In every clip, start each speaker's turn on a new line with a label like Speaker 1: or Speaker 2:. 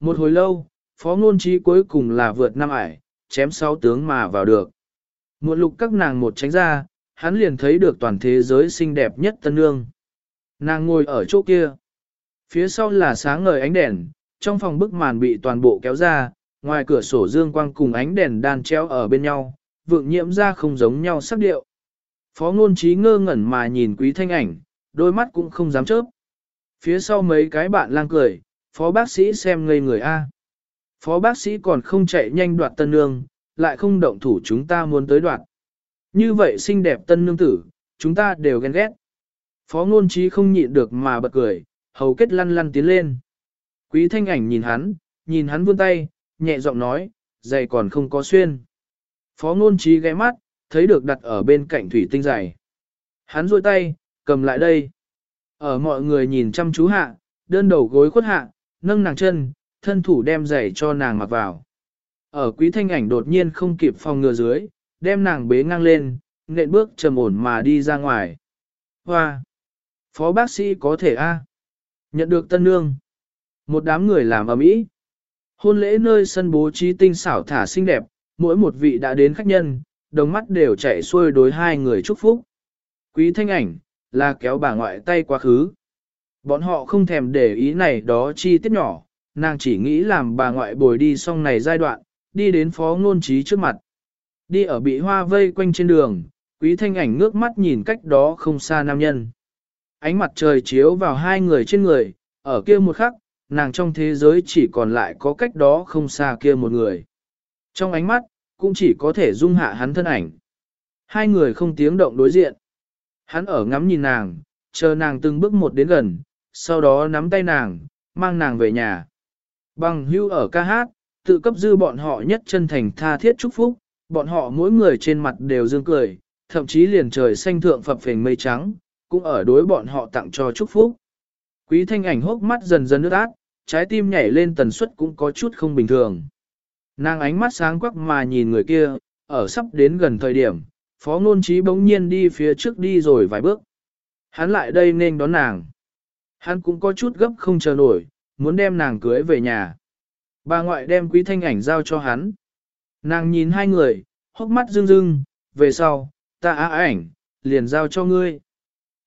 Speaker 1: Một hồi lâu, phó ngôn trí cuối cùng là vượt năm ải, chém sáu tướng mà vào được. Muộn lục các nàng một tránh ra, hắn liền thấy được toàn thế giới xinh đẹp nhất tân nương. Nàng ngồi ở chỗ kia. Phía sau là sáng ngời ánh đèn, trong phòng bức màn bị toàn bộ kéo ra, ngoài cửa sổ dương quang cùng ánh đèn đan treo ở bên nhau, vượng nhiễm ra không giống nhau sắc điệu. Phó ngôn trí ngơ ngẩn mà nhìn quý thanh ảnh, đôi mắt cũng không dám chớp. Phía sau mấy cái bạn lang cười, phó bác sĩ xem ngây người A. Phó bác sĩ còn không chạy nhanh đoạt tân nương, lại không động thủ chúng ta muốn tới đoạt. Như vậy xinh đẹp tân nương tử, chúng ta đều ghen ghét. Phó ngôn trí không nhịn được mà bật cười, hầu kết lăn lăn tiến lên. Quý thanh ảnh nhìn hắn, nhìn hắn vươn tay, nhẹ giọng nói, giày còn không có xuyên. Phó ngôn trí ghé mắt, thấy được đặt ở bên cạnh thủy tinh giày. Hắn rôi tay, cầm lại đây. Ở mọi người nhìn chăm chú hạ, đơn đầu gối khuất hạ, nâng nàng chân, thân thủ đem giày cho nàng mặc vào. Ở quý thanh ảnh đột nhiên không kịp phòng ngừa dưới, đem nàng bế ngang lên, nện bước trầm ổn mà đi ra ngoài. Hoa! Phó bác sĩ có thể a Nhận được tân nương. Một đám người làm ở mỹ. Hôn lễ nơi sân bố trí tinh xảo thả xinh đẹp, mỗi một vị đã đến khách nhân, đồng mắt đều chạy xuôi đối hai người chúc phúc. Quý thanh ảnh, là kéo bà ngoại tay quá khứ. Bọn họ không thèm để ý này đó chi tiết nhỏ, nàng chỉ nghĩ làm bà ngoại bồi đi xong này giai đoạn, đi đến phó ngôn trí trước mặt. Đi ở bị hoa vây quanh trên đường, quý thanh ảnh ngước mắt nhìn cách đó không xa nam nhân. Ánh mặt trời chiếu vào hai người trên người, ở kia một khắc, nàng trong thế giới chỉ còn lại có cách đó không xa kia một người. Trong ánh mắt, cũng chỉ có thể dung hạ hắn thân ảnh. Hai người không tiếng động đối diện. Hắn ở ngắm nhìn nàng, chờ nàng từng bước một đến gần, sau đó nắm tay nàng, mang nàng về nhà. Bằng hưu ở ca hát, tự cấp dư bọn họ nhất chân thành tha thiết chúc phúc, bọn họ mỗi người trên mặt đều dương cười, thậm chí liền trời xanh thượng phập phình mây trắng, cũng ở đối bọn họ tặng cho chúc phúc. Quý thanh ảnh hốc mắt dần dần nước át, trái tim nhảy lên tần suất cũng có chút không bình thường. Nàng ánh mắt sáng quắc mà nhìn người kia, ở sắp đến gần thời điểm, phó ngôn trí bỗng nhiên đi phía trước đi rồi vài bước. Hắn lại đây nên đón nàng. Hắn cũng có chút gấp không chờ nổi, muốn đem nàng cưới về nhà. Bà ngoại đem quý thanh ảnh giao cho hắn. Nàng nhìn hai người, hốc mắt rưng rưng, về sau, ta á ảnh, liền giao cho ngươi.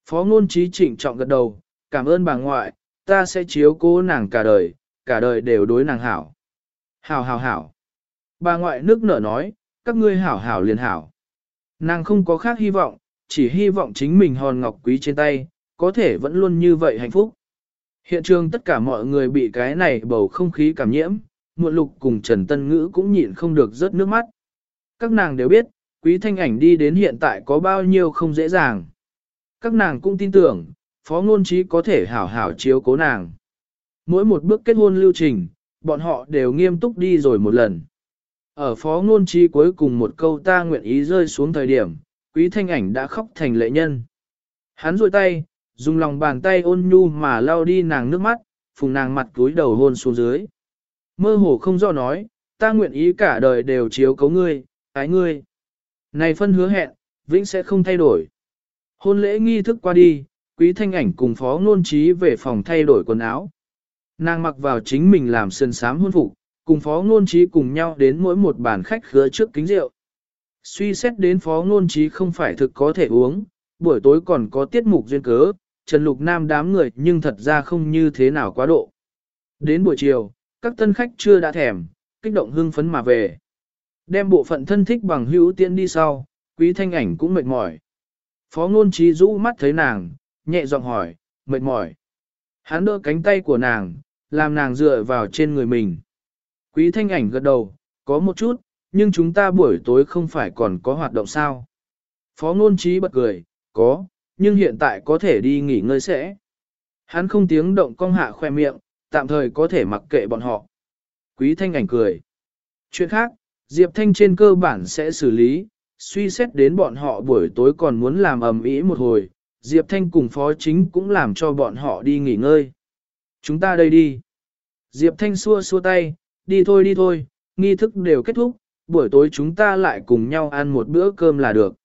Speaker 1: Phó ngôn trí trịnh trọng gật đầu, cảm ơn bà ngoại, ta sẽ chiếu cố nàng cả đời, cả đời đều đối nàng hảo. Hảo hảo hảo. Bà ngoại nước nở nói, các ngươi hảo hảo liền hảo. Nàng không có khác hy vọng, chỉ hy vọng chính mình hòn ngọc quý trên tay, có thể vẫn luôn như vậy hạnh phúc. Hiện trường tất cả mọi người bị cái này bầu không khí cảm nhiễm, muộn lục cùng Trần Tân Ngữ cũng nhịn không được rớt nước mắt. Các nàng đều biết, quý thanh ảnh đi đến hiện tại có bao nhiêu không dễ dàng. Các nàng cũng tin tưởng, phó ngôn trí có thể hảo hảo chiếu cố nàng. Mỗi một bước kết hôn lưu trình, bọn họ đều nghiêm túc đi rồi một lần. Ở phó ngôn trí cuối cùng một câu ta nguyện ý rơi xuống thời điểm, quý thanh ảnh đã khóc thành lệ nhân. Hắn rôi tay, dùng lòng bàn tay ôn nhu mà lau đi nàng nước mắt, phùng nàng mặt cúi đầu hôn xuống dưới. Mơ hồ không do nói, ta nguyện ý cả đời đều chiếu cấu ngươi, ái ngươi. Này phân hứa hẹn, vĩnh sẽ không thay đổi. Hôn lễ nghi thức qua đi, quý thanh ảnh cùng phó ngôn trí về phòng thay đổi quần áo. Nàng mặc vào chính mình làm sơn sám hôn phục, cùng phó ngôn trí cùng nhau đến mỗi một bàn khách khứa trước kính rượu. Suy xét đến phó ngôn trí không phải thực có thể uống, buổi tối còn có tiết mục duyên cớ, Trần Lục Nam đám người nhưng thật ra không như thế nào quá độ. Đến buổi chiều, các tân khách chưa đã thèm, kích động hưng phấn mà về. Đem bộ phận thân thích bằng hữu tiễn đi sau, quý thanh ảnh cũng mệt mỏi. Phó ngôn trí rũ mắt thấy nàng, nhẹ giọng hỏi, mệt mỏi. Hắn đỡ cánh tay của nàng, làm nàng dựa vào trên người mình. Quý thanh ảnh gật đầu, có một chút, nhưng chúng ta buổi tối không phải còn có hoạt động sao. Phó ngôn trí bật cười, có, nhưng hiện tại có thể đi nghỉ ngơi sẽ. Hắn không tiếng động cong hạ khoe miệng, tạm thời có thể mặc kệ bọn họ. Quý thanh ảnh cười. Chuyện khác, Diệp Thanh trên cơ bản sẽ xử lý, suy xét đến bọn họ buổi tối còn muốn làm ầm ĩ một hồi, Diệp Thanh cùng phó chính cũng làm cho bọn họ đi nghỉ ngơi. Chúng ta đây đi. Diệp Thanh xua xua tay, đi thôi đi thôi, nghi thức đều kết thúc, buổi tối chúng ta lại cùng nhau ăn một bữa cơm là được.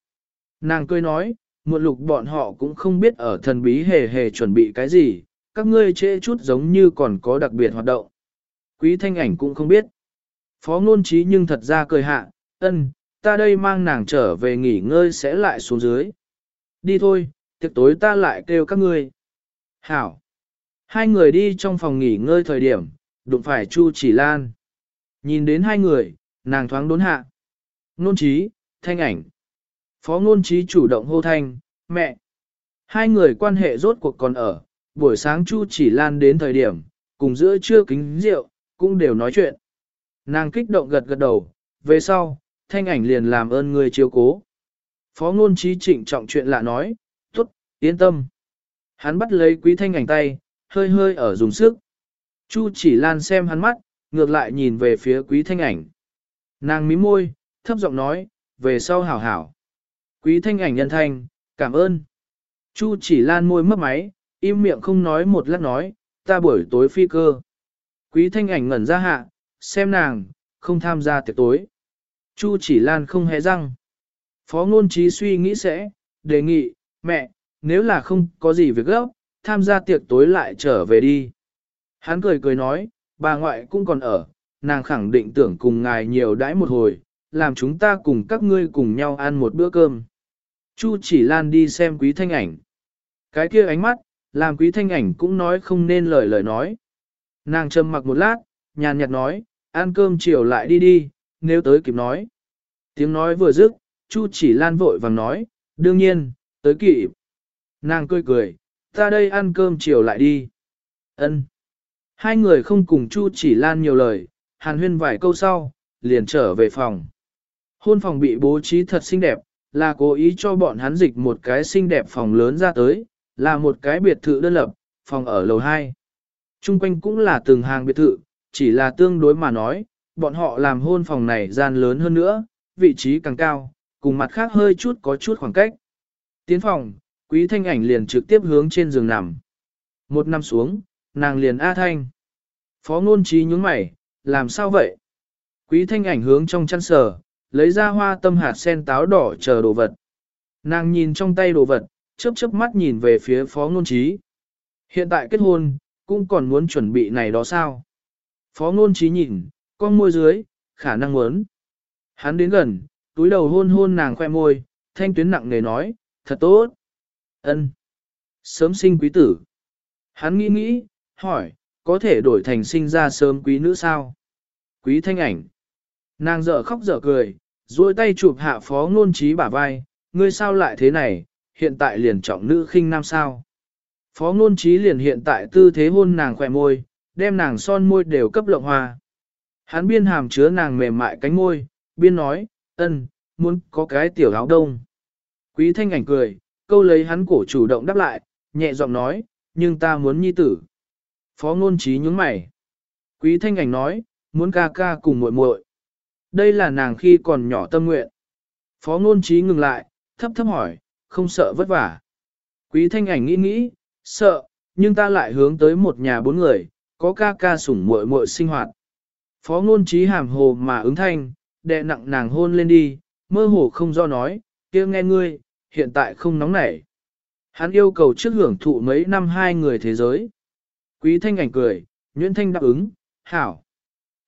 Speaker 1: Nàng cười nói, một lục bọn họ cũng không biết ở thần bí hề hề chuẩn bị cái gì, các ngươi chê chút giống như còn có đặc biệt hoạt động. Quý thanh ảnh cũng không biết. Phó ngôn trí nhưng thật ra cười hạ, ân, ta đây mang nàng trở về nghỉ ngơi sẽ lại xuống dưới. Đi thôi, tiệc tối ta lại kêu các ngươi. Hảo. Hai người đi trong phòng nghỉ ngơi thời điểm, đụng phải Chu chỉ lan. Nhìn đến hai người, nàng thoáng đốn hạ. Nôn trí, thanh ảnh. Phó ngôn trí chủ động hô thanh, mẹ. Hai người quan hệ rốt cuộc còn ở, buổi sáng Chu chỉ lan đến thời điểm, cùng giữa trưa kính rượu, cũng đều nói chuyện. Nàng kích động gật gật đầu, về sau, thanh ảnh liền làm ơn người chiếu cố. Phó ngôn trí trịnh trọng chuyện lạ nói, tốt, yên tâm. Hắn bắt lấy quý thanh ảnh tay, hơi hơi ở dùng sức. Chu chỉ lan xem hắn mắt, ngược lại nhìn về phía quý thanh ảnh. Nàng mí môi, thấp giọng nói, về sau hảo hảo. Quý thanh ảnh nhân thanh, cảm ơn. Chu chỉ lan môi mấp máy, im miệng không nói một lát nói, ta buổi tối phi cơ. Quý thanh ảnh ngẩn ra hạ, xem nàng, không tham gia tiệc tối. Chu chỉ lan không hề răng. Phó ngôn trí suy nghĩ sẽ, đề nghị, mẹ, nếu là không có gì việc gấp, tham gia tiệc tối lại trở về đi. Hắn cười cười nói, bà ngoại cũng còn ở, nàng khẳng định tưởng cùng ngài nhiều đãi một hồi, làm chúng ta cùng các ngươi cùng nhau ăn một bữa cơm. Chu chỉ lan đi xem quý thanh ảnh. Cái kia ánh mắt, làm quý thanh ảnh cũng nói không nên lời lời nói. Nàng trầm mặc một lát, nhàn nhạt nói, ăn cơm chiều lại đi đi, nếu tới kịp nói. Tiếng nói vừa dứt, Chu chỉ lan vội vàng nói, đương nhiên, tới kịp. Nàng cười cười, ta đây ăn cơm chiều lại đi. Ân. Hai người không cùng Chu chỉ lan nhiều lời, hàn huyên vài câu sau, liền trở về phòng. Hôn phòng bị bố trí thật xinh đẹp, là cố ý cho bọn hắn dịch một cái xinh đẹp phòng lớn ra tới, là một cái biệt thự đơn lập, phòng ở lầu 2. Trung quanh cũng là từng hàng biệt thự, chỉ là tương đối mà nói, bọn họ làm hôn phòng này gian lớn hơn nữa, vị trí càng cao, cùng mặt khác hơi chút có chút khoảng cách. Tiến phòng, quý thanh ảnh liền trực tiếp hướng trên giường nằm. Một năm xuống, nàng liền A thanh. Phó ngôn trí nhúng mày, làm sao vậy? Quý thanh ảnh hướng trong chăn sờ, lấy ra hoa tâm hạt sen táo đỏ chờ đồ vật. Nàng nhìn trong tay đồ vật, chớp chớp mắt nhìn về phía phó ngôn trí. Hiện tại kết hôn, cũng còn muốn chuẩn bị này đó sao? Phó ngôn trí nhìn, con môi dưới, khả năng muốn. Hắn đến gần, túi đầu hôn hôn nàng khoe môi, thanh tuyến nặng nề nói, thật tốt. ân Sớm sinh quý tử. Hắn nghĩ nghĩ, hỏi, có thể đổi thành sinh ra sớm quý nữ sao? Quý thanh ảnh. Nàng dở khóc dở cười, duỗi tay chụp hạ phó ngôn trí bả vai, ngươi sao lại thế này, hiện tại liền trọng nữ khinh nam sao. Phó ngôn trí liền hiện tại tư thế hôn nàng khỏe môi, đem nàng son môi đều cấp lộng hoa. Hắn biên hàm chứa nàng mềm mại cánh môi, biên nói, ân, muốn có cái tiểu áo đông. Quý thanh ảnh cười, câu lấy hắn cổ chủ động đáp lại, nhẹ giọng nói, nhưng ta muốn nhi tử. Phó ngôn trí nhướng mày. Quý thanh ảnh nói, muốn ca ca cùng muội muội. Đây là nàng khi còn nhỏ tâm nguyện. Phó ngôn trí ngừng lại, thấp thấp hỏi, không sợ vất vả. Quý thanh ảnh nghĩ nghĩ, sợ, nhưng ta lại hướng tới một nhà bốn người, có ca ca sủng muội muội sinh hoạt. Phó ngôn trí hàm hồ mà ứng thanh, đệ nặng nàng hôn lên đi, mơ hồ không do nói, kia nghe ngươi, hiện tại không nóng nảy. Hắn yêu cầu trước hưởng thụ mấy năm hai người thế giới. Quý thanh ảnh cười, Nguyễn Thanh đáp ứng, hảo.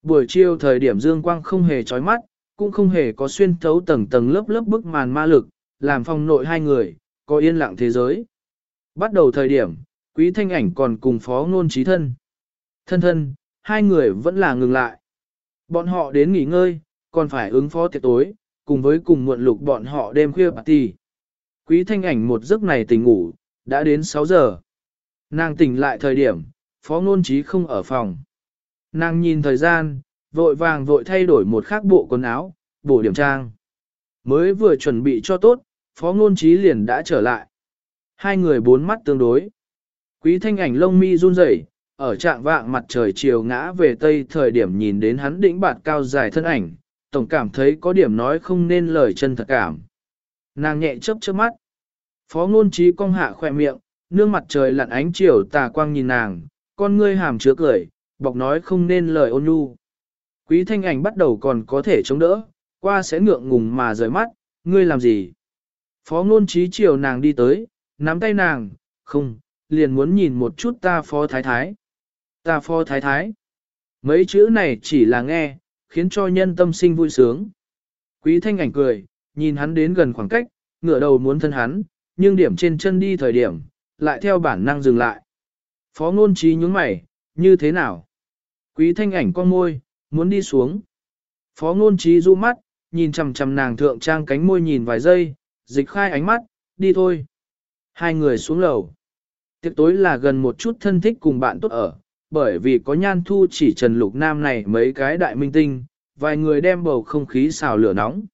Speaker 1: Buổi chiều thời điểm dương quang không hề chói mắt, cũng không hề có xuyên thấu tầng tầng lớp lớp bức màn ma lực, làm phòng nội hai người, có yên lặng thế giới. Bắt đầu thời điểm, quý thanh ảnh còn cùng phó ngôn trí thân. Thân thân, hai người vẫn là ngừng lại. Bọn họ đến nghỉ ngơi, còn phải ứng phó tiệc tối, cùng với cùng muộn lục bọn họ đêm khuya party. Quý thanh ảnh một giấc này tỉnh ngủ, đã đến 6 giờ. Nàng tỉnh lại thời điểm, phó ngôn trí không ở phòng. Nàng nhìn thời gian, vội vàng vội thay đổi một khác bộ quần áo, bổ điểm trang. Mới vừa chuẩn bị cho tốt, phó ngôn trí liền đã trở lại. Hai người bốn mắt tương đối. Quý thanh ảnh lông mi run rẩy, ở trạng vạng mặt trời chiều ngã về tây thời điểm nhìn đến hắn đỉnh bạt cao dài thân ảnh, tổng cảm thấy có điểm nói không nên lời chân thật cảm. Nàng nhẹ chớp chớp mắt. Phó ngôn trí cong hạ khỏe miệng, nương mặt trời lặn ánh chiều tà quang nhìn nàng, con ngươi hàm chứa cười, bọc nói không nên lời ôn nhu. Quý thanh ảnh bắt đầu còn có thể chống đỡ, qua sẽ ngượng ngùng mà rời mắt, ngươi làm gì? Phó ngôn trí chiều nàng đi tới, nắm tay nàng, không, liền muốn nhìn một chút ta phó thái thái. Ta phó thái thái. Mấy chữ này chỉ là nghe, khiến cho nhân tâm sinh vui sướng. Quý thanh ảnh cười, nhìn hắn đến gần khoảng cách, ngửa đầu muốn thân hắn, nhưng điểm trên chân đi thời điểm, lại theo bản năng dừng lại. Phó ngôn trí nhướng mày, như thế nào? Quý thanh ảnh con môi, muốn đi xuống. Phó ngôn trí du mắt, nhìn chằm chằm nàng thượng trang cánh môi nhìn vài giây, dịch khai ánh mắt, đi thôi. Hai người xuống lầu. Tiệc tối là gần một chút thân thích cùng bạn tốt ở, bởi vì có nhan thu chỉ Trần Lục Nam này mấy cái đại minh tinh, vài người đem bầu không khí xào lửa nóng.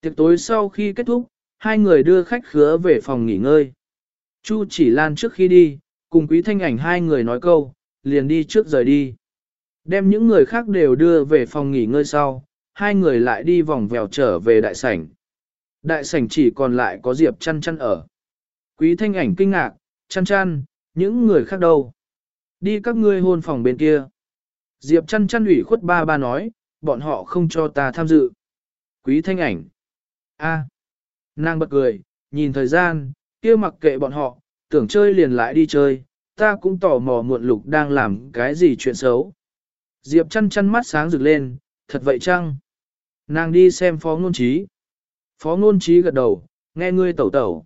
Speaker 1: Tiệc tối sau khi kết thúc, hai người đưa khách khứa về phòng nghỉ ngơi. Chu chỉ lan trước khi đi, cùng quý thanh ảnh hai người nói câu, liền đi trước rời đi. Đem những người khác đều đưa về phòng nghỉ ngơi sau, hai người lại đi vòng vèo trở về đại sảnh. Đại sảnh chỉ còn lại có Diệp chăn chăn ở. Quý thanh ảnh kinh ngạc, chăn chăn, những người khác đâu? Đi các ngươi hôn phòng bên kia. Diệp chăn chăn ủy khuất ba ba nói, bọn họ không cho ta tham dự. Quý thanh ảnh. a nàng bật cười, nhìn thời gian, kia mặc kệ bọn họ, tưởng chơi liền lại đi chơi, ta cũng tò mò muộn lục đang làm cái gì chuyện xấu. Diệp chăn chăn mắt sáng rực lên, thật vậy chăng? Nàng đi xem phó ngôn trí. Phó ngôn trí gật đầu, nghe ngươi tẩu tẩu.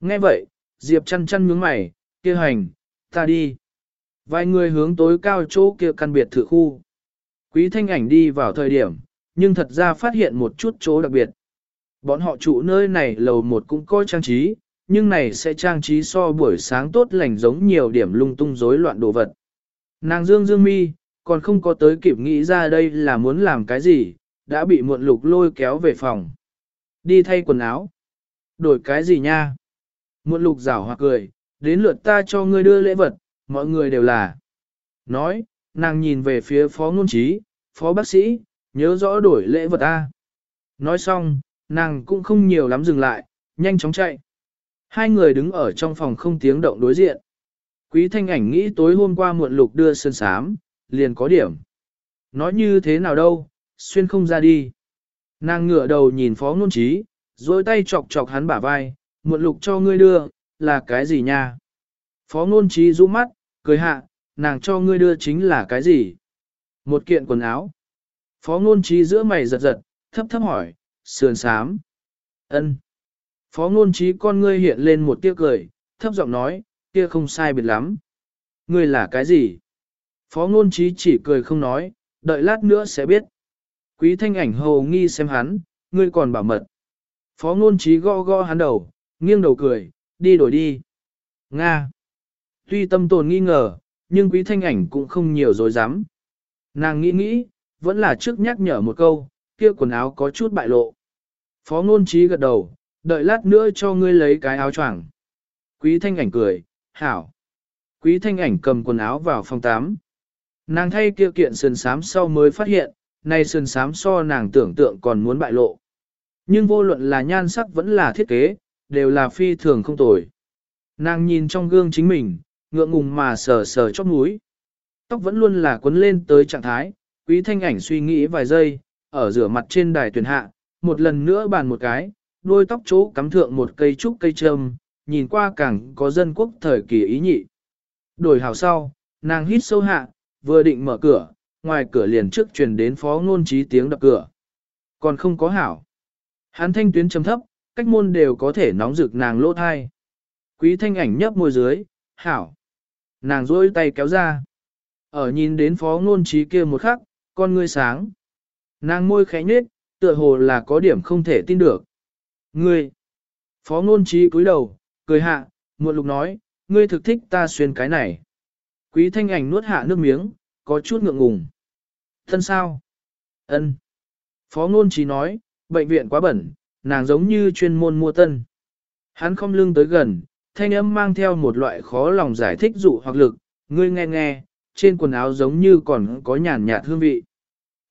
Speaker 1: Nghe vậy, Diệp chăn chăn nhướng mày, kia hành, ta đi. Vài người hướng tối cao chỗ kia căn biệt thự khu. Quý thanh ảnh đi vào thời điểm, nhưng thật ra phát hiện một chút chỗ đặc biệt. Bọn họ trụ nơi này lầu một cũng coi trang trí, nhưng này sẽ trang trí so buổi sáng tốt lành giống nhiều điểm lung tung rối loạn đồ vật. Nàng dương dương mi, còn không có tới kịp nghĩ ra đây là muốn làm cái gì, đã bị muộn lục lôi kéo về phòng. Đi thay quần áo. Đổi cái gì nha? Muộn lục rảo hoặc cười, đến lượt ta cho ngươi đưa lễ vật, mọi người đều là. Nói, nàng nhìn về phía phó ngôn trí, phó bác sĩ, nhớ rõ đổi lễ vật ta. Nói xong, nàng cũng không nhiều lắm dừng lại, nhanh chóng chạy. Hai người đứng ở trong phòng không tiếng động đối diện. Quý thanh ảnh nghĩ tối hôm qua muộn lục đưa sơn sám, liền có điểm. Nói như thế nào đâu, xuyên không ra đi. Nàng ngửa đầu nhìn phó ngôn trí, dối tay chọc chọc hắn bả vai, muộn lục cho ngươi đưa, là cái gì nha? Phó ngôn trí rũ mắt, cười hạ, nàng cho ngươi đưa chính là cái gì? Một kiện quần áo. Phó ngôn trí giữa mày giật giật, thấp thấp hỏi, sườn sám. ân. Phó ngôn trí con ngươi hiện lên một tiếc cười, thấp giọng nói, kia không sai biệt lắm. Ngươi là cái gì? Phó ngôn trí chỉ cười không nói, đợi lát nữa sẽ biết. Quý thanh ảnh hồ nghi xem hắn, ngươi còn bảo mật. Phó ngôn trí gõ gõ hắn đầu, nghiêng đầu cười, đi đổi đi. Nga. Tuy tâm tồn nghi ngờ, nhưng quý thanh ảnh cũng không nhiều dối dám. Nàng nghĩ nghĩ, vẫn là trước nhắc nhở một câu, kia quần áo có chút bại lộ. Phó ngôn trí gật đầu, đợi lát nữa cho ngươi lấy cái áo choàng. Quý thanh ảnh cười, hảo. Quý thanh ảnh cầm quần áo vào phòng 8. Nàng thay kia kiện sườn sám sau mới phát hiện, này sườn sám so nàng tưởng tượng còn muốn bại lộ. Nhưng vô luận là nhan sắc vẫn là thiết kế, đều là phi thường không tồi. Nàng nhìn trong gương chính mình, ngượng ngùng mà sờ sờ chóp mũi. Tóc vẫn luôn là quấn lên tới trạng thái, quý thanh ảnh suy nghĩ vài giây, ở rửa mặt trên đài tuyển hạ, một lần nữa bàn một cái, đôi tóc chỗ cắm thượng một cây trúc cây trâm, nhìn qua càng có dân quốc thời kỳ ý nhị. Đổi hào sau, nàng hít sâu hạ, vừa định mở cửa, ngoài cửa liền trước truyền đến phó ngôn trí tiếng đập cửa. Còn không có hảo. Hắn thanh tuyến trầm thấp, cách môn đều có thể nóng rực nàng lỗ thai. Quý thanh ảnh nhấp môi dưới, hảo. Nàng rôi tay kéo ra. Ở nhìn đến phó ngôn trí kia một khắc, con ngươi sáng. Nàng môi khẽ nhếch, tựa hồ là có điểm không thể tin được. Ngươi! Phó ngôn trí cúi đầu, cười hạ, muộn lục nói, ngươi thực thích ta xuyên cái này. Quý thanh ảnh nuốt hạ nước miếng, có chút ngượng ngùng. Thân sao? Ân. Phó ngôn trí nói, bệnh viện quá bẩn, nàng giống như chuyên môn mua tân. Hắn không lưng tới gần, thanh âm mang theo một loại khó lòng giải thích dụ hoặc lực, ngươi nghe nghe, trên quần áo giống như còn có nhàn nhạt hương vị.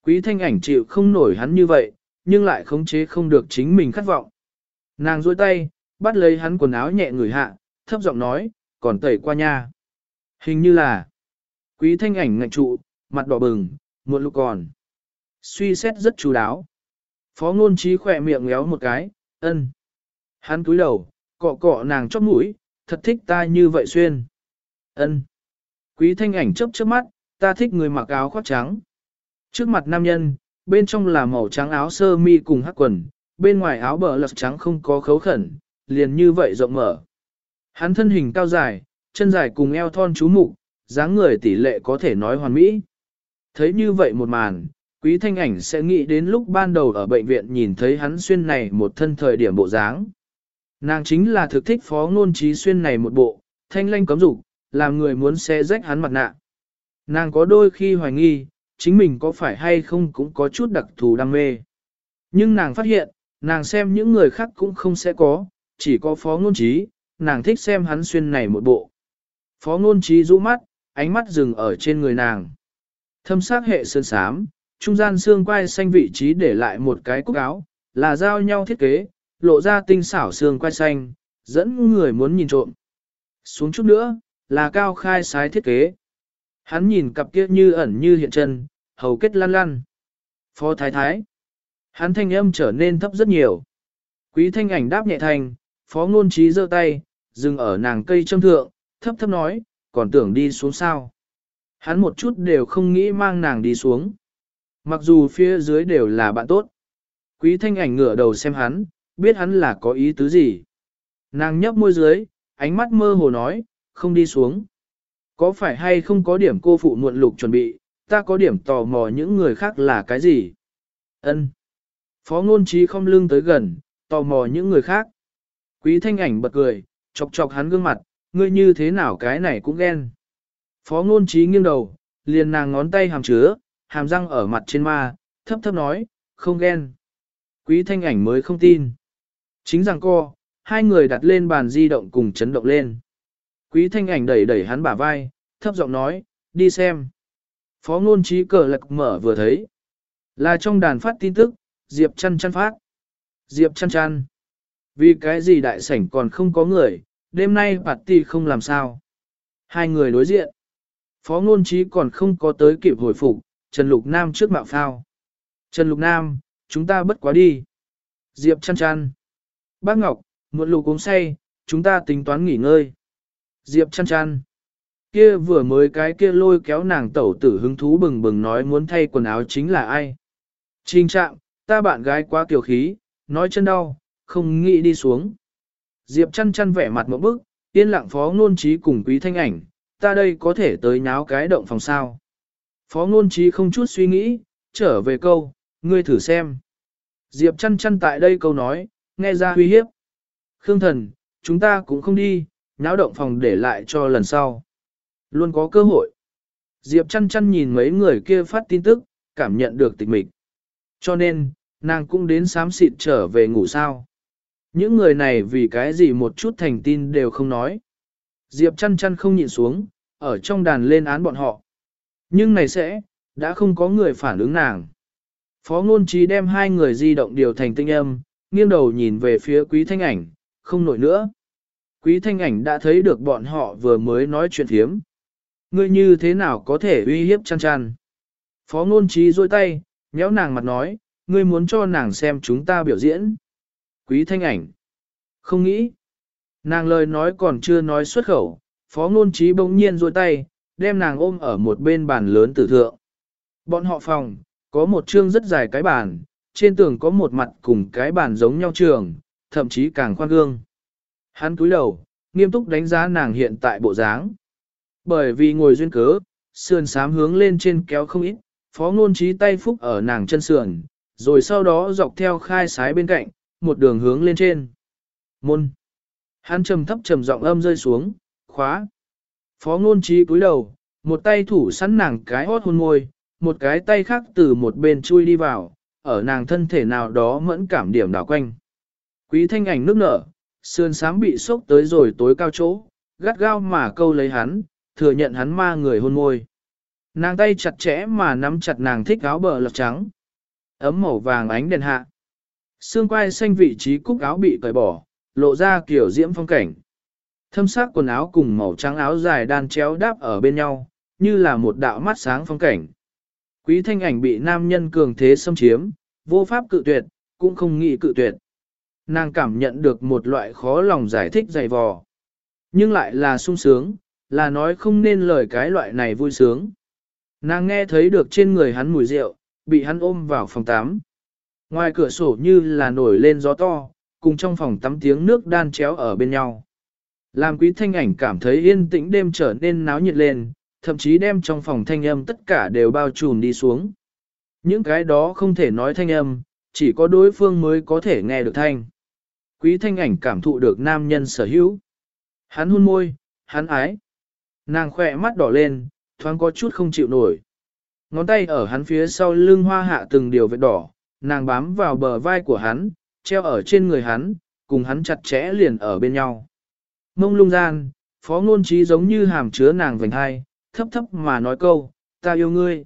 Speaker 1: Quý thanh ảnh chịu không nổi hắn như vậy, nhưng lại khống chế không được chính mình khát vọng. Nàng duỗi tay, bắt lấy hắn quần áo nhẹ người hạ, thấp giọng nói, còn tẩy qua nha. Hình như là, quý thanh ảnh ngạch trụ, mặt đỏ bừng, muộn lúc còn. Suy xét rất chú đáo. Phó ngôn trí khỏe miệng ngéo một cái, ân. Hắn cúi đầu, cọ cọ nàng chóp mũi, thật thích ta như vậy xuyên. ân. Quý thanh ảnh chớp chớp mắt, ta thích người mặc áo khoác trắng. Trước mặt nam nhân, bên trong là màu trắng áo sơ mi cùng hắc quần, bên ngoài áo bờ lật trắng không có khấu khẩn, liền như vậy rộng mở. Hắn thân hình cao dài, chân dài cùng eo thon chú mục, dáng người tỷ lệ có thể nói hoàn mỹ. Thấy như vậy một màn, quý thanh ảnh sẽ nghĩ đến lúc ban đầu ở bệnh viện nhìn thấy hắn xuyên này một thân thời điểm bộ dáng. Nàng chính là thực thích phó ngôn trí xuyên này một bộ, thanh lanh cấm dục làm người muốn xe rách hắn mặt nạ. Nàng có đôi khi hoài nghi, chính mình có phải hay không cũng có chút đặc thù đam mê. Nhưng nàng phát hiện, nàng xem những người khác cũng không sẽ có, chỉ có phó ngôn trí, nàng thích xem hắn xuyên này một bộ. Phó ngôn trí rũ mắt, ánh mắt dừng ở trên người nàng. Thâm sắc hệ sơn sám, trung gian xương quai xanh vị trí để lại một cái cúc áo, là giao nhau thiết kế, lộ ra tinh xảo xương quai xanh, dẫn người muốn nhìn trộm. Xuống chút nữa, là cao khai sái thiết kế. Hắn nhìn cặp kia như ẩn như hiện chân, hầu kết lăn lăn. Phó thái thái. Hắn thanh âm trở nên thấp rất nhiều. Quý thanh ảnh đáp nhẹ thành, phó ngôn trí giơ tay, dừng ở nàng cây châm thượng, thấp thấp nói, còn tưởng đi xuống sao. Hắn một chút đều không nghĩ mang nàng đi xuống. Mặc dù phía dưới đều là bạn tốt. Quý thanh ảnh ngửa đầu xem hắn, biết hắn là có ý tứ gì. Nàng nhấp môi dưới, ánh mắt mơ hồ nói, không đi xuống. Có phải hay không có điểm cô phụ muộn lục chuẩn bị, ta có điểm tò mò những người khác là cái gì? Ân. Phó ngôn trí không lưng tới gần, tò mò những người khác. Quý thanh ảnh bật cười, chọc chọc hắn gương mặt, ngươi như thế nào cái này cũng ghen. Phó ngôn trí nghiêng đầu, liền nàng ngón tay hàm chứa, hàm răng ở mặt trên ma, thấp thấp nói, không ghen. Quý thanh ảnh mới không tin. Chính rằng co, hai người đặt lên bàn di động cùng chấn động lên. Quý thanh ảnh đẩy đẩy hắn bả vai, thấp giọng nói, đi xem. Phó ngôn trí cờ lạc mở vừa thấy. Là trong đàn phát tin tức, Diệp chăn chăn phát. Diệp chăn chăn. Vì cái gì đại sảnh còn không có người, đêm nay party ti không làm sao. Hai người đối diện. Phó ngôn trí còn không có tới kịp hồi phục, Trần Lục Nam trước mạo phao. Trần Lục Nam, chúng ta bất quá đi. Diệp chăn chăn. Bác Ngọc, muộn lục uống say, chúng ta tính toán nghỉ ngơi. Diệp chăn chăn. Kia vừa mới cái kia lôi kéo nàng tẩu tử hứng thú bừng bừng nói muốn thay quần áo chính là ai. Trình trạng, ta bạn gái quá kiều khí, nói chân đau, không nghĩ đi xuống. Diệp chăn chăn vẻ mặt một bức, yên lặng phó ngôn trí cùng quý thanh ảnh, ta đây có thể tới nháo cái động phòng sao. Phó ngôn trí không chút suy nghĩ, trở về câu, ngươi thử xem. Diệp chăn chăn tại đây câu nói, nghe ra uy hiếp. Khương thần, chúng ta cũng không đi, nháo động phòng để lại cho lần sau. Luôn có cơ hội. Diệp chăn chăn nhìn mấy người kia phát tin tức, cảm nhận được tịch mịch. Cho nên, nàng cũng đến sám xịt trở về ngủ sao. Những người này vì cái gì một chút thành tin đều không nói. Diệp chăn chăn không nhịn xuống, ở trong đàn lên án bọn họ. Nhưng này sẽ, đã không có người phản ứng nàng. Phó ngôn trí đem hai người di động điều thành tinh âm, nghiêng đầu nhìn về phía quý thanh ảnh, không nổi nữa. Quý thanh ảnh đã thấy được bọn họ vừa mới nói chuyện thiếm. Ngươi như thế nào có thể uy hiếp chăn chăn? Phó ngôn trí dôi tay, nhéo nàng mặt nói, ngươi muốn cho nàng xem chúng ta biểu diễn. Quý thanh ảnh. Không nghĩ. Nàng lời nói còn chưa nói xuất khẩu, phó ngôn trí bỗng nhiên duỗi tay, đem nàng ôm ở một bên bàn lớn tử thượng. Bọn họ phòng, có một chương rất dài cái bàn, trên tường có một mặt cùng cái bàn giống nhau trường, thậm chí càng khoan gương. Hắn cúi đầu, nghiêm túc đánh giá nàng hiện tại bộ dáng. Bởi vì ngồi duyên cớ, sườn sám hướng lên trên kéo không ít, phó ngôn trí tay phúc ở nàng chân sườn, rồi sau đó dọc theo khai sái bên cạnh, một đường hướng lên trên. Môn. Hắn trầm thấp trầm giọng âm rơi xuống, khóa. Phó ngôn trí cúi đầu, một tay thủ sẵn nàng cái hót hôn môi, một cái tay khác từ một bên chui đi vào, ở nàng thân thể nào đó mẫn cảm điểm đảo quanh. Quý thanh ảnh nước nở, sườn sám bị sốc tới rồi tối cao chỗ, gắt gao mà câu lấy hắn, thừa nhận hắn ma người hôn môi. Nàng tay chặt chẽ mà nắm chặt nàng thích áo bờ lọc trắng. Ấm màu vàng ánh đèn hạ. Xương quai xanh vị trí cúc áo bị cởi bỏ, lộ ra kiểu diễm phong cảnh. Thâm sắc quần áo cùng màu trắng áo dài đan chéo đáp ở bên nhau, như là một đạo mắt sáng phong cảnh. Quý thanh ảnh bị nam nhân cường thế xâm chiếm, vô pháp cự tuyệt, cũng không nghĩ cự tuyệt. Nàng cảm nhận được một loại khó lòng giải thích dày vò. Nhưng lại là sung sướng, là nói không nên lời cái loại này vui sướng. Nàng nghe thấy được trên người hắn mùi rượu, bị hắn ôm vào phòng tắm. Ngoài cửa sổ như là nổi lên gió to, cùng trong phòng tắm tiếng nước đan chéo ở bên nhau. Làm quý thanh ảnh cảm thấy yên tĩnh đêm trở nên náo nhiệt lên, thậm chí đem trong phòng thanh âm tất cả đều bao trùm đi xuống. Những cái đó không thể nói thanh âm, chỉ có đối phương mới có thể nghe được thanh. Quý thanh ảnh cảm thụ được nam nhân sở hữu. Hắn hôn môi, hắn ái. Nàng khỏe mắt đỏ lên, thoáng có chút không chịu nổi. Ngón tay ở hắn phía sau lưng hoa hạ từng điều vết đỏ, nàng bám vào bờ vai của hắn, treo ở trên người hắn, cùng hắn chặt chẽ liền ở bên nhau. Mông lung gian, phó ngôn trí giống như hàm chứa nàng vành hai, thấp thấp mà nói câu, ta yêu ngươi.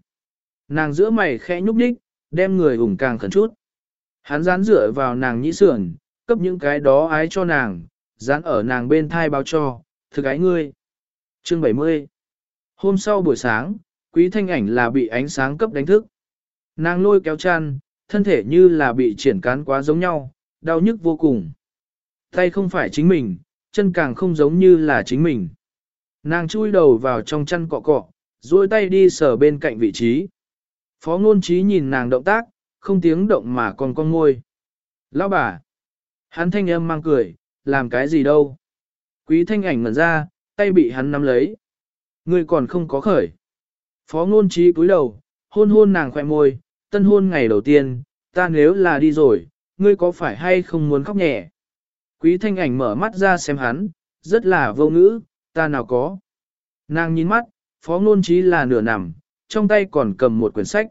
Speaker 1: Nàng giữa mày khẽ nhúc nhích, đem người ủng càng khẩn chút. Hắn dán dựa vào nàng nhĩ sườn, cấp những cái đó ái cho nàng, dán ở nàng bên thai báo cho, thực ái ngươi. Chương 70 Hôm sau buổi sáng, quý thanh ảnh là bị ánh sáng cấp đánh thức. Nàng lôi kéo chăn, thân thể như là bị triển cán quá giống nhau, đau nhức vô cùng. Tay không phải chính mình, chân càng không giống như là chính mình. Nàng chui đầu vào trong chăn cọ cọ, duỗi tay đi sờ bên cạnh vị trí. Phó ngôn trí nhìn nàng động tác, không tiếng động mà còn con ngôi. Lão bà! Hắn thanh âm mang cười, làm cái gì đâu? Quý thanh ảnh ngẩn ra, tay bị hắn nắm lấy. Người còn không có khởi. Phó ngôn trí cúi đầu, hôn hôn nàng khoe môi, tân hôn ngày đầu tiên, ta nếu là đi rồi, ngươi có phải hay không muốn khóc nhẹ? Quý thanh ảnh mở mắt ra xem hắn, rất là vô ngữ, ta nào có. Nàng nhìn mắt, phó ngôn trí là nửa nằm, trong tay còn cầm một quyển sách.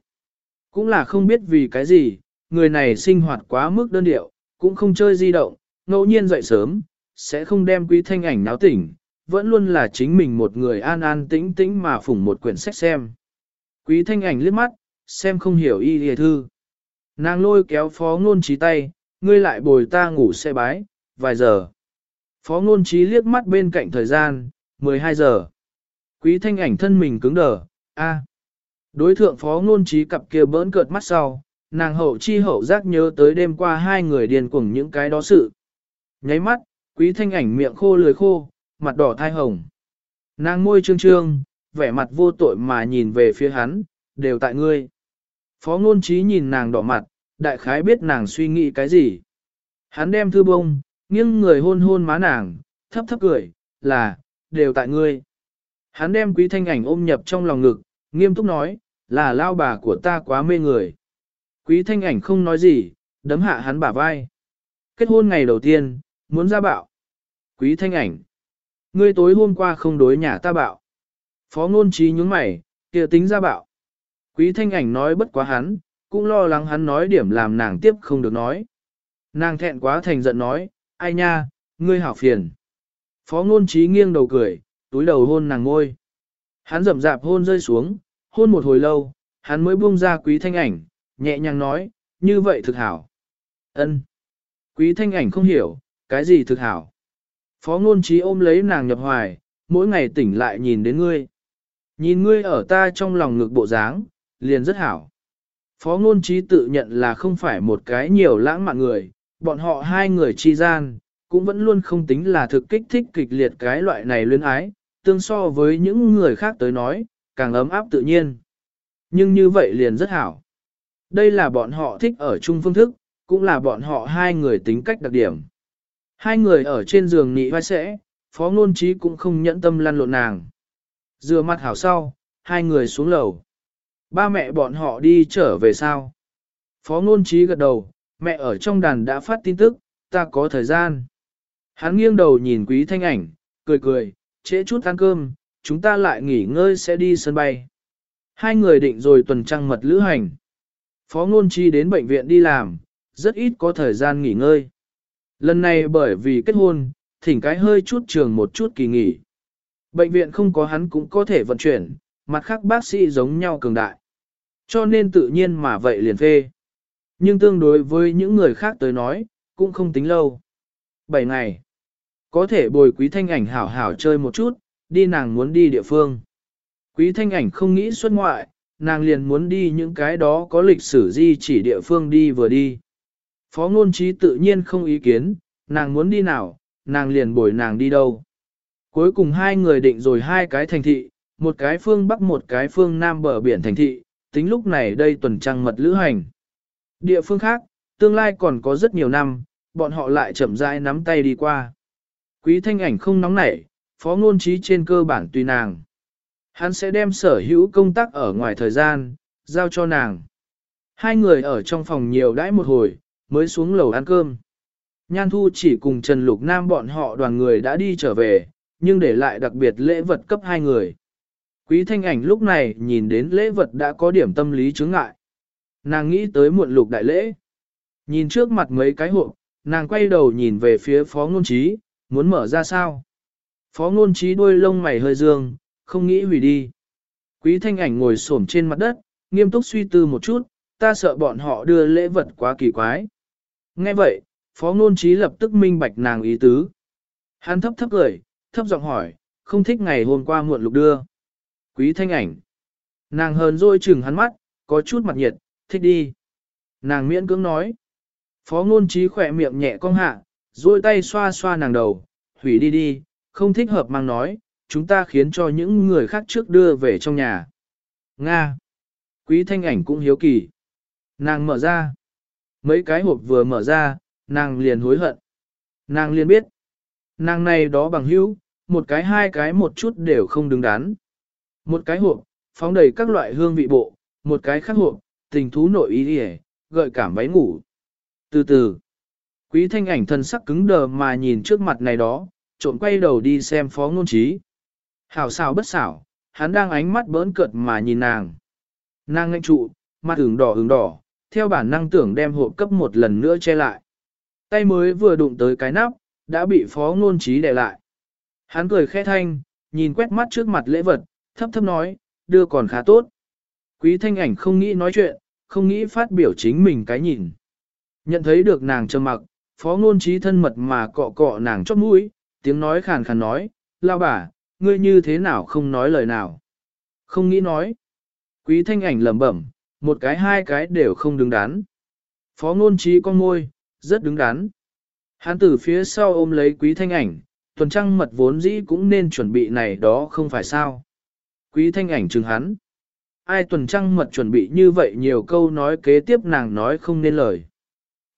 Speaker 1: Cũng là không biết vì cái gì, người này sinh hoạt quá mức đơn điệu, cũng không chơi di động, ngẫu nhiên dậy sớm, sẽ không đem quý thanh ảnh náo tỉnh, vẫn luôn là chính mình một người an an tĩnh tĩnh mà phủng một quyển sách xem. Quý thanh ảnh liếc mắt, xem không hiểu y lìa thư. Nàng lôi kéo phó ngôn trí tay, ngươi lại bồi ta ngủ xe bái, vài giờ. Phó ngôn trí liếc mắt bên cạnh thời gian, 12 giờ. Quý thanh ảnh thân mình cứng đờ, a. Đối thượng phó ngôn trí cặp kia bỡn cợt mắt sau, nàng hậu chi hậu giác nhớ tới đêm qua hai người điền cuồng những cái đó sự. Nháy mắt, quý thanh ảnh miệng khô lưới khô, mặt đỏ thai hồng. Nàng môi trương trương, vẻ mặt vô tội mà nhìn về phía hắn, đều tại ngươi. Phó ngôn trí nhìn nàng đỏ mặt, đại khái biết nàng suy nghĩ cái gì. Hắn đem thư bông, nghiêng người hôn hôn má nàng, thấp thấp cười, là, đều tại ngươi. Hắn đem quý thanh ảnh ôm nhập trong lòng ngực, nghiêm túc nói, là lao bà của ta quá mê người. Quý thanh ảnh không nói gì, đấm hạ hắn bả vai. Kết hôn ngày đầu tiên, muốn ra bạo. Quý thanh ảnh. Ngươi tối hôm qua không đối nhà ta bạo. Phó ngôn trí nhướng mày, kia tính ra bạo. Quý thanh ảnh nói bất quá hắn, cũng lo lắng hắn nói điểm làm nàng tiếp không được nói. Nàng thẹn quá thành giận nói, ai nha, ngươi hảo phiền. Phó ngôn trí nghiêng đầu cười, túi đầu hôn nàng ngôi. Hắn rậm rạp hôn rơi xuống, hôn một hồi lâu, hắn mới buông ra quý thanh ảnh, nhẹ nhàng nói, như vậy thực hảo. ân Quý thanh ảnh không hiểu, cái gì thực hảo. Phó ngôn trí ôm lấy nàng nhập hoài, mỗi ngày tỉnh lại nhìn đến ngươi. Nhìn ngươi ở ta trong lòng ngực bộ dáng, liền rất hảo. Phó ngôn trí tự nhận là không phải một cái nhiều lãng mạn người, bọn họ hai người chi gian, cũng vẫn luôn không tính là thực kích thích kịch liệt cái loại này luyến ái, tương so với những người khác tới nói, càng ấm áp tự nhiên. Nhưng như vậy liền rất hảo. Đây là bọn họ thích ở chung phương thức, cũng là bọn họ hai người tính cách đặc điểm. Hai người ở trên giường nị vai sẽ, phó ngôn trí cũng không nhẫn tâm lăn lộn nàng. Dừa mặt hảo sau, hai người xuống lầu. Ba mẹ bọn họ đi trở về sao? Phó ngôn trí gật đầu, mẹ ở trong đàn đã phát tin tức, ta có thời gian. Hắn nghiêng đầu nhìn quý thanh ảnh, cười cười, trễ chút ăn cơm, chúng ta lại nghỉ ngơi sẽ đi sân bay. Hai người định rồi tuần trăng mật lữ hành. Phó ngôn chi đến bệnh viện đi làm, rất ít có thời gian nghỉ ngơi. Lần này bởi vì kết hôn, thỉnh cái hơi chút trường một chút kỳ nghỉ. Bệnh viện không có hắn cũng có thể vận chuyển, mặt khác bác sĩ giống nhau cường đại. Cho nên tự nhiên mà vậy liền phê. Nhưng tương đối với những người khác tới nói, cũng không tính lâu. 7 ngày. Có thể bồi quý thanh ảnh hảo hảo chơi một chút, đi nàng muốn đi địa phương. Quý thanh ảnh không nghĩ xuất ngoại, nàng liền muốn đi những cái đó có lịch sử di chỉ địa phương đi vừa đi. Phó ngôn trí tự nhiên không ý kiến, nàng muốn đi nào, nàng liền bồi nàng đi đâu. Cuối cùng hai người định rồi hai cái thành thị, một cái phương bắc một cái phương nam bờ biển thành thị, tính lúc này đây tuần trăng mật lữ hành. Địa phương khác, tương lai còn có rất nhiều năm, bọn họ lại chậm rãi nắm tay đi qua. Quý thanh ảnh không nóng nảy, phó ngôn trí trên cơ bản tùy nàng. Hắn sẽ đem sở hữu công tác ở ngoài thời gian, giao cho nàng. Hai người ở trong phòng nhiều đãi một hồi, mới xuống lầu ăn cơm. Nhan Thu chỉ cùng Trần Lục Nam bọn họ đoàn người đã đi trở về, nhưng để lại đặc biệt lễ vật cấp hai người. Quý thanh ảnh lúc này nhìn đến lễ vật đã có điểm tâm lý chứng ngại. Nàng nghĩ tới muộn lục đại lễ. Nhìn trước mặt mấy cái hộp, nàng quay đầu nhìn về phía phó ngôn trí, muốn mở ra sao. Phó ngôn trí đuôi lông mày hơi dương, không nghĩ hủy đi. Quý thanh ảnh ngồi xổm trên mặt đất, nghiêm túc suy tư một chút, ta sợ bọn họ đưa lễ vật quá kỳ quái. Nghe vậy, phó ngôn trí lập tức minh bạch nàng ý tứ. Hắn thấp thấp cười, thấp giọng hỏi, không thích ngày hôm qua muộn lục đưa. Quý thanh ảnh. Nàng hờn rồi chừng hắn mắt, có chút mặt nhiệt, thích đi. Nàng miễn cưỡng nói. Phó ngôn trí khỏe miệng nhẹ cong hạ, duỗi tay xoa xoa nàng đầu, hủy đi đi, không thích hợp mang nói, chúng ta khiến cho những người khác trước đưa về trong nhà. Nga. Quý thanh ảnh cũng hiếu kỳ. Nàng mở ra. Mấy cái hộp vừa mở ra, nàng liền hối hận. Nàng liền biết. Nàng này đó bằng hữu, một cái hai cái một chút đều không đứng đắn. Một cái hộp, phóng đầy các loại hương vị bộ, một cái khác hộp, tình thú nội ý hề, gợi cảm váy ngủ. Từ từ, quý thanh ảnh thân sắc cứng đờ mà nhìn trước mặt này đó, trộn quay đầu đi xem phó ngôn trí. Hảo xảo bất xảo, hắn đang ánh mắt bỡn cợt mà nhìn nàng. Nàng ngạnh trụ, mặt ửng đỏ ửng đỏ, theo bản năng tưởng đem hộp cấp một lần nữa che lại. Tay mới vừa đụng tới cái nắp, đã bị phó ngôn trí đè lại. Hắn cười khẽ thanh, nhìn quét mắt trước mặt lễ vật, thấp thấp nói, đưa còn khá tốt. Quý thanh ảnh không nghĩ nói chuyện, không nghĩ phát biểu chính mình cái nhìn. Nhận thấy được nàng trầm mặc, phó ngôn trí thân mật mà cọ cọ nàng chót mũi, tiếng nói khàn khàn nói, lao bà, ngươi như thế nào không nói lời nào. Không nghĩ nói. Quý thanh ảnh lẩm bẩm, một cái hai cái đều không đứng đắn. Phó ngôn trí con môi, rất đứng đắn. Hắn từ phía sau ôm lấy quý thanh ảnh, tuần trăng mật vốn dĩ cũng nên chuẩn bị này đó không phải sao. Quý thanh ảnh chừng hắn. Ai tuần trăng mật chuẩn bị như vậy nhiều câu nói kế tiếp nàng nói không nên lời.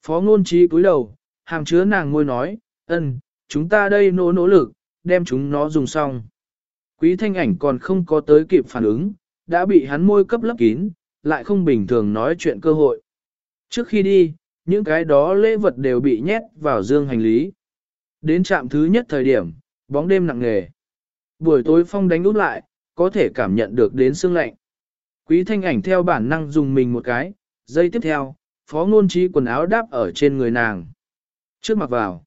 Speaker 1: Phó ngôn trí cúi đầu, hàm chứa nàng môi nói, ân, chúng ta đây nỗ nỗ lực, đem chúng nó dùng xong. Quý thanh ảnh còn không có tới kịp phản ứng, đã bị hắn môi cấp lấp kín, lại không bình thường nói chuyện cơ hội. Trước khi đi, những cái đó lễ vật đều bị nhét vào dương hành lý. Đến trạm thứ nhất thời điểm, bóng đêm nặng nề. Buổi tối phong đánh út lại, có thể cảm nhận được đến xương lạnh. Quý thanh ảnh theo bản năng dùng mình một cái, giây tiếp theo, phó ngôn trí quần áo đáp ở trên người nàng. Trước mặc vào,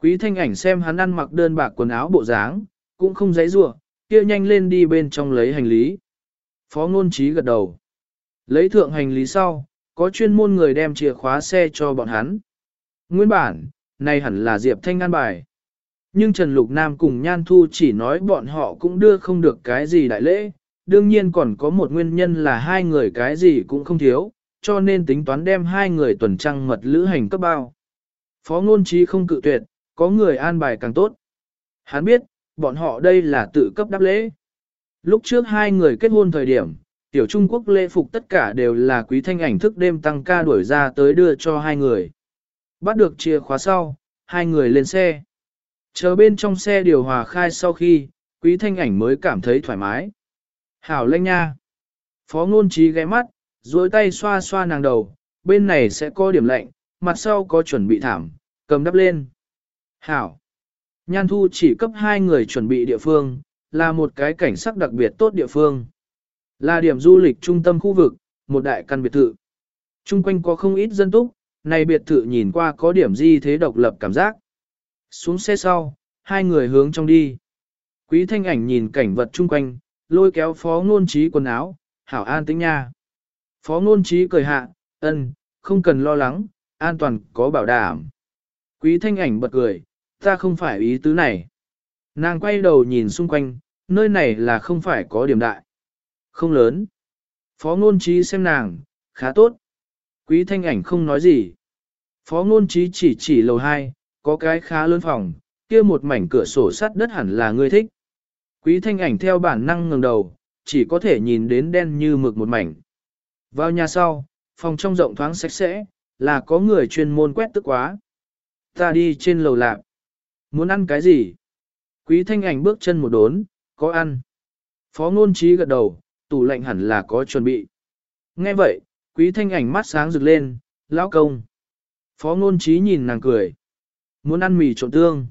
Speaker 1: quý thanh ảnh xem hắn ăn mặc đơn bạc quần áo bộ dáng, cũng không dãy rủa kia nhanh lên đi bên trong lấy hành lý. Phó ngôn trí gật đầu. Lấy thượng hành lý sau, có chuyên môn người đem chìa khóa xe cho bọn hắn. Nguyên bản, này hẳn là Diệp Thanh an bài. Nhưng Trần Lục Nam cùng Nhan Thu chỉ nói bọn họ cũng đưa không được cái gì đại lễ, đương nhiên còn có một nguyên nhân là hai người cái gì cũng không thiếu, cho nên tính toán đem hai người tuần trăng mật lữ hành cấp bao. Phó ngôn trí không cự tuyệt, có người an bài càng tốt. Hắn biết, bọn họ đây là tự cấp đáp lễ. Lúc trước hai người kết hôn thời điểm, tiểu Trung Quốc lễ phục tất cả đều là quý thanh ảnh thức đêm tăng ca đuổi ra tới đưa cho hai người. Bắt được chìa khóa sau, hai người lên xe. Chờ bên trong xe điều hòa khai sau khi, quý thanh ảnh mới cảm thấy thoải mái. Hảo lanh nha. Phó ngôn trí ghé mắt, duỗi tay xoa xoa nàng đầu, bên này sẽ có điểm lạnh, mặt sau có chuẩn bị thảm, cầm đắp lên. Hảo. Nhan thu chỉ cấp hai người chuẩn bị địa phương, là một cái cảnh sắc đặc biệt tốt địa phương. Là điểm du lịch trung tâm khu vực, một đại căn biệt thự. Trung quanh có không ít dân túc, này biệt thự nhìn qua có điểm gì thế độc lập cảm giác. Xuống xe sau, hai người hướng trong đi. Quý thanh ảnh nhìn cảnh vật chung quanh, lôi kéo phó ngôn trí quần áo, hảo an tĩnh nha. Phó ngôn trí cười hạ, ân, không cần lo lắng, an toàn có bảo đảm. Quý thanh ảnh bật cười, ta không phải ý tứ này. Nàng quay đầu nhìn xung quanh, nơi này là không phải có điểm đại. Không lớn. Phó ngôn trí xem nàng, khá tốt. Quý thanh ảnh không nói gì. Phó ngôn trí chỉ chỉ lầu 2, có cái khá lớn phòng, kia một mảnh cửa sổ sắt đất hẳn là ngươi thích. Quý thanh ảnh theo bản năng ngẩng đầu, chỉ có thể nhìn đến đen như mực một mảnh. Vào nhà sau, phòng trong rộng thoáng sạch sẽ, là có người chuyên môn quét tức quá. Ta đi trên lầu lạc. Muốn ăn cái gì? Quý thanh ảnh bước chân một đốn, có ăn. Phó ngôn trí gật đầu, tủ lạnh hẳn là có chuẩn bị. Nghe vậy, quý thanh ảnh mắt sáng rực lên, lão công. Phó ngôn trí nhìn nàng cười. Muốn ăn mì trộn tương.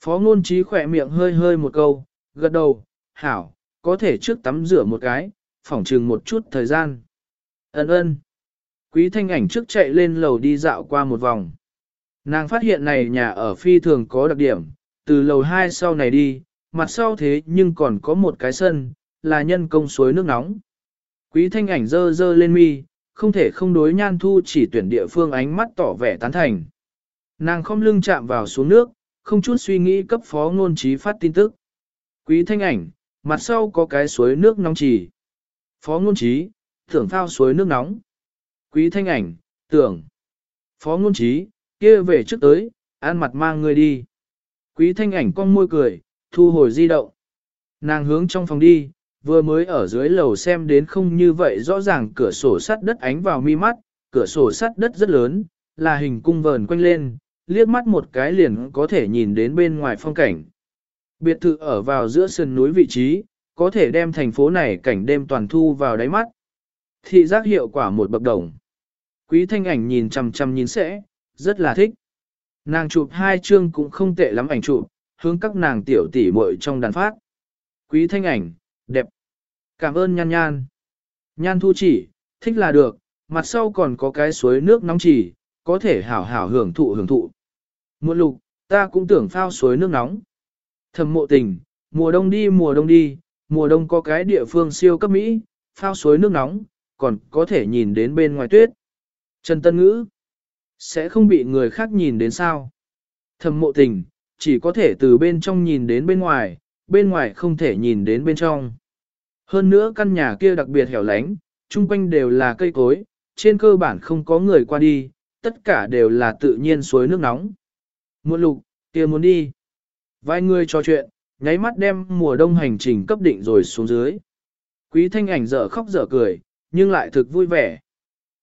Speaker 1: Phó ngôn trí khỏe miệng hơi hơi một câu, gật đầu, hảo, có thể trước tắm rửa một cái, phỏng trừng một chút thời gian. Ấn ơn. Quý thanh ảnh trước chạy lên lầu đi dạo qua một vòng. Nàng phát hiện này nhà ở phi thường có đặc điểm, từ lầu 2 sau này đi, mặt sau thế nhưng còn có một cái sân, là nhân công suối nước nóng. Quý thanh ảnh dơ dơ lên mi, không thể không đối nhan thu chỉ tuyển địa phương ánh mắt tỏ vẻ tán thành. Nàng không lưng chạm vào xuống nước, không chút suy nghĩ cấp phó ngôn trí phát tin tức. Quý thanh ảnh, mặt sau có cái suối nước nóng chỉ. Phó ngôn trí, tưởng thao suối nước nóng. Quý thanh ảnh, tưởng. Phó ngôn trí, kia về trước tới, ăn mặt mang người đi. Quý thanh ảnh cong môi cười, thu hồi di động. Nàng hướng trong phòng đi, vừa mới ở dưới lầu xem đến không như vậy rõ ràng cửa sổ sắt đất ánh vào mi mắt, cửa sổ sắt đất rất lớn, là hình cung vờn quanh lên, liếc mắt một cái liền có thể nhìn đến bên ngoài phong cảnh. Biệt thự ở vào giữa sườn núi vị trí, có thể đem thành phố này cảnh đêm toàn thu vào đáy mắt. Thị giác hiệu quả một bậc đồng. Quý thanh ảnh nhìn chằm chằm nhìn sẽ, rất là thích. Nàng chụp hai chương cũng không tệ lắm ảnh chụp, hướng các nàng tiểu tỷ muội trong đàn phát. Quý thanh ảnh, đẹp. Cảm ơn nhan nhan. Nhan thu chỉ, thích là được, mặt sau còn có cái suối nước nóng chỉ, có thể hảo hảo hưởng thụ hưởng thụ. Muộn lục, ta cũng tưởng phao suối nước nóng. Thầm mộ tình, mùa đông đi mùa đông đi, mùa đông có cái địa phương siêu cấp Mỹ, phao suối nước nóng, còn có thể nhìn đến bên ngoài tuyết. Trần Tân Ngữ, sẽ không bị người khác nhìn đến sao. Thầm mộ tình, chỉ có thể từ bên trong nhìn đến bên ngoài, bên ngoài không thể nhìn đến bên trong. Hơn nữa căn nhà kia đặc biệt hẻo lánh, chung quanh đều là cây cối, trên cơ bản không có người qua đi, tất cả đều là tự nhiên suối nước nóng. Muộn lục, kia muốn đi. Vài người trò chuyện, nháy mắt đem mùa đông hành trình cấp định rồi xuống dưới. Quý thanh ảnh dở khóc dở cười, nhưng lại thực vui vẻ.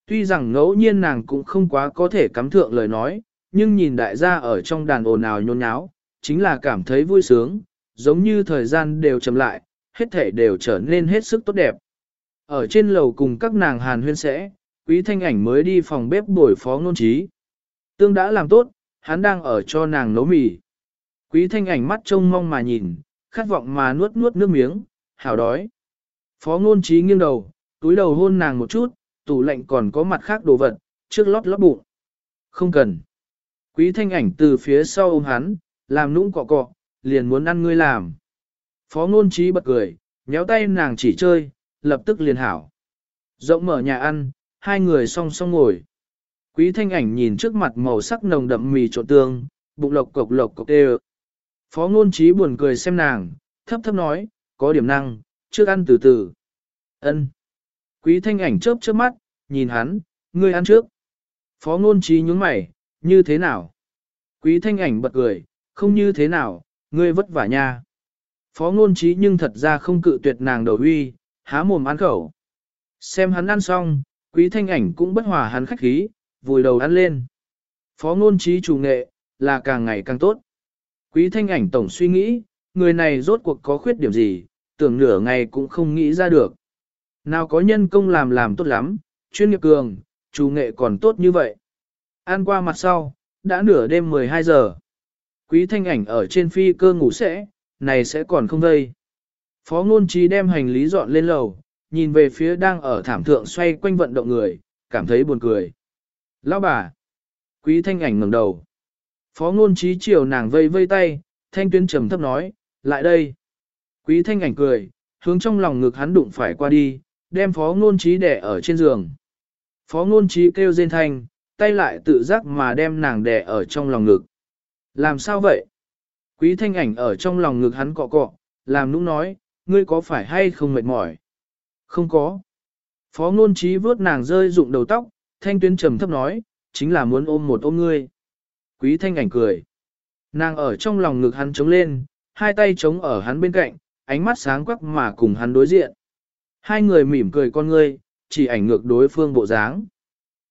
Speaker 1: Tuy rằng ngẫu nhiên nàng cũng không quá có thể cắm thượng lời nói, nhưng nhìn đại gia ở trong đàn ồn ào nhôn nháo, chính là cảm thấy vui sướng, giống như thời gian đều chậm lại, hết thể đều trở nên hết sức tốt đẹp. Ở trên lầu cùng các nàng hàn huyên sẽ, quý thanh ảnh mới đi phòng bếp bồi phó ngôn trí. Tương đã làm tốt, hắn đang ở cho nàng nấu mì. Quý thanh ảnh mắt trông mong mà nhìn, khát vọng mà nuốt nuốt nước miếng, hào đói. Phó ngôn trí nghiêng đầu, túi đầu hôn nàng một chút, tủ lạnh còn có mặt khác đồ vật, trước lót lót bụng. Không cần. Quý thanh ảnh từ phía sau ôm hắn, làm nũng cọ cọ, liền muốn ăn ngươi làm. Phó ngôn trí bật cười, nhéo tay nàng chỉ chơi, lập tức liền hảo. Rộng mở nhà ăn, hai người song song ngồi. Quý thanh ảnh nhìn trước mặt màu sắc nồng đậm mì trộn tương, bụng lộc cộc lộc cộc tê Phó ngôn trí buồn cười xem nàng, thấp thấp nói, có điểm năng, trước ăn từ từ. ân Quý thanh ảnh chớp chớp mắt, nhìn hắn, ngươi ăn trước. Phó ngôn trí nhướng mày, như thế nào? Quý thanh ảnh bật cười, không như thế nào, ngươi vất vả nha. Phó ngôn trí nhưng thật ra không cự tuyệt nàng đầu huy, há mồm ăn khẩu. Xem hắn ăn xong, quý thanh ảnh cũng bất hòa hắn khách khí, vùi đầu ăn lên. Phó ngôn trí chủ nghệ, là càng ngày càng tốt. Quý thanh ảnh tổng suy nghĩ, người này rốt cuộc có khuyết điểm gì, tưởng nửa ngày cũng không nghĩ ra được. Nào có nhân công làm làm tốt lắm, chuyên nghiệp cường, chủ nghệ còn tốt như vậy. Ăn qua mặt sau, đã nửa đêm 12 giờ. Quý thanh ảnh ở trên phi cơ ngủ sẽ, này sẽ còn không vây. Phó ngôn trí đem hành lý dọn lên lầu, nhìn về phía đang ở thảm thượng xoay quanh vận động người, cảm thấy buồn cười. Lão bà! Quý thanh ảnh ngẩng đầu. Phó ngôn trí chiều nàng vây vây tay, thanh tuyến trầm thấp nói, lại đây. Quý thanh ảnh cười, hướng trong lòng ngực hắn đụng phải qua đi, đem phó ngôn trí đẻ ở trên giường. Phó ngôn trí kêu rên thanh, tay lại tự giác mà đem nàng đè ở trong lòng ngực. Làm sao vậy? Quý thanh ảnh ở trong lòng ngực hắn cọ cọ, làm nũng nói, ngươi có phải hay không mệt mỏi? Không có. Phó ngôn trí vớt nàng rơi rụng đầu tóc, thanh tuyến trầm thấp nói, chính là muốn ôm một ôm ngươi. Quý thanh ảnh cười. Nàng ở trong lòng ngực hắn chống lên, hai tay chống ở hắn bên cạnh, ánh mắt sáng quắc mà cùng hắn đối diện. Hai người mỉm cười con ngươi, chỉ ảnh ngược đối phương bộ dáng.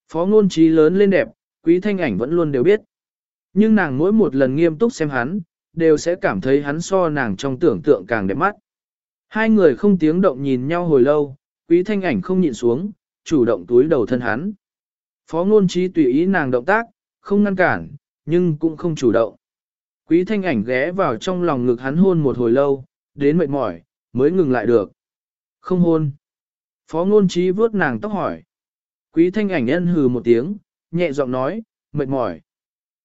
Speaker 1: Phó ngôn trí lớn lên đẹp, quý thanh ảnh vẫn luôn đều biết. Nhưng nàng mỗi một lần nghiêm túc xem hắn, đều sẽ cảm thấy hắn so nàng trong tưởng tượng càng đẹp mắt. Hai người không tiếng động nhìn nhau hồi lâu, quý thanh ảnh không nhịn xuống, chủ động túi đầu thân hắn. Phó ngôn trí tùy ý nàng động tác, không ngăn cản, nhưng cũng không chủ động. Quý thanh ảnh ghé vào trong lòng ngực hắn hôn một hồi lâu, đến mệt mỏi, mới ngừng lại được. Không hôn. Phó ngôn trí vớt nàng tóc hỏi. Quý thanh ảnh ân hừ một tiếng, nhẹ giọng nói, mệt mỏi.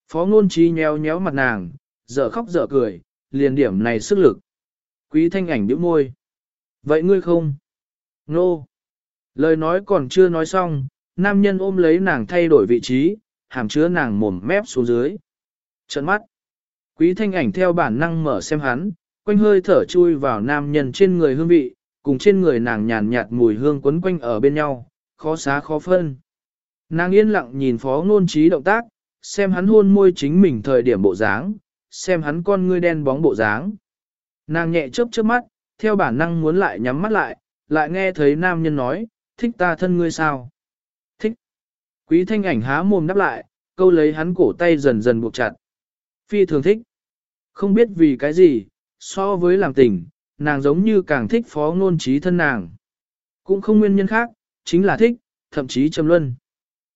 Speaker 1: Phó ngôn trí nhéo nhéo mặt nàng, dở khóc dở cười, liền điểm này sức lực. Quý thanh ảnh bĩu môi. Vậy ngươi không? Nô. No. Lời nói còn chưa nói xong, nam nhân ôm lấy nàng thay đổi vị trí, hàm chứa nàng mồm mép xuống dưới. Trận mắt. Quý thanh ảnh theo bản năng mở xem hắn, quanh hơi thở chui vào nam nhân trên người hương vị, cùng trên người nàng nhàn nhạt mùi hương quấn quanh ở bên nhau, khó xá khó phân. Nàng yên lặng nhìn phó ngôn trí động tác, xem hắn hôn môi chính mình thời điểm bộ dáng, xem hắn con ngươi đen bóng bộ dáng. Nàng nhẹ chớp chớp mắt, theo bản năng muốn lại nhắm mắt lại, lại nghe thấy nam nhân nói, thích ta thân ngươi sao? Thích. Quý thanh ảnh há mồm đáp lại, câu lấy hắn cổ tay dần dần buộc chặt. Phi thường thích. Không biết vì cái gì, so với làm tình, nàng giống như càng thích phó ngôn trí thân nàng. Cũng không nguyên nhân khác, chính là thích, thậm chí trầm luân.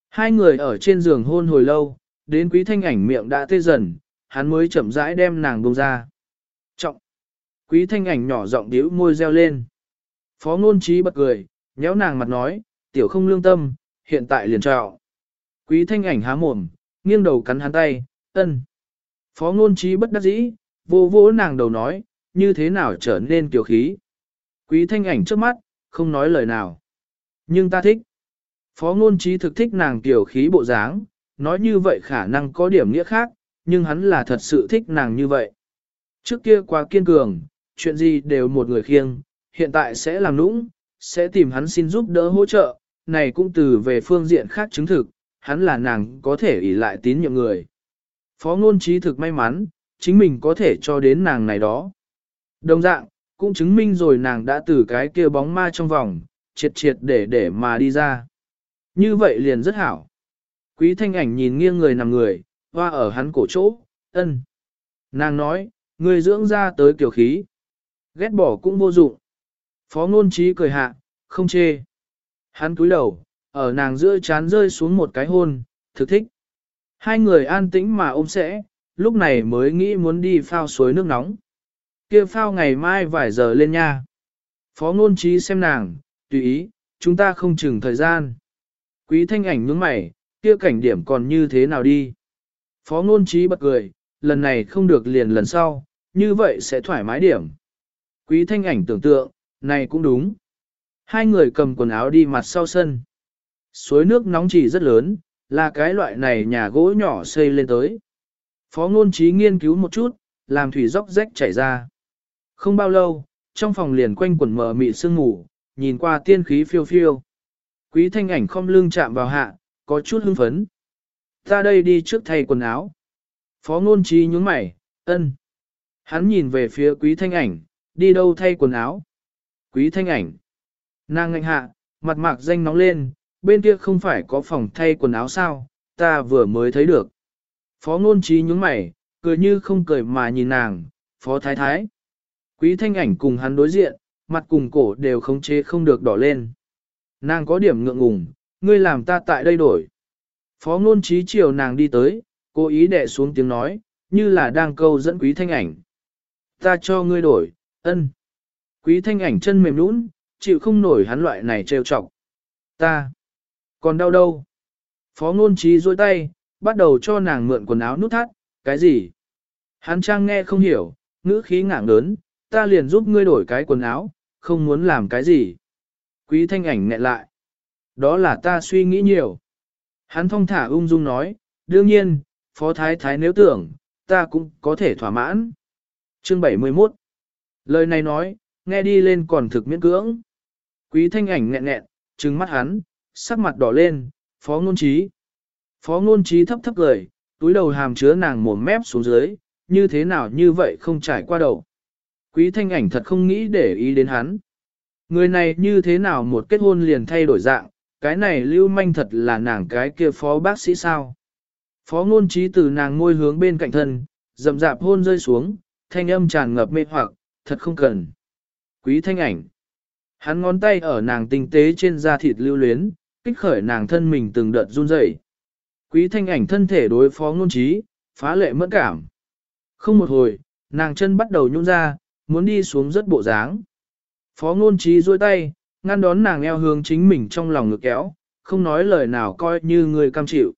Speaker 1: Hai người ở trên giường hôn hồi lâu, đến quý thanh ảnh miệng đã tê dần, hắn mới chậm rãi đem nàng bông ra. Quý thanh ảnh nhỏ giọng điếu môi reo lên. Phó ngôn trí bật cười, nhéo nàng mặt nói, tiểu không lương tâm, hiện tại liền trạo. Quý thanh ảnh há mồm, nghiêng đầu cắn hắn tay, ân. Phó ngôn trí bất đắc dĩ, vô vô nàng đầu nói, như thế nào trở nên tiểu khí. Quý thanh ảnh trước mắt, không nói lời nào. Nhưng ta thích. Phó ngôn trí thực thích nàng tiểu khí bộ dáng, nói như vậy khả năng có điểm nghĩa khác, nhưng hắn là thật sự thích nàng như vậy. Trước kia quá kiên cường, chuyện gì đều một người khiêng, hiện tại sẽ làm nũng, sẽ tìm hắn xin giúp đỡ hỗ trợ, này cũng từ về phương diện khác chứng thực, hắn là nàng có thể ỷ lại tín nhiệm người. Phó ngôn trí thực may mắn, chính mình có thể cho đến nàng này đó. Đồng dạng, cũng chứng minh rồi nàng đã từ cái kia bóng ma trong vòng, triệt triệt để để mà đi ra. Như vậy liền rất hảo. Quý thanh ảnh nhìn nghiêng người nằm người, hoa ở hắn cổ chỗ, ân. Nàng nói, người dưỡng ra tới kiểu khí. Ghét bỏ cũng vô dụng. Phó ngôn trí cười hạ, không chê. Hắn cúi đầu, ở nàng giữa chán rơi xuống một cái hôn, thực thích. Hai người an tĩnh mà ôm sẽ, lúc này mới nghĩ muốn đi phao suối nước nóng. kia phao ngày mai vài giờ lên nha. Phó ngôn trí xem nàng, tùy ý, chúng ta không chừng thời gian. Quý thanh ảnh nhướng mày, kia cảnh điểm còn như thế nào đi. Phó ngôn trí bật cười, lần này không được liền lần sau, như vậy sẽ thoải mái điểm. Quý thanh ảnh tưởng tượng, này cũng đúng. Hai người cầm quần áo đi mặt sau sân. Suối nước nóng chỉ rất lớn, là cái loại này nhà gỗ nhỏ xây lên tới. Phó ngôn trí nghiên cứu một chút, làm thủy dốc rách chảy ra. Không bao lâu, trong phòng liền quanh quần mờ mị sương ngủ, nhìn qua tiên khí phiêu phiêu. Quý thanh ảnh không lưng chạm vào hạ, có chút hưng phấn. Ta đây đi trước thay quần áo. Phó ngôn trí nhướng mày, ân. Hắn nhìn về phía quý thanh ảnh, đi đâu thay quần áo. Quý thanh ảnh. Nàng ngạnh hạ, mặt mạc danh nóng lên, bên kia không phải có phòng thay quần áo sao, ta vừa mới thấy được. Phó ngôn trí nhướng mày, cười như không cười mà nhìn nàng, phó thái thái. Quý thanh ảnh cùng hắn đối diện, mặt cùng cổ đều khống chế không được đỏ lên. Nàng có điểm ngượng ngùng, ngươi làm ta tại đây đổi. Phó ngôn trí chiều nàng đi tới, cố ý đè xuống tiếng nói, như là đang câu dẫn quý thanh ảnh. Ta cho ngươi đổi, ân. Quý thanh ảnh chân mềm nũng, chịu không nổi hắn loại này trêu chọc. Ta, còn đau đâu? Phó ngôn trí dôi tay, bắt đầu cho nàng mượn quần áo nút thắt, cái gì? Hắn trang nghe không hiểu, ngữ khí ngạng lớn, ta liền giúp ngươi đổi cái quần áo, không muốn làm cái gì. Quý thanh ảnh nghẹn lại. Đó là ta suy nghĩ nhiều. Hắn thong thả ung dung nói, đương nhiên, phó thái thái nếu tưởng, ta cũng có thể thỏa mãn. Chương 71 Lời này nói, nghe đi lên còn thực miễn cưỡng. Quý thanh ảnh nghẹn nghẹn, trừng mắt hắn, sắc mặt đỏ lên, phó ngôn trí. Phó ngôn trí thấp thấp cười, túi đầu hàm chứa nàng mồm mép xuống dưới, như thế nào như vậy không trải qua đầu. Quý thanh ảnh thật không nghĩ để ý đến hắn. Người này như thế nào một kết hôn liền thay đổi dạng, cái này lưu manh thật là nàng cái kia phó bác sĩ sao. Phó ngôn trí từ nàng ngôi hướng bên cạnh thân, rậm dạp hôn rơi xuống, thanh âm tràn ngập mê hoặc, thật không cần. Quý thanh ảnh. Hắn ngón tay ở nàng tinh tế trên da thịt lưu luyến, kích khởi nàng thân mình từng đợt run rẩy. Quý thanh ảnh thân thể đối phó ngôn trí, phá lệ mất cảm. Không một hồi, nàng chân bắt đầu nhún ra, muốn đi xuống rất bộ dáng. Phó ngôn trí duỗi tay, ngăn đón nàng eo hướng chính mình trong lòng ngực kéo, không nói lời nào coi như người cam chịu.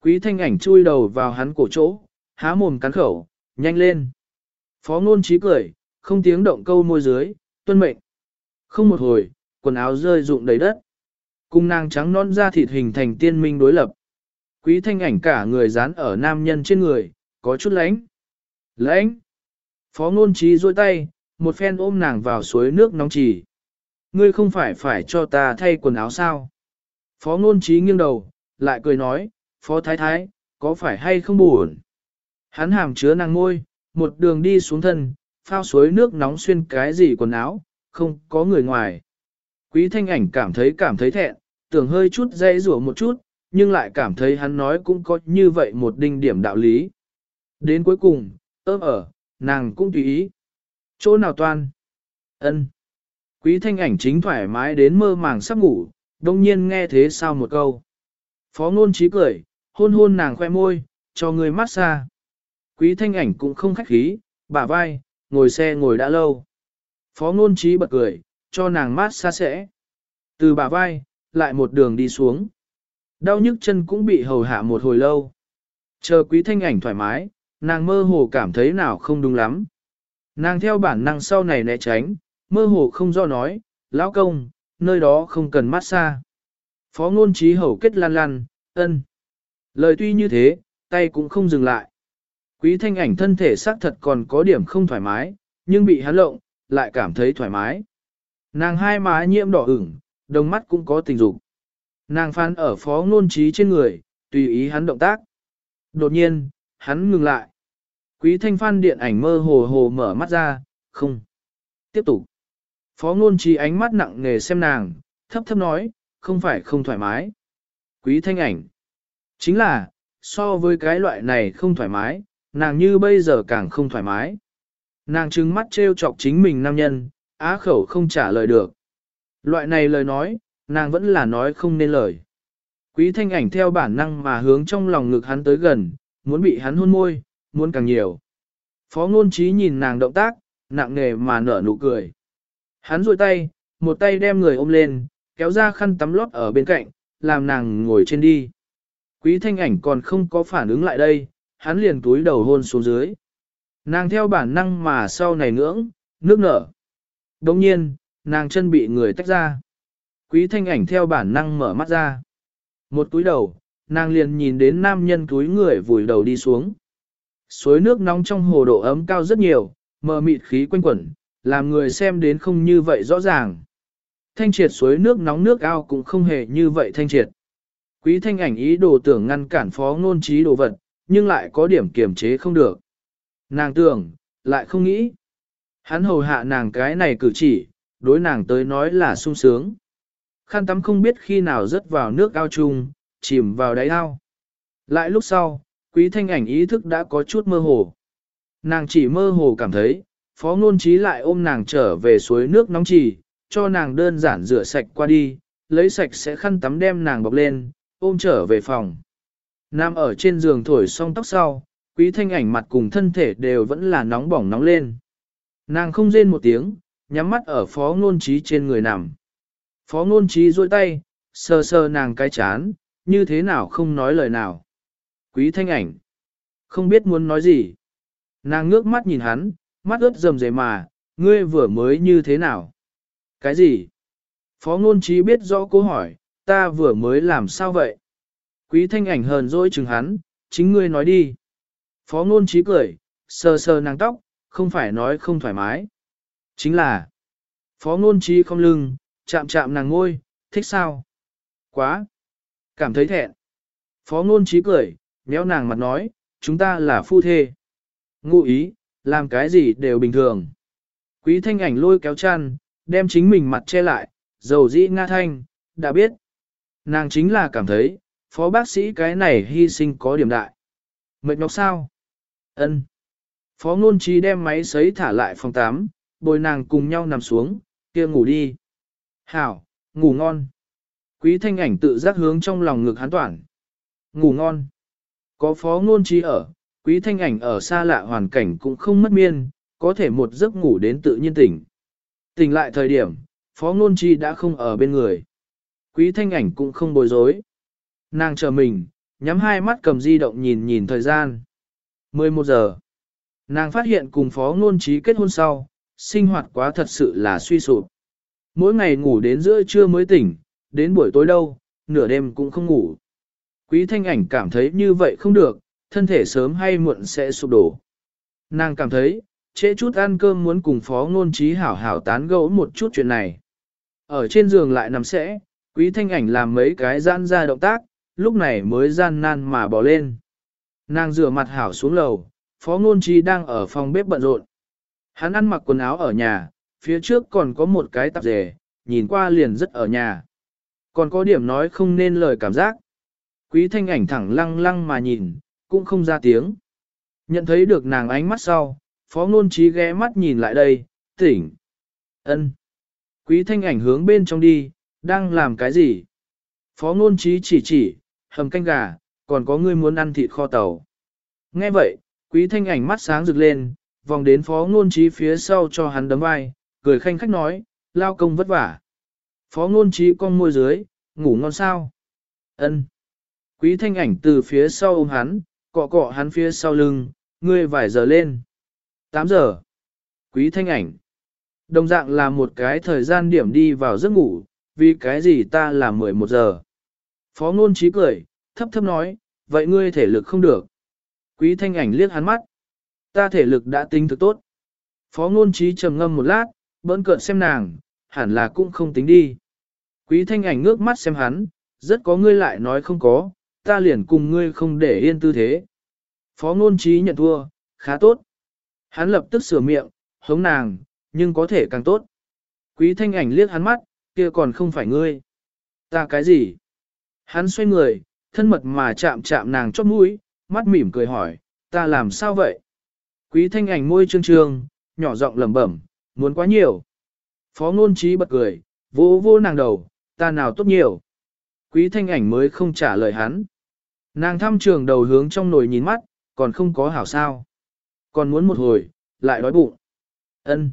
Speaker 1: Quý thanh ảnh chui đầu vào hắn cổ chỗ, há mồm cắn khẩu, nhanh lên. Phó ngôn trí cười, không tiếng động câu môi dưới, tuân mệnh. Không một hồi, quần áo rơi rụng đầy đất. Cung nàng trắng non da thịt hình thành tiên minh đối lập. Quý thanh ảnh cả người dán ở nam nhân trên người, có chút lánh. Lánh. Phó ngôn trí duỗi tay, một phen ôm nàng vào suối nước nóng chỉ. Ngươi không phải phải cho ta thay quần áo sao? Phó ngôn trí nghiêng đầu, lại cười nói, Phó Thái Thái, có phải hay không buồn? Hắn hàm chứa nàng ngôi, một đường đi xuống thân, phao suối nước nóng xuyên cái gì quần áo, không có người ngoài. Quý thanh ảnh cảm thấy cảm thấy thẹn, tưởng hơi chút dây rủa một chút, nhưng lại cảm thấy hắn nói cũng có như vậy một đinh điểm đạo lý. Đến cuối cùng, ơm ở, nàng cũng tùy ý. Chỗ nào toan? ân Quý thanh ảnh chính thoải mái đến mơ màng sắp ngủ, đông nhiên nghe thế sao một câu. Phó ngôn trí cười, hôn hôn nàng khoe môi, cho người mát xa. Quý thanh ảnh cũng không khách khí, bả vai, ngồi xe ngồi đã lâu. Phó ngôn trí bật cười, cho nàng mát xa sẽ. Từ bả vai, lại một đường đi xuống. Đau nhức chân cũng bị hầu hạ một hồi lâu. Chờ quý thanh ảnh thoải mái, nàng mơ hồ cảm thấy nào không đúng lắm. Nàng theo bản năng sau này né tránh, mơ hồ không do nói, lão công, nơi đó không cần mát xa. Phó ngôn trí hầu kết lan lan, ân. Lời tuy như thế, tay cũng không dừng lại. Quý thanh ảnh thân thể xác thật còn có điểm không thoải mái, nhưng bị hắn lộng, lại cảm thấy thoải mái. Nàng hai má nhiễm đỏ ửng, đồng mắt cũng có tình dục. Nàng phán ở phó ngôn trí trên người, tùy ý hắn động tác. Đột nhiên, hắn ngừng lại. Quý thanh phan điện ảnh mơ hồ hồ mở mắt ra, không. Tiếp tục. Phó ngôn trí ánh mắt nặng nề xem nàng, thấp thấp nói, không phải không thoải mái. Quý thanh ảnh. Chính là, so với cái loại này không thoải mái, nàng như bây giờ càng không thoải mái. Nàng trừng mắt trêu chọc chính mình nam nhân, á khẩu không trả lời được. Loại này lời nói, nàng vẫn là nói không nên lời. Quý thanh ảnh theo bản năng mà hướng trong lòng ngực hắn tới gần, muốn bị hắn hôn môi, muốn càng nhiều. Phó ngôn trí nhìn nàng động tác, nặng nề mà nở nụ cười. Hắn rôi tay, một tay đem người ôm lên, kéo ra khăn tắm lót ở bên cạnh, làm nàng ngồi trên đi. Quý thanh ảnh còn không có phản ứng lại đây, hắn liền túi đầu hôn xuống dưới. Nàng theo bản năng mà sau này ngưỡng, nước nở. Đồng nhiên, nàng chân bị người tách ra. Quý thanh ảnh theo bản năng mở mắt ra. Một túi đầu, nàng liền nhìn đến nam nhân túi người vùi đầu đi xuống. Suối nước nóng trong hồ độ ấm cao rất nhiều, mờ mịt khí quanh quẩn, làm người xem đến không như vậy rõ ràng. Thanh triệt suối nước nóng nước ao cũng không hề như vậy thanh triệt. Quý thanh ảnh ý đồ tưởng ngăn cản phó ngôn trí đồ vật, nhưng lại có điểm kiềm chế không được. Nàng tưởng, lại không nghĩ. Hắn hầu hạ nàng cái này cử chỉ, đối nàng tới nói là sung sướng. Khăn tắm không biết khi nào rớt vào nước ao chung, chìm vào đáy ao. Lại lúc sau, quý thanh ảnh ý thức đã có chút mơ hồ. Nàng chỉ mơ hồ cảm thấy, phó ngôn trí lại ôm nàng trở về suối nước nóng chỉ, cho nàng đơn giản rửa sạch qua đi, lấy sạch sẽ khăn tắm đem nàng bọc lên, ôm trở về phòng. Nam ở trên giường thổi xong tóc sau, quý thanh ảnh mặt cùng thân thể đều vẫn là nóng bỏng nóng lên. Nàng không rên một tiếng, nhắm mắt ở phó ngôn trí trên người nằm. Phó ngôn trí duỗi tay, sờ sờ nàng cái chán, như thế nào không nói lời nào. Quý thanh ảnh, không biết muốn nói gì. Nàng ngước mắt nhìn hắn, mắt ướt rầm rề mà, ngươi vừa mới như thế nào? Cái gì? Phó ngôn trí biết rõ câu hỏi, ta vừa mới làm sao vậy? Quý thanh ảnh hờn dỗi chừng hắn, chính ngươi nói đi. Phó ngôn trí cười, sờ sờ nàng tóc, không phải nói không thoải mái. Chính là, phó ngôn trí không lưng, chạm chạm nàng ngôi, thích sao? Quá! Cảm thấy thẹn. Phó ngôn trí cười, méo nàng mặt nói, chúng ta là phu thê. Ngụ ý, làm cái gì đều bình thường. Quý thanh ảnh lôi kéo chăn, đem chính mình mặt che lại, dầu dĩ nga thanh, đã biết. Nàng chính là cảm thấy, phó bác sĩ cái này hy sinh có điểm đại. Mệt nhọc sao? ân Phó ngôn trí đem máy sấy thả lại phòng 8, bồi nàng cùng nhau nằm xuống, kia ngủ đi. Hảo, ngủ ngon. Quý thanh ảnh tự giác hướng trong lòng ngực hắn toàn. Ngủ ngon. Có phó ngôn trí ở, quý thanh ảnh ở xa lạ hoàn cảnh cũng không mất miên, có thể một giấc ngủ đến tự nhiên tỉnh. Tỉnh lại thời điểm, phó ngôn trí đã không ở bên người. Quý thanh ảnh cũng không bối rối. Nàng chờ mình, nhắm hai mắt cầm di động nhìn nhìn thời gian. 11 giờ. Nàng phát hiện cùng phó ngôn trí kết hôn sau, sinh hoạt quá thật sự là suy sụp. Mỗi ngày ngủ đến giữa trưa mới tỉnh, đến buổi tối đâu, nửa đêm cũng không ngủ. Quý thanh ảnh cảm thấy như vậy không được, thân thể sớm hay muộn sẽ sụp đổ. Nàng cảm thấy, trễ chút ăn cơm muốn cùng phó ngôn trí hảo hảo tán gẫu một chút chuyện này. Ở trên giường lại nằm sẽ, quý thanh ảnh làm mấy cái gian ra động tác, lúc này mới gian nan mà bỏ lên. Nàng rửa mặt hảo xuống lầu, phó ngôn trí đang ở phòng bếp bận rộn. Hắn ăn mặc quần áo ở nhà, phía trước còn có một cái tạp dề, nhìn qua liền rất ở nhà. Còn có điểm nói không nên lời cảm giác. Quý thanh ảnh thẳng lăng lăng mà nhìn, cũng không ra tiếng. Nhận thấy được nàng ánh mắt sau, phó ngôn trí ghé mắt nhìn lại đây, tỉnh. ân Quý thanh ảnh hướng bên trong đi, đang làm cái gì? Phó ngôn trí chỉ chỉ, hầm canh gà, còn có người muốn ăn thịt kho tàu. Nghe vậy, quý thanh ảnh mắt sáng rực lên, vòng đến phó ngôn trí phía sau cho hắn đấm vai, cười khanh khách nói, lao công vất vả. Phó ngôn trí con môi dưới, ngủ ngon sao? ân Quý thanh ảnh từ phía sau ôm hắn, cọ cọ hắn phía sau lưng, ngươi vài giờ lên. 8 giờ. Quý thanh ảnh. Đồng dạng là một cái thời gian điểm đi vào giấc ngủ, vì cái gì ta là 11 giờ. Phó ngôn trí cười, thấp thấp nói, vậy ngươi thể lực không được. Quý thanh ảnh liếc hắn mắt. Ta thể lực đã tính thực tốt. Phó ngôn trí trầm ngâm một lát, bỡn cợt xem nàng, hẳn là cũng không tính đi. Quý thanh ảnh ngước mắt xem hắn, rất có ngươi lại nói không có, ta liền cùng ngươi không để yên tư thế. Phó ngôn trí nhận thua, khá tốt. Hắn lập tức sửa miệng, hống nàng, nhưng có thể càng tốt. Quý thanh ảnh liếc hắn mắt, kia còn không phải ngươi. Ta cái gì? Hắn xoay người, thân mật mà chạm chạm nàng chót mũi, mắt mỉm cười hỏi, ta làm sao vậy? Quý thanh ảnh môi trương trương, nhỏ giọng lẩm bẩm, muốn quá nhiều. Phó ngôn trí bật cười, vô vô nàng đầu, ta nào tốt nhiều. Quý thanh ảnh mới không trả lời hắn. Nàng thăm trường đầu hướng trong nồi nhìn mắt, còn không có hảo sao. Còn muốn một hồi, lại đói bụng. ân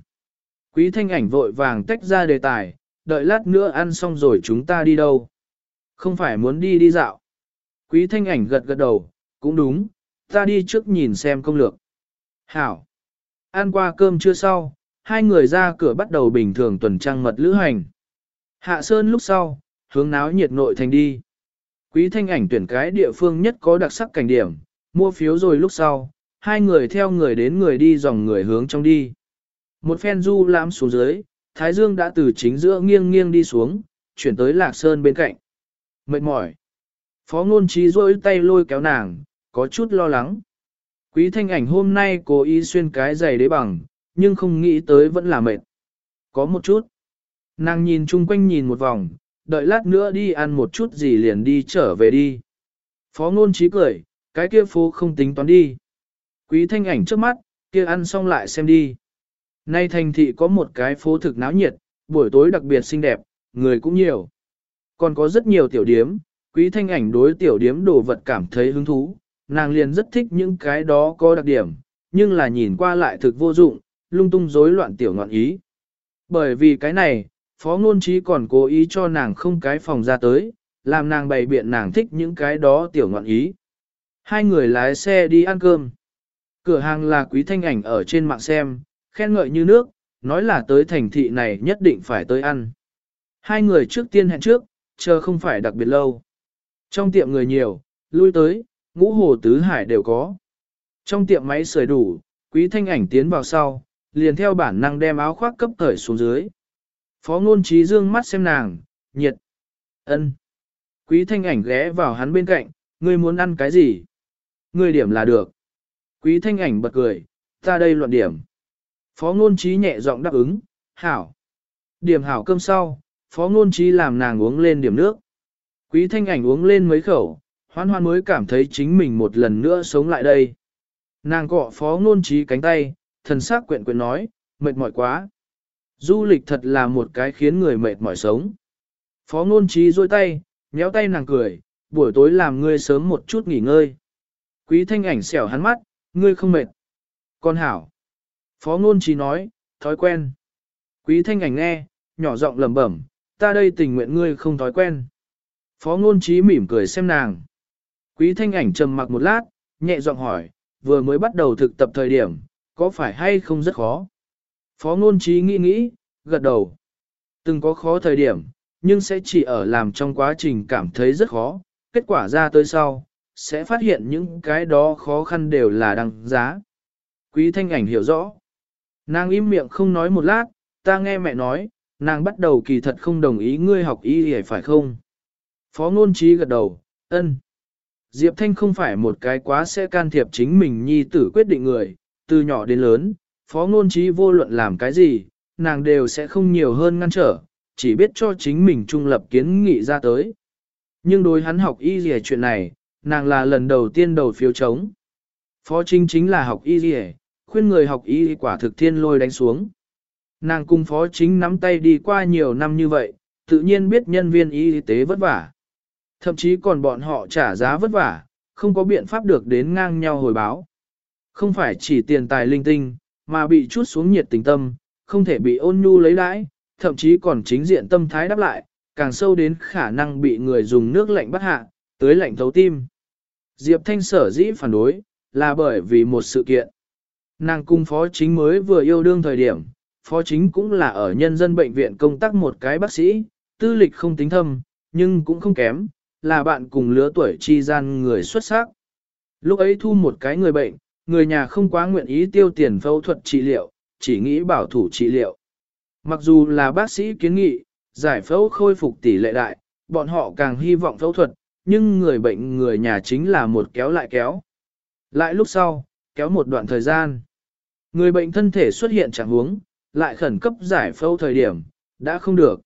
Speaker 1: Quý thanh ảnh vội vàng tách ra đề tài, đợi lát nữa ăn xong rồi chúng ta đi đâu. Không phải muốn đi đi dạo. Quý thanh ảnh gật gật đầu, cũng đúng, ta đi trước nhìn xem công lược. Hảo. Ăn qua cơm chưa sau, hai người ra cửa bắt đầu bình thường tuần trăng mật lữ hành. Hạ Sơn lúc sau, hướng náo nhiệt nội thành đi. Quý thanh ảnh tuyển cái địa phương nhất có đặc sắc cảnh điểm, mua phiếu rồi lúc sau, hai người theo người đến người đi dòng người hướng trong đi. Một phen du lãm xuống dưới, Thái Dương đã từ chính giữa nghiêng nghiêng đi xuống, chuyển tới Lạc Sơn bên cạnh. Mệt mỏi. Phó ngôn trí rôi tay lôi kéo nàng, có chút lo lắng. Quý thanh ảnh hôm nay cố ý xuyên cái giày đế bằng, nhưng không nghĩ tới vẫn là mệt. Có một chút. Nàng nhìn chung quanh nhìn một vòng, đợi lát nữa đi ăn một chút gì liền đi trở về đi. Phó ngôn trí cười, cái kia phố không tính toán đi. Quý thanh ảnh trước mắt, kia ăn xong lại xem đi. Nay thành thị có một cái phố thực náo nhiệt, buổi tối đặc biệt xinh đẹp, người cũng nhiều. Còn có rất nhiều tiểu điếm, quý thanh ảnh đối tiểu điếm đồ vật cảm thấy hứng thú, nàng liền rất thích những cái đó có đặc điểm, nhưng là nhìn qua lại thực vô dụng, lung tung rối loạn tiểu ngọn ý. Bởi vì cái này, Phó Ngôn Trí còn cố ý cho nàng không cái phòng ra tới, làm nàng bày biện nàng thích những cái đó tiểu ngọn ý. Hai người lái xe đi ăn cơm. Cửa hàng là quý thanh ảnh ở trên mạng xem, khen ngợi như nước, nói là tới thành thị này nhất định phải tới ăn. Hai người trước tiên hẹn trước, chờ không phải đặc biệt lâu. Trong tiệm người nhiều, lui tới, ngũ hồ tứ hải đều có. Trong tiệm máy sưởi đủ, quý thanh ảnh tiến vào sau, liền theo bản năng đem áo khoác cấp cởi xuống dưới. Phó ngôn trí dương mắt xem nàng, nhiệt. ân. Quý thanh ảnh ghé vào hắn bên cạnh, ngươi muốn ăn cái gì? Ngươi điểm là được. Quý thanh ảnh bật cười, ta đây luận điểm. Phó ngôn trí nhẹ giọng đáp ứng, hảo. Điểm hảo cơm sau, phó ngôn trí làm nàng uống lên điểm nước. Quý thanh ảnh uống lên mấy khẩu, hoan hoan mới cảm thấy chính mình một lần nữa sống lại đây. Nàng cọ phó ngôn trí cánh tay, thần sắc quyện quyện nói, mệt mỏi quá. Du lịch thật là một cái khiến người mệt mỏi sống. Phó ngôn trí dôi tay, nhéo tay nàng cười, buổi tối làm ngươi sớm một chút nghỉ ngơi. Quý thanh ảnh xẻo hắn mắt, ngươi không mệt. Con hảo. Phó ngôn trí nói, thói quen. Quý thanh ảnh nghe, nhỏ giọng lẩm bẩm, ta đây tình nguyện ngươi không thói quen. Phó ngôn trí mỉm cười xem nàng. Quý thanh ảnh trầm mặc một lát, nhẹ giọng hỏi, vừa mới bắt đầu thực tập thời điểm, có phải hay không rất khó? Phó ngôn trí nghĩ nghĩ, gật đầu. Từng có khó thời điểm, nhưng sẽ chỉ ở làm trong quá trình cảm thấy rất khó, kết quả ra tới sau, sẽ phát hiện những cái đó khó khăn đều là đăng giá. Quý thanh ảnh hiểu rõ. Nàng im miệng không nói một lát, ta nghe mẹ nói, nàng bắt đầu kỳ thật không đồng ý ngươi học y hề phải không? Phó ngôn trí gật đầu, ân. Diệp Thanh không phải một cái quá sẽ can thiệp chính mình nhi tử quyết định người, từ nhỏ đến lớn, phó ngôn trí vô luận làm cái gì, nàng đều sẽ không nhiều hơn ngăn trở, chỉ biết cho chính mình trung lập kiến nghị ra tới. Nhưng đối hắn học y gì chuyện này, nàng là lần đầu tiên đầu phiếu chống. Phó chính chính là học y gì khuyên người học y quả thực thiên lôi đánh xuống. Nàng cung phó chính nắm tay đi qua nhiều năm như vậy, tự nhiên biết nhân viên y tế vất vả. Thậm chí còn bọn họ trả giá vất vả, không có biện pháp được đến ngang nhau hồi báo. Không phải chỉ tiền tài linh tinh, mà bị chút xuống nhiệt tình tâm, không thể bị ôn nhu lấy đãi, thậm chí còn chính diện tâm thái đáp lại, càng sâu đến khả năng bị người dùng nước lạnh bắt hạ, tới lạnh thấu tim. Diệp Thanh sở dĩ phản đối, là bởi vì một sự kiện. Nàng cung phó chính mới vừa yêu đương thời điểm, phó chính cũng là ở nhân dân bệnh viện công tác một cái bác sĩ, tư lịch không tính thâm, nhưng cũng không kém, là bạn cùng lứa tuổi chi gian người xuất sắc. Lúc ấy thu một cái người bệnh, người nhà không quá nguyện ý tiêu tiền phẫu thuật trị liệu, chỉ nghĩ bảo thủ trị liệu. Mặc dù là bác sĩ kiến nghị, giải phẫu khôi phục tỷ lệ đại, bọn họ càng hy vọng phẫu thuật, nhưng người bệnh người nhà chính là một kéo lại kéo. Lại lúc sau, kéo một đoạn thời gian. Người bệnh thân thể xuất hiện trạng huống, lại khẩn cấp giải phẫu thời điểm, đã không được.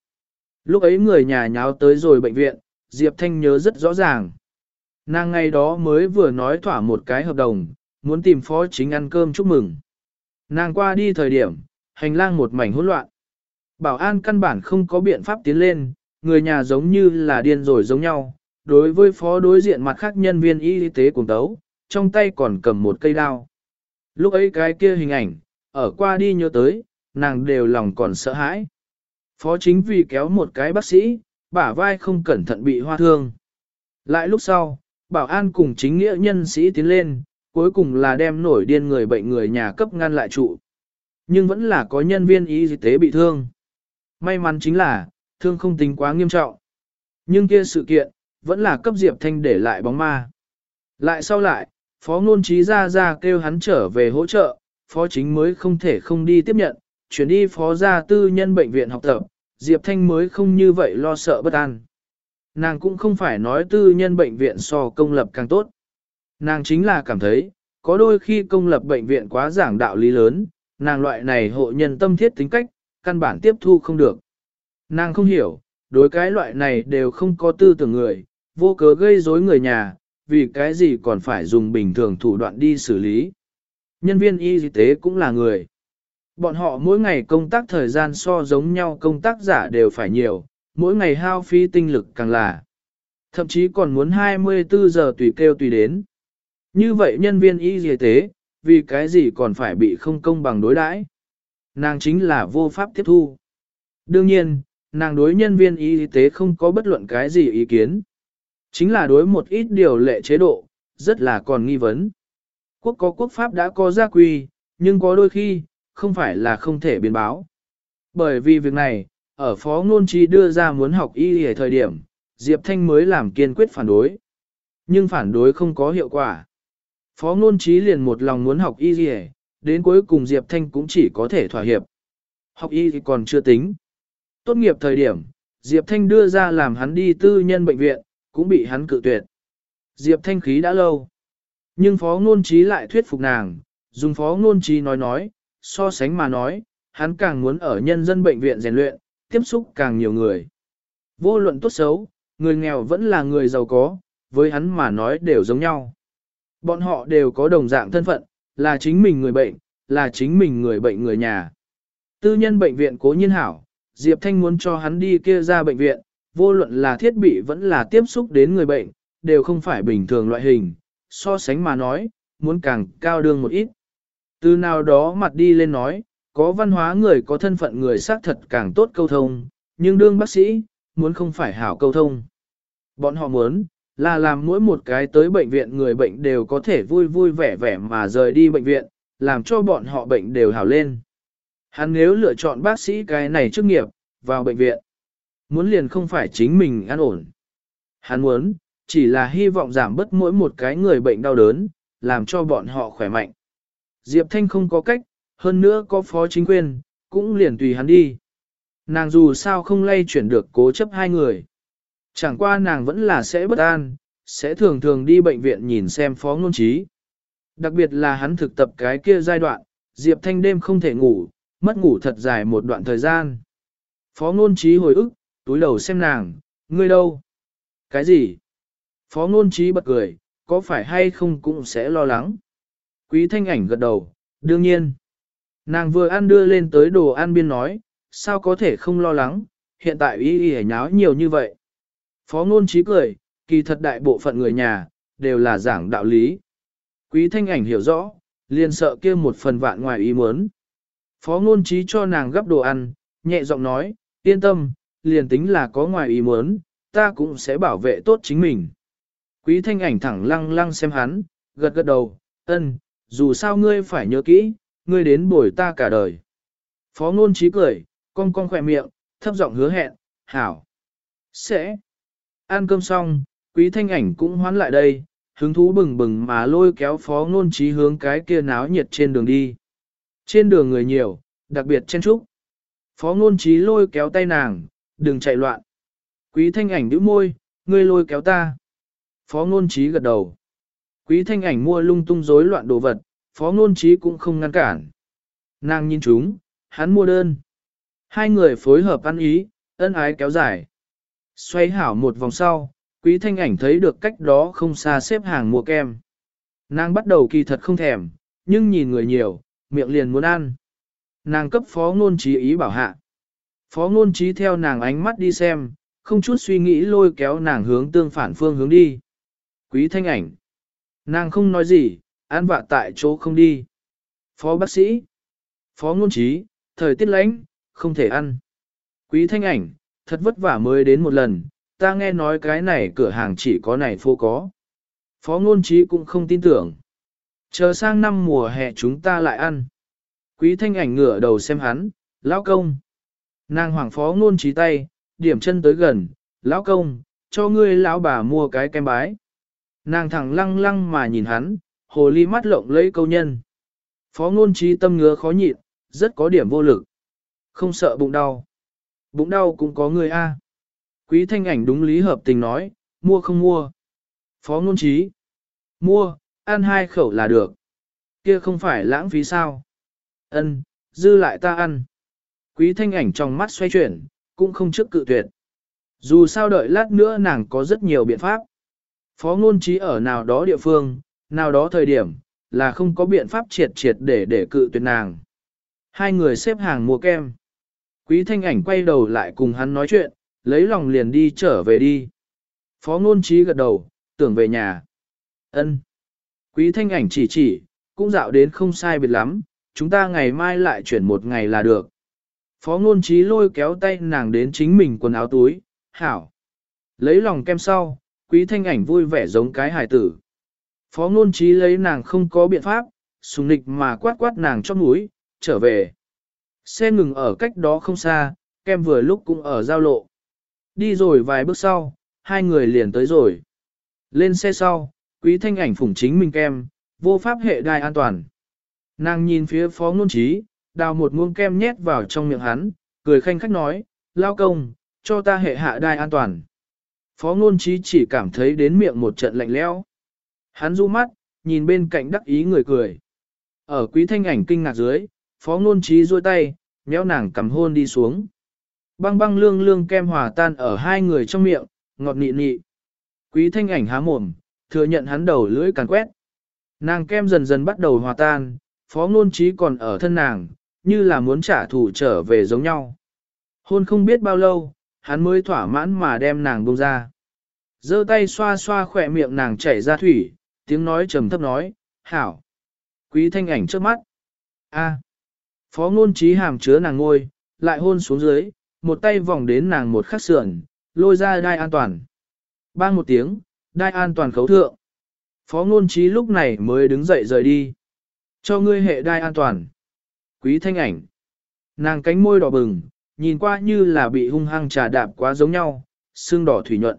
Speaker 1: Lúc ấy người nhà nháo tới rồi bệnh viện, Diệp Thanh nhớ rất rõ ràng. Nàng ngày đó mới vừa nói thỏa một cái hợp đồng, muốn tìm phó chính ăn cơm chúc mừng. Nàng qua đi thời điểm, hành lang một mảnh hỗn loạn. Bảo an căn bản không có biện pháp tiến lên, người nhà giống như là điên rồi giống nhau. Đối với phó đối diện mặt khác nhân viên y tế cùng tấu, trong tay còn cầm một cây đao. Lúc ấy cái kia hình ảnh, ở qua đi nhớ tới, nàng đều lòng còn sợ hãi. Phó chính vì kéo một cái bác sĩ, bả vai không cẩn thận bị hoa thương. Lại lúc sau, bảo an cùng chính nghĩa nhân sĩ tiến lên, cuối cùng là đem nổi điên người bệnh người nhà cấp ngăn lại trụ. Nhưng vẫn là có nhân viên y tế bị thương. May mắn chính là, thương không tính quá nghiêm trọng. Nhưng kia sự kiện, vẫn là cấp Diệp Thanh để lại bóng ma. Lại sau lại, Phó Ngôn Trí ra ra kêu hắn trở về hỗ trợ, Phó Chính mới không thể không đi tiếp nhận, chuyển đi Phó gia tư nhân bệnh viện học tập, Diệp Thanh mới không như vậy lo sợ bất an. Nàng cũng không phải nói tư nhân bệnh viện so công lập càng tốt. Nàng chính là cảm thấy, có đôi khi công lập bệnh viện quá giảng đạo lý lớn, nàng loại này hộ nhân tâm thiết tính cách, căn bản tiếp thu không được. Nàng không hiểu, đối cái loại này đều không có tư tưởng người, vô cớ gây rối người nhà, vì cái gì còn phải dùng bình thường thủ đoạn đi xử lý. Nhân viên y tế cũng là người. Bọn họ mỗi ngày công tác thời gian so giống nhau công tác giả đều phải nhiều, mỗi ngày hao phí tinh lực càng là. Thậm chí còn muốn 24 giờ tùy kêu tùy đến. Như vậy nhân viên y y tế, vì cái gì còn phải bị không công bằng đối đãi? Nàng chính là vô pháp tiếp thu. Đương nhiên, nàng đối nhân viên y tế không có bất luận cái gì ý kiến. Chính là đối một ít điều lệ chế độ, rất là còn nghi vấn. Quốc có quốc pháp đã có gia quy, nhưng có đôi khi, không phải là không thể biến báo. Bởi vì việc này, ở phó ngôn trí đưa ra muốn học y ở thời điểm, Diệp Thanh mới làm kiên quyết phản đối. Nhưng phản đối không có hiệu quả. Phó ngôn trí liền một lòng muốn học y gì đến cuối cùng Diệp Thanh cũng chỉ có thể thỏa hiệp. Học y thì còn chưa tính. Tốt nghiệp thời điểm, Diệp Thanh đưa ra làm hắn đi tư nhân bệnh viện, cũng bị hắn cự tuyệt. Diệp Thanh khí đã lâu. Nhưng phó ngôn trí lại thuyết phục nàng, dùng phó ngôn trí nói nói, so sánh mà nói, hắn càng muốn ở nhân dân bệnh viện rèn luyện, tiếp xúc càng nhiều người. Vô luận tốt xấu, người nghèo vẫn là người giàu có, với hắn mà nói đều giống nhau. Bọn họ đều có đồng dạng thân phận, là chính mình người bệnh, là chính mình người bệnh người nhà. Tư nhân bệnh viện cố nhiên hảo, Diệp Thanh muốn cho hắn đi kia ra bệnh viện, vô luận là thiết bị vẫn là tiếp xúc đến người bệnh, đều không phải bình thường loại hình, so sánh mà nói, muốn càng cao đương một ít. Từ nào đó mặt đi lên nói, có văn hóa người có thân phận người xác thật càng tốt câu thông, nhưng đương bác sĩ, muốn không phải hảo câu thông. Bọn họ muốn, là làm mỗi một cái tới bệnh viện người bệnh đều có thể vui vui vẻ vẻ mà rời đi bệnh viện, làm cho bọn họ bệnh đều hảo lên. Hắn nếu lựa chọn bác sĩ cái này chức nghiệp, vào bệnh viện, muốn liền không phải chính mình an ổn. Hắn muốn, chỉ là hy vọng giảm bớt mỗi một cái người bệnh đau đớn, làm cho bọn họ khỏe mạnh. Diệp Thanh không có cách, hơn nữa có phó chính quyền, cũng liền tùy hắn đi. Nàng dù sao không lay chuyển được cố chấp hai người. Chẳng qua nàng vẫn là sẽ bất an, sẽ thường thường đi bệnh viện nhìn xem phó ngôn trí. Đặc biệt là hắn thực tập cái kia giai đoạn, Diệp Thanh đêm không thể ngủ, mất ngủ thật dài một đoạn thời gian. Phó ngôn trí hồi ức, túi đầu xem nàng, ngươi đâu? Cái gì? Phó ngôn trí bật cười, có phải hay không cũng sẽ lo lắng. Quý thanh ảnh gật đầu, đương nhiên. Nàng vừa ăn đưa lên tới đồ ăn biên nói, sao có thể không lo lắng, hiện tại y y nháo nhiều như vậy. Phó ngôn trí cười, kỳ thật đại bộ phận người nhà, đều là giảng đạo lý. Quý thanh ảnh hiểu rõ, liền sợ kia một phần vạn ngoài ý muốn. Phó ngôn trí cho nàng gấp đồ ăn, nhẹ giọng nói, yên tâm, liền tính là có ngoài ý muốn, ta cũng sẽ bảo vệ tốt chính mình. Quý thanh ảnh thẳng lăng lăng xem hắn, gật gật đầu, ân, dù sao ngươi phải nhớ kỹ, ngươi đến bồi ta cả đời. Phó ngôn trí cười, cong cong khỏe miệng, thấp giọng hứa hẹn, hảo. Sẽ. Ăn cơm xong, quý thanh ảnh cũng hoán lại đây, hứng thú bừng bừng mà lôi kéo phó ngôn trí hướng cái kia náo nhiệt trên đường đi. Trên đường người nhiều, đặc biệt chen trúc. Phó ngôn trí lôi kéo tay nàng, đừng chạy loạn. Quý thanh ảnh đứa môi, ngươi lôi kéo ta. Phó ngôn trí gật đầu. Quý thanh ảnh mua lung tung rối loạn đồ vật, phó ngôn trí cũng không ngăn cản. Nàng nhìn chúng, hắn mua đơn. Hai người phối hợp ăn ý, ân ái kéo dài. Xoay hảo một vòng sau, quý thanh ảnh thấy được cách đó không xa xếp hàng mua kem. Nàng bắt đầu kỳ thật không thèm, nhưng nhìn người nhiều, miệng liền muốn ăn. Nàng cấp phó ngôn trí ý bảo hạ. Phó ngôn trí theo nàng ánh mắt đi xem, không chút suy nghĩ lôi kéo nàng hướng tương phản phương hướng đi. Quý thanh ảnh. Nàng không nói gì, an vạ tại chỗ không đi. Phó bác sĩ. Phó ngôn trí, thời tiết lạnh, không thể ăn. Quý thanh ảnh, thật vất vả mới đến một lần, ta nghe nói cái này cửa hàng chỉ có này phố có. Phó ngôn trí cũng không tin tưởng. Chờ sang năm mùa hè chúng ta lại ăn. Quý thanh ảnh ngửa đầu xem hắn, lão công. Nàng hoàng phó ngôn trí tay, điểm chân tới gần, lão công, cho ngươi lão bà mua cái kem bái. Nàng thẳng lăng lăng mà nhìn hắn, hồ ly mắt lộng lấy câu nhân. Phó ngôn trí tâm ngứa khó nhịn, rất có điểm vô lực. Không sợ bụng đau. Bụng đau cũng có người a. Quý thanh ảnh đúng lý hợp tình nói, mua không mua. Phó ngôn trí. Mua, ăn hai khẩu là được. Kia không phải lãng phí sao. Ân, dư lại ta ăn. Quý thanh ảnh trong mắt xoay chuyển, cũng không trước cự tuyệt. Dù sao đợi lát nữa nàng có rất nhiều biện pháp. Phó ngôn trí ở nào đó địa phương, nào đó thời điểm, là không có biện pháp triệt triệt để để cự tuyệt nàng. Hai người xếp hàng mua kem. Quý thanh ảnh quay đầu lại cùng hắn nói chuyện, lấy lòng liền đi trở về đi. Phó ngôn trí gật đầu, tưởng về nhà. ân Quý thanh ảnh chỉ chỉ, cũng dạo đến không sai biệt lắm, chúng ta ngày mai lại chuyển một ngày là được. Phó ngôn trí lôi kéo tay nàng đến chính mình quần áo túi, hảo. Lấy lòng kem sau, quý thanh ảnh vui vẻ giống cái hài tử. Phó ngôn trí lấy nàng không có biện pháp, sùng nịch mà quát quát nàng trong mũi, trở về. Xe ngừng ở cách đó không xa, kem vừa lúc cũng ở giao lộ. Đi rồi vài bước sau, hai người liền tới rồi. Lên xe sau, quý thanh ảnh phủng chính mình kem, vô pháp hệ đai an toàn. Nàng nhìn phía phó ngôn trí, đào một muông kem nhét vào trong miệng hắn, cười khanh khách nói, lao công, cho ta hệ hạ đai an toàn. Phó ngôn trí chỉ cảm thấy đến miệng một trận lạnh lẽo. Hắn du mắt, nhìn bên cạnh đắc ý người cười. Ở quý thanh ảnh kinh ngạc dưới, phó ngôn trí duỗi tay, méo nàng cầm hôn đi xuống. Băng băng lương lương kem hòa tan ở hai người trong miệng, ngọt nị nị. Quý thanh ảnh há mồm, thừa nhận hắn đầu lưỡi càn quét. Nàng kem dần dần bắt đầu hòa tan, phó ngôn trí còn ở thân nàng, như là muốn trả thù trở về giống nhau. Hôn không biết bao lâu, hắn mới thỏa mãn mà đem nàng buông ra. giơ tay xoa xoa khỏe miệng nàng chảy ra thủy, tiếng nói trầm thấp nói, hảo. Quý thanh ảnh trước mắt. a Phó ngôn trí hàm chứa nàng ngôi, lại hôn xuống dưới, một tay vòng đến nàng một khắc sườn, lôi ra đai an toàn. Bang một tiếng, đai an toàn khấu thượng. Phó ngôn trí lúc này mới đứng dậy rời đi. Cho ngươi hệ đai an toàn. Quý thanh ảnh. Nàng cánh môi đỏ bừng, nhìn qua như là bị hung hăng trà đạp quá giống nhau, xương đỏ thủy nhuận.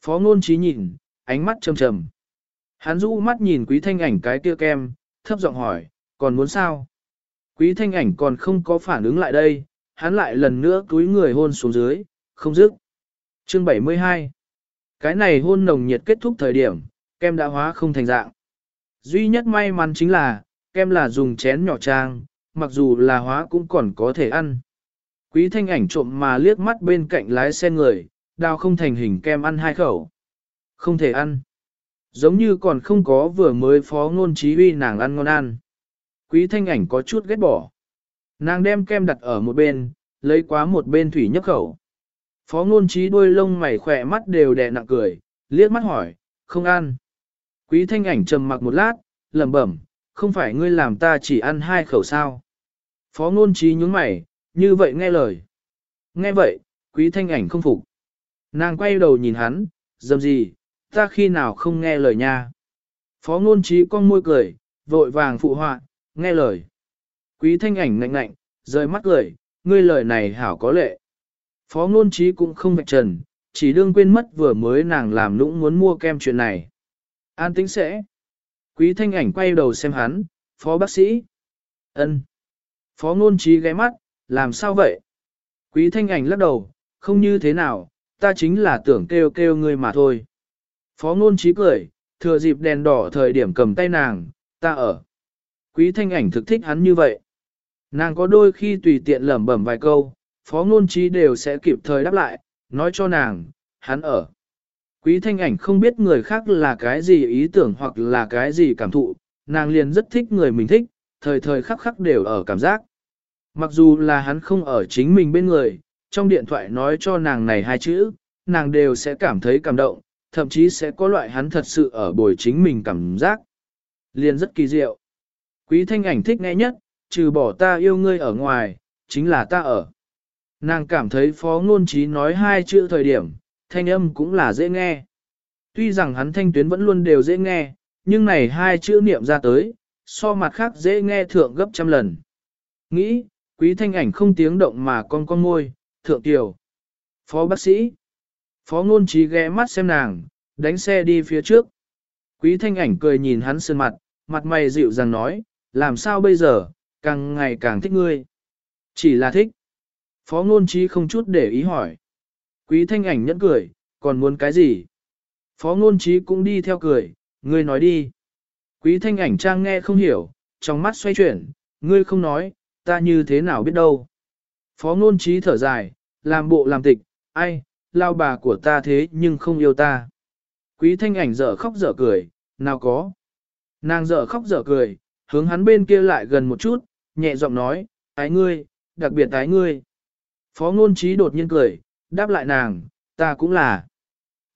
Speaker 1: Phó ngôn trí nhìn, ánh mắt trầm trầm. Hắn rũ mắt nhìn quý thanh ảnh cái kia kem, thấp giọng hỏi, còn muốn sao? Quý thanh ảnh còn không có phản ứng lại đây, hắn lại lần nữa túi người hôn xuống dưới, không dứt. Chương 72 Cái này hôn nồng nhiệt kết thúc thời điểm, kem đã hóa không thành dạng. Duy nhất may mắn chính là, kem là dùng chén nhỏ trang, mặc dù là hóa cũng còn có thể ăn. Quý thanh ảnh trộm mà liếc mắt bên cạnh lái xe người, đào không thành hình kem ăn hai khẩu. Không thể ăn. Giống như còn không có vừa mới phó ngôn trí uy nàng ăn ngon ăn. Quý thanh ảnh có chút ghét bỏ. Nàng đem kem đặt ở một bên, lấy quá một bên thủy nhấp khẩu. Phó ngôn trí đôi lông mày khỏe mắt đều đè nặng cười, liếc mắt hỏi, không ăn. Quý thanh ảnh trầm mặc một lát, lẩm bẩm, không phải ngươi làm ta chỉ ăn hai khẩu sao. Phó ngôn trí nhúng mày, như vậy nghe lời. Nghe vậy, quý thanh ảnh không phục. Nàng quay đầu nhìn hắn, dầm gì, ta khi nào không nghe lời nha. Phó ngôn trí con môi cười, vội vàng phụ họa, nghe lời. Quý thanh ảnh ngạnh ngạnh, rời mắt cười, ngươi lời này hảo có lệ. Phó ngôn trí cũng không vạch trần, chỉ đương quên mất vừa mới nàng làm nũng muốn mua kem chuyện này. An tính sẽ. Quý thanh ảnh quay đầu xem hắn, phó bác sĩ. ân. Phó ngôn trí ghé mắt, làm sao vậy? Quý thanh ảnh lắc đầu, không như thế nào, ta chính là tưởng kêu kêu ngươi mà thôi. Phó ngôn trí cười, thừa dịp đèn đỏ thời điểm cầm tay nàng, ta ở. Quý thanh ảnh thực thích hắn như vậy. Nàng có đôi khi tùy tiện lẩm bẩm vài câu, phó ngôn trí đều sẽ kịp thời đáp lại, nói cho nàng, hắn ở. Quý thanh ảnh không biết người khác là cái gì ý tưởng hoặc là cái gì cảm thụ, nàng liền rất thích người mình thích, thời thời khắc khắc đều ở cảm giác. Mặc dù là hắn không ở chính mình bên người, trong điện thoại nói cho nàng này hai chữ, nàng đều sẽ cảm thấy cảm động, thậm chí sẽ có loại hắn thật sự ở bồi chính mình cảm giác. Liền rất kỳ diệu. Quý thanh ảnh thích nghe nhất, trừ bỏ ta yêu ngươi ở ngoài, chính là ta ở. Nàng cảm thấy phó ngôn trí nói hai chữ thời điểm, thanh âm cũng là dễ nghe. Tuy rằng hắn thanh tuyến vẫn luôn đều dễ nghe, nhưng này hai chữ niệm ra tới, so mặt khác dễ nghe thượng gấp trăm lần. Nghĩ, quý thanh ảnh không tiếng động mà con con môi, thượng tiểu. Phó bác sĩ. Phó ngôn trí ghé mắt xem nàng, đánh xe đi phía trước. Quý thanh ảnh cười nhìn hắn sơn mặt, mặt mày dịu dàng nói, làm sao bây giờ, càng ngày càng thích ngươi. Chỉ là thích. Phó ngôn trí không chút để ý hỏi. Quý thanh ảnh nhẫn cười, còn muốn cái gì? Phó ngôn trí cũng đi theo cười, ngươi nói đi. Quý thanh ảnh trang nghe không hiểu, trong mắt xoay chuyển, ngươi không nói, ta như thế nào biết đâu. Phó ngôn trí thở dài, làm bộ làm tịch, ai, lao bà của ta thế nhưng không yêu ta. Quý thanh ảnh dở khóc dở cười, nào có. Nàng dở khóc dở cười, hướng hắn bên kia lại gần một chút, nhẹ giọng nói, ái ngươi, đặc biệt ái ngươi. Phó ngôn trí đột nhiên cười, đáp lại nàng, ta cũng là.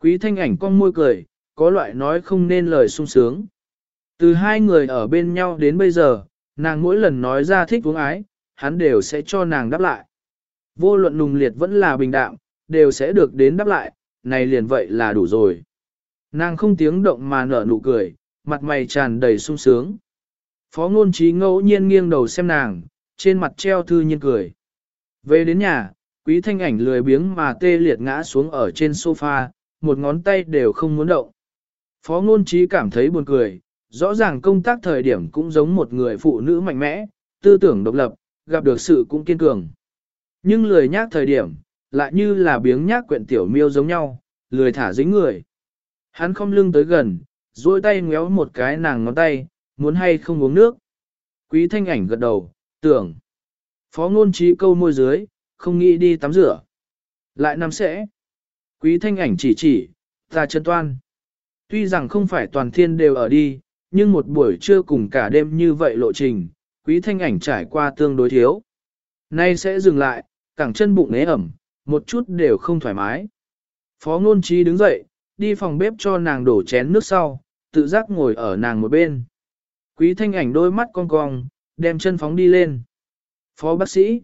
Speaker 1: Quý thanh ảnh con môi cười, có loại nói không nên lời sung sướng. Từ hai người ở bên nhau đến bây giờ, nàng mỗi lần nói ra thích uống ái, hắn đều sẽ cho nàng đáp lại. Vô luận nùng liệt vẫn là bình đạm, đều sẽ được đến đáp lại, này liền vậy là đủ rồi. Nàng không tiếng động mà nở nụ cười, mặt mày tràn đầy sung sướng. Phó ngôn trí ngẫu nhiên nghiêng đầu xem nàng, trên mặt treo thư nhiên cười. Về đến nhà, quý thanh ảnh lười biếng mà tê liệt ngã xuống ở trên sofa, một ngón tay đều không muốn động. Phó ngôn trí cảm thấy buồn cười, rõ ràng công tác thời điểm cũng giống một người phụ nữ mạnh mẽ, tư tưởng độc lập, gặp được sự cũng kiên cường. Nhưng lười nhác thời điểm, lại như là biếng nhác quyện tiểu miêu giống nhau, lười thả dính người. Hắn không lưng tới gần, duỗi tay ngéo một cái nàng ngón tay, muốn hay không uống nước. Quý thanh ảnh gật đầu, Tưởng. Phó ngôn trí câu môi dưới, không nghĩ đi tắm rửa. Lại nằm sẽ. Quý thanh ảnh chỉ chỉ, ta chân toan. Tuy rằng không phải toàn thiên đều ở đi, nhưng một buổi trưa cùng cả đêm như vậy lộ trình, quý thanh ảnh trải qua tương đối thiếu. Nay sẽ dừng lại, cẳng chân bụng nế ẩm, một chút đều không thoải mái. Phó ngôn trí đứng dậy, đi phòng bếp cho nàng đổ chén nước sau, tự giác ngồi ở nàng một bên. Quý thanh ảnh đôi mắt cong cong, đem chân phóng đi lên. Phó bác sĩ.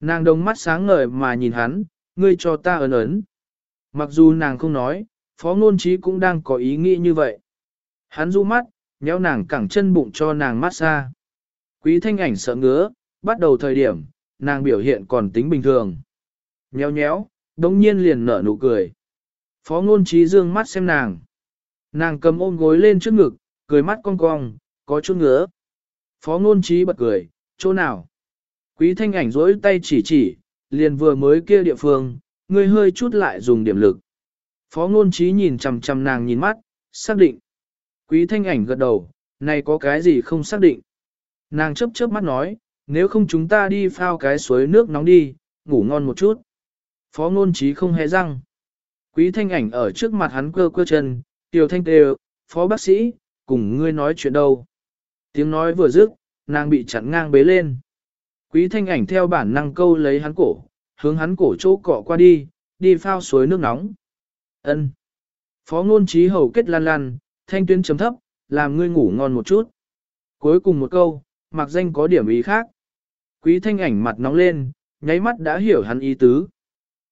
Speaker 1: Nàng đồng mắt sáng ngời mà nhìn hắn, ngươi cho ta ấn ấn. Mặc dù nàng không nói, phó ngôn trí cũng đang có ý nghĩ như vậy. Hắn du mắt, nhéo nàng cẳng chân bụng cho nàng mát xa. Quý thanh ảnh sợ ngứa, bắt đầu thời điểm, nàng biểu hiện còn tính bình thường. Nhéo nhéo, đống nhiên liền nở nụ cười. Phó ngôn trí dương mắt xem nàng. Nàng cầm ôm gối lên trước ngực, cười mắt cong cong, có chút ngứa. Phó ngôn trí bật cười, chỗ nào? Quý thanh ảnh rỗi tay chỉ chỉ, liền vừa mới kia địa phương, người hơi chút lại dùng điểm lực. Phó ngôn trí nhìn chằm chằm nàng nhìn mắt, xác định. Quý thanh ảnh gật đầu, này có cái gì không xác định. Nàng chớp chớp mắt nói, nếu không chúng ta đi phao cái suối nước nóng đi, ngủ ngon một chút. Phó ngôn trí không hề răng. Quý thanh ảnh ở trước mặt hắn quơ quơ chân, tiểu thanh đều, phó bác sĩ, cùng ngươi nói chuyện đâu. Tiếng nói vừa dứt, nàng bị chặn ngang bế lên. Quý thanh ảnh theo bản năng câu lấy hắn cổ, hướng hắn cổ chỗ cọ qua đi, đi phao suối nước nóng. Ân. Phó ngôn trí hầu kết lan lan, thanh tuyến chấm thấp, làm ngươi ngủ ngon một chút. Cuối cùng một câu, mặc danh có điểm ý khác. Quý thanh ảnh mặt nóng lên, nháy mắt đã hiểu hắn ý tứ.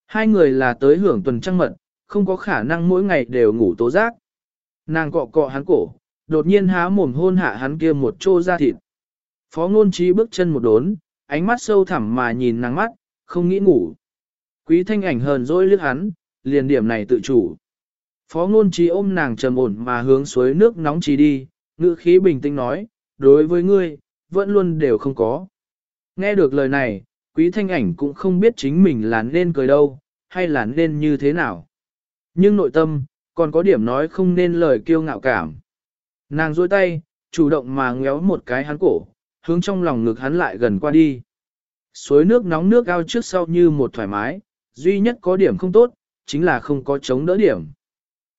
Speaker 1: Hai người là tới hưởng tuần trăng mật, không có khả năng mỗi ngày đều ngủ tố giác. Nàng cọ cọ hắn cổ, đột nhiên há mồm hôn hạ hắn kia một chô da thịt. Phó ngôn trí bước chân một đốn, ánh mắt sâu thẳm mà nhìn nàng mắt, không nghĩ ngủ. Quý thanh ảnh hờn dỗi liếc hắn, liền điểm này tự chủ. Phó ngôn trí ôm nàng trầm ổn mà hướng suối nước nóng trí đi, ngữ khí bình tĩnh nói, đối với ngươi, vẫn luôn đều không có. Nghe được lời này, quý thanh ảnh cũng không biết chính mình là nên cười đâu, hay là nên như thế nào. Nhưng nội tâm, còn có điểm nói không nên lời kiêu ngạo cảm. Nàng dôi tay, chủ động mà ngéo một cái hắn cổ, hướng trong lòng ngực hắn lại gần qua đi. Suối nước nóng nước ao trước sau như một thoải mái, duy nhất có điểm không tốt, chính là không có chống đỡ điểm.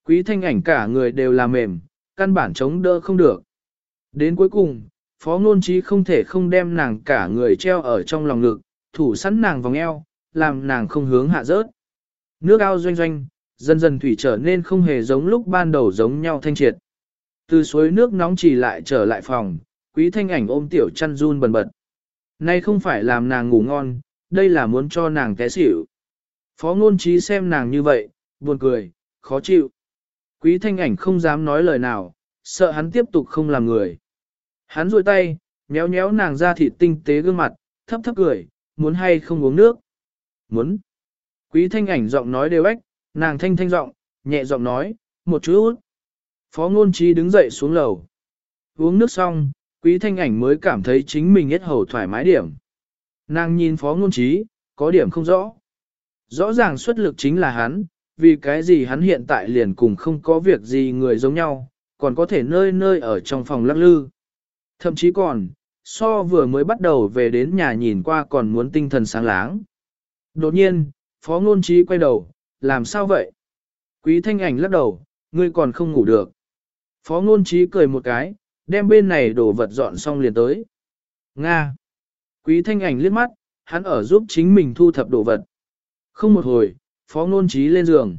Speaker 1: Quý thanh ảnh cả người đều là mềm, căn bản chống đỡ không được. Đến cuối cùng, phó ngôn trí không thể không đem nàng cả người treo ở trong lòng ngực, thủ sẵn nàng vòng eo, làm nàng không hướng hạ rớt. Nước ao doanh doanh, dần dần thủy trở nên không hề giống lúc ban đầu giống nhau thanh triệt. Từ suối nước nóng chỉ lại trở lại phòng, quý thanh ảnh ôm tiểu chăn run bần bật. Nay không phải làm nàng ngủ ngon, đây là muốn cho nàng té xỉu. Phó ngôn trí xem nàng như vậy, buồn cười, khó chịu. Quý thanh ảnh không dám nói lời nào, sợ hắn tiếp tục không làm người. Hắn rôi tay, nhéo nhéo nàng ra thịt tinh tế gương mặt, thấp thấp cười, muốn hay không uống nước? Muốn. Quý thanh ảnh giọng nói đều ếch, nàng thanh thanh giọng, nhẹ giọng nói, một chút. Phó ngôn trí đứng dậy xuống lầu. Uống nước xong, quý thanh ảnh mới cảm thấy chính mình hết hầu thoải mái điểm. Nàng nhìn phó ngôn trí, có điểm không rõ. Rõ ràng xuất lực chính là hắn, vì cái gì hắn hiện tại liền cùng không có việc gì người giống nhau, còn có thể nơi nơi ở trong phòng lắc lư. Thậm chí còn, so vừa mới bắt đầu về đến nhà nhìn qua còn muốn tinh thần sáng láng. Đột nhiên, phó ngôn trí quay đầu, làm sao vậy? Quý thanh ảnh lắc đầu, ngươi còn không ngủ được. Phó ngôn trí cười một cái, đem bên này đổ vật dọn xong liền tới. Nga. Quý thanh ảnh liếc mắt, hắn ở giúp chính mình thu thập đồ vật. Không một hồi, phó ngôn trí lên giường.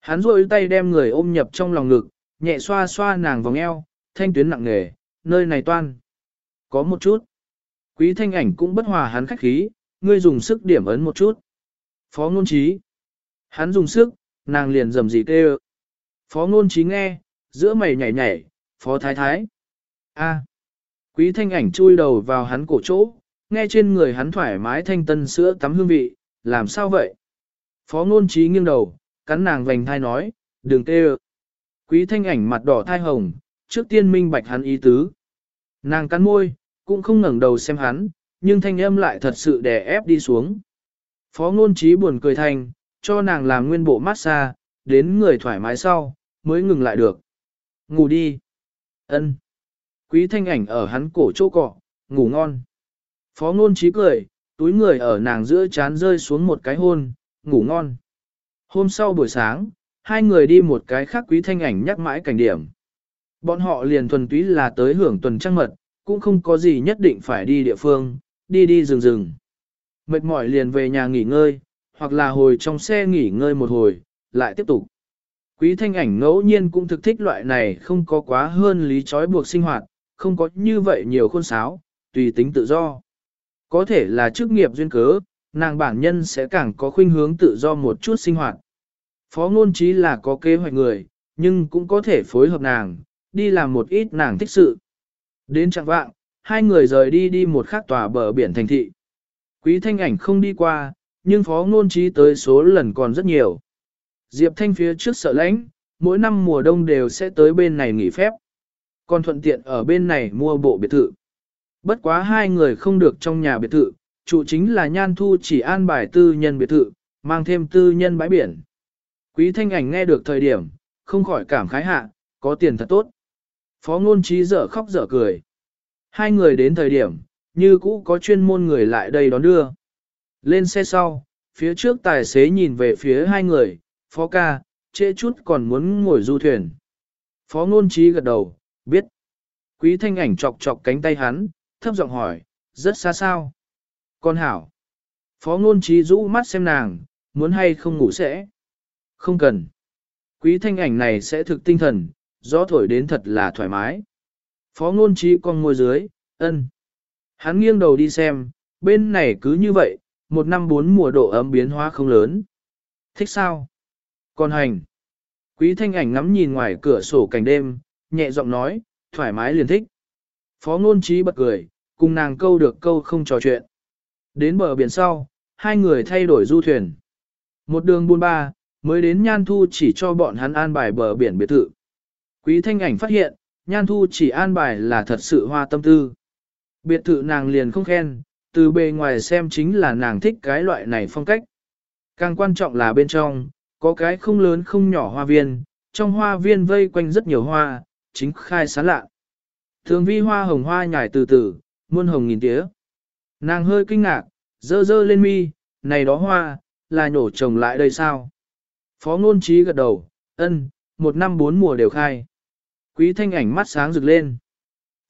Speaker 1: Hắn rôi tay đem người ôm nhập trong lòng ngực, nhẹ xoa xoa nàng vòng eo, thanh tuyến nặng nề, nơi này toan. Có một chút. Quý thanh ảnh cũng bất hòa hắn khách khí, ngươi dùng sức điểm ấn một chút. Phó ngôn trí. Hắn dùng sức, nàng liền dầm gì kêu. Phó ngôn trí nghe, giữa mày nhảy nhảy, phó thái thái. A. Quý thanh ảnh chui đầu vào hắn cổ chỗ, nghe trên người hắn thoải mái thanh tân sữa tắm hương vị, làm sao vậy? Phó ngôn trí nghiêng đầu, cắn nàng vành thai nói, đừng tê Quý thanh ảnh mặt đỏ thai hồng, trước tiên minh bạch hắn ý tứ. Nàng cắn môi, cũng không ngẩng đầu xem hắn, nhưng thanh âm lại thật sự đè ép đi xuống. Phó ngôn trí buồn cười thanh, cho nàng làm nguyên bộ massage, đến người thoải mái sau, mới ngừng lại được. Ngủ đi. ân Quý thanh ảnh ở hắn cổ chỗ cọ, ngủ ngon. Phó ngôn trí cười, túi người ở nàng giữa chán rơi xuống một cái hôn, ngủ ngon. Hôm sau buổi sáng, hai người đi một cái khác quý thanh ảnh nhắc mãi cảnh điểm. Bọn họ liền thuần túy là tới hưởng tuần trăng mật, cũng không có gì nhất định phải đi địa phương, đi đi rừng rừng. Mệt mỏi liền về nhà nghỉ ngơi, hoặc là hồi trong xe nghỉ ngơi một hồi, lại tiếp tục. Quý thanh ảnh ngẫu nhiên cũng thực thích loại này không có quá hơn lý trói buộc sinh hoạt, không có như vậy nhiều khôn sáo, tùy tính tự do. Có thể là chức nghiệp duyên cớ, nàng bản nhân sẽ càng có khuynh hướng tự do một chút sinh hoạt. Phó ngôn trí là có kế hoạch người, nhưng cũng có thể phối hợp nàng, đi làm một ít nàng thích sự. Đến trạng vạng, hai người rời đi đi một khắc tòa bờ biển thành thị. Quý thanh ảnh không đi qua, nhưng phó ngôn trí tới số lần còn rất nhiều. Diệp Thanh phía trước sợ lãnh, mỗi năm mùa đông đều sẽ tới bên này nghỉ phép. Còn thuận tiện ở bên này mua bộ biệt thự. Bất quá hai người không được trong nhà biệt thự, chủ chính là Nhan Thu chỉ an bài tư nhân biệt thự, mang thêm tư nhân bãi biển. Quý thanh ảnh nghe được thời điểm, không khỏi cảm khái hạ, có tiền thật tốt. Phó ngôn trí dở khóc dở cười. Hai người đến thời điểm, như cũ có chuyên môn người lại đây đón đưa. Lên xe sau, phía trước tài xế nhìn về phía hai người, phó ca, trễ chút còn muốn ngồi du thuyền. Phó ngôn trí gật đầu, biết. Quý thanh ảnh chọc chọc cánh tay hắn, thấp giọng hỏi, rất xa sao. Con hảo. Phó ngôn trí rũ mắt xem nàng, muốn hay không ngủ sẽ. Không cần. Quý thanh ảnh này sẽ thực tinh thần, gió thổi đến thật là thoải mái. Phó ngôn trí con ngồi dưới, ân. Hắn nghiêng đầu đi xem, bên này cứ như vậy, một năm bốn mùa độ ấm biến hóa không lớn. Thích sao? Còn hành. Quý thanh ảnh ngắm nhìn ngoài cửa sổ cảnh đêm, nhẹ giọng nói, thoải mái liền thích. Phó ngôn trí bật cười, cùng nàng câu được câu không trò chuyện. Đến bờ biển sau, hai người thay đổi du thuyền. Một đường buôn ba, mới đến Nhan Thu chỉ cho bọn hắn an bài bờ biển biệt thự. Quý thanh ảnh phát hiện, Nhan Thu chỉ an bài là thật sự hoa tâm tư. Biệt thự nàng liền không khen, từ bề ngoài xem chính là nàng thích cái loại này phong cách. Càng quan trọng là bên trong, có cái không lớn không nhỏ hoa viên, trong hoa viên vây quanh rất nhiều hoa, chính khai sáng lạ. Thường vi hoa hồng hoa nhải từ từ, muôn hồng nghìn tía. Nàng hơi kinh ngạc, dơ dơ lên mi, này đó hoa, là nhổ trồng lại đây sao? Phó ngôn trí gật đầu, ân, một năm bốn mùa đều khai. Quý thanh ảnh mắt sáng rực lên.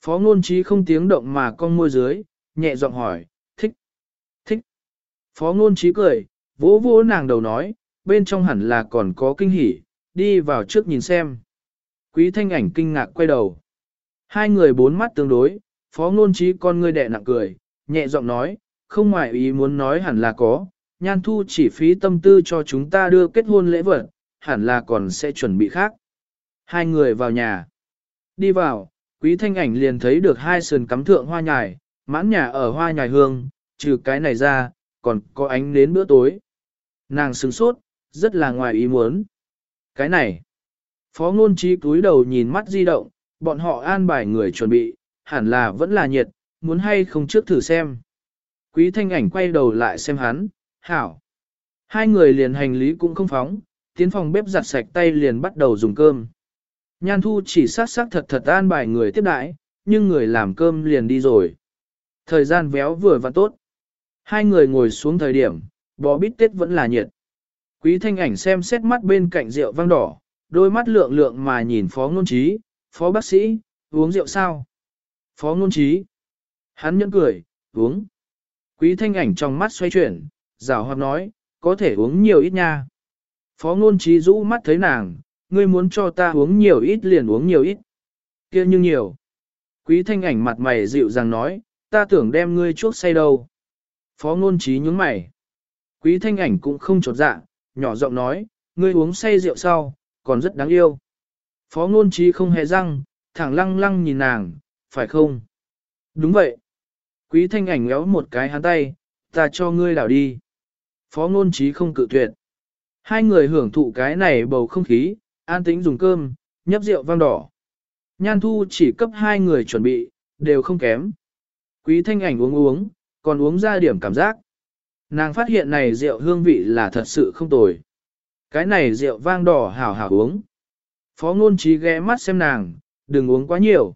Speaker 1: Phó ngôn trí không tiếng động mà con môi dưới, nhẹ giọng hỏi, thích, thích. Phó ngôn trí cười, vỗ vỗ nàng đầu nói, bên trong hẳn là còn có kinh hỉ, đi vào trước nhìn xem. Quý thanh ảnh kinh ngạc quay đầu. Hai người bốn mắt tương đối, phó ngôn trí con ngươi đẹ nặng cười, nhẹ giọng nói, không ngoài ý muốn nói hẳn là có, nhan thu chỉ phí tâm tư cho chúng ta đưa kết hôn lễ vật, hẳn là còn sẽ chuẩn bị khác. Hai người vào nhà. Đi vào, quý thanh ảnh liền thấy được hai sườn cắm thượng hoa nhài, mãn nhà ở hoa nhài hương, trừ cái này ra, còn có ánh đến bữa tối. Nàng sừng sốt, rất là ngoài ý muốn. Cái này, phó ngôn trí túi đầu nhìn mắt di động, bọn họ an bài người chuẩn bị, hẳn là vẫn là nhiệt, muốn hay không trước thử xem. Quý thanh ảnh quay đầu lại xem hắn, hảo. Hai người liền hành lý cũng không phóng, tiến phòng bếp giặt sạch tay liền bắt đầu dùng cơm. Nhan thu chỉ sát sát thật thật an bài người tiếp đãi, nhưng người làm cơm liền đi rồi. Thời gian véo vừa và tốt. Hai người ngồi xuống thời điểm, bò bít tết vẫn là nhiệt. Quý thanh ảnh xem xét mắt bên cạnh rượu vang đỏ, đôi mắt lượng lượng mà nhìn phó ngôn trí, phó bác sĩ, uống rượu sao? Phó ngôn trí. Hắn nhẫn cười, uống. Quý thanh ảnh trong mắt xoay chuyển, rào hoạt nói, có thể uống nhiều ít nha. Phó ngôn trí rũ mắt thấy nàng, ngươi muốn cho ta uống nhiều ít liền uống nhiều ít. kia nhưng nhiều. Quý thanh ảnh mặt mày dịu dàng nói, ta tưởng đem ngươi chuốc say đâu. Phó ngôn trí nhướng mày. Quý thanh ảnh cũng không trột dạ, nhỏ giọng nói, ngươi uống say rượu sau, còn rất đáng yêu. Phó ngôn trí không hề răng, thẳng lăng lăng nhìn nàng, phải không? Đúng vậy. Quý thanh ảnh ngéo một cái hắn tay, ta cho ngươi đảo đi. Phó ngôn trí không cự tuyệt. Hai người hưởng thụ cái này bầu không khí, an tĩnh dùng cơm, nhấp rượu vang đỏ. Nhan thu chỉ cấp hai người chuẩn bị, đều không kém. Quý thanh ảnh uống uống, còn uống ra điểm cảm giác. Nàng phát hiện này rượu hương vị là thật sự không tồi. Cái này rượu vang đỏ hảo hảo uống. Phó ngôn trí ghé mắt xem nàng, đừng uống quá nhiều.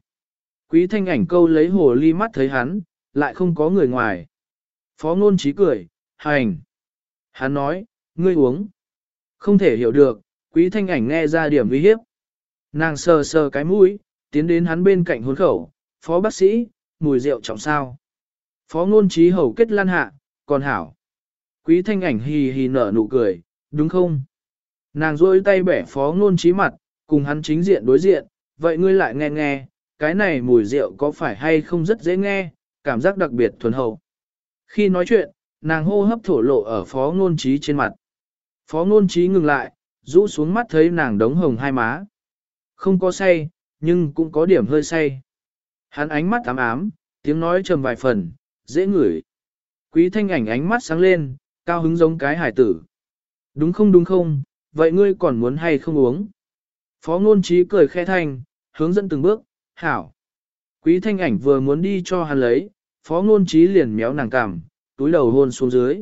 Speaker 1: Quý thanh ảnh câu lấy hồ ly mắt thấy hắn, lại không có người ngoài. Phó ngôn trí cười, hành. Hắn nói, ngươi uống. Không thể hiểu được, quý thanh ảnh nghe ra điểm uy hiếp. Nàng sờ sờ cái mũi, tiến đến hắn bên cạnh hôn khẩu, phó bác sĩ, mùi rượu trọng sao. Phó ngôn trí hầu kết lan hạ, còn hảo. Quý thanh ảnh hì hì nở nụ cười, đúng không? Nàng rôi tay bẻ phó ngôn trí mặt, cùng hắn chính diện đối diện, vậy ngươi lại nghe nghe, cái này mùi rượu có phải hay không rất dễ nghe, cảm giác đặc biệt thuần hậu. Khi nói chuyện, nàng hô hấp thổ lộ ở phó ngôn trí trên mặt. Phó ngôn trí ngừng lại, rũ xuống mắt thấy nàng đống hồng hai má. Không có say, nhưng cũng có điểm hơi say. Hắn ánh mắt ám ám, tiếng nói trầm vài phần, dễ ngửi. Quý thanh ảnh ánh mắt sáng lên, cao hứng giống cái hải tử. Đúng không đúng không, vậy ngươi còn muốn hay không uống? Phó ngôn trí cười khẽ thanh, hướng dẫn từng bước, hảo. Quý thanh ảnh vừa muốn đi cho hắn lấy, phó ngôn trí liền méo nàng cằm, túi đầu hôn xuống dưới.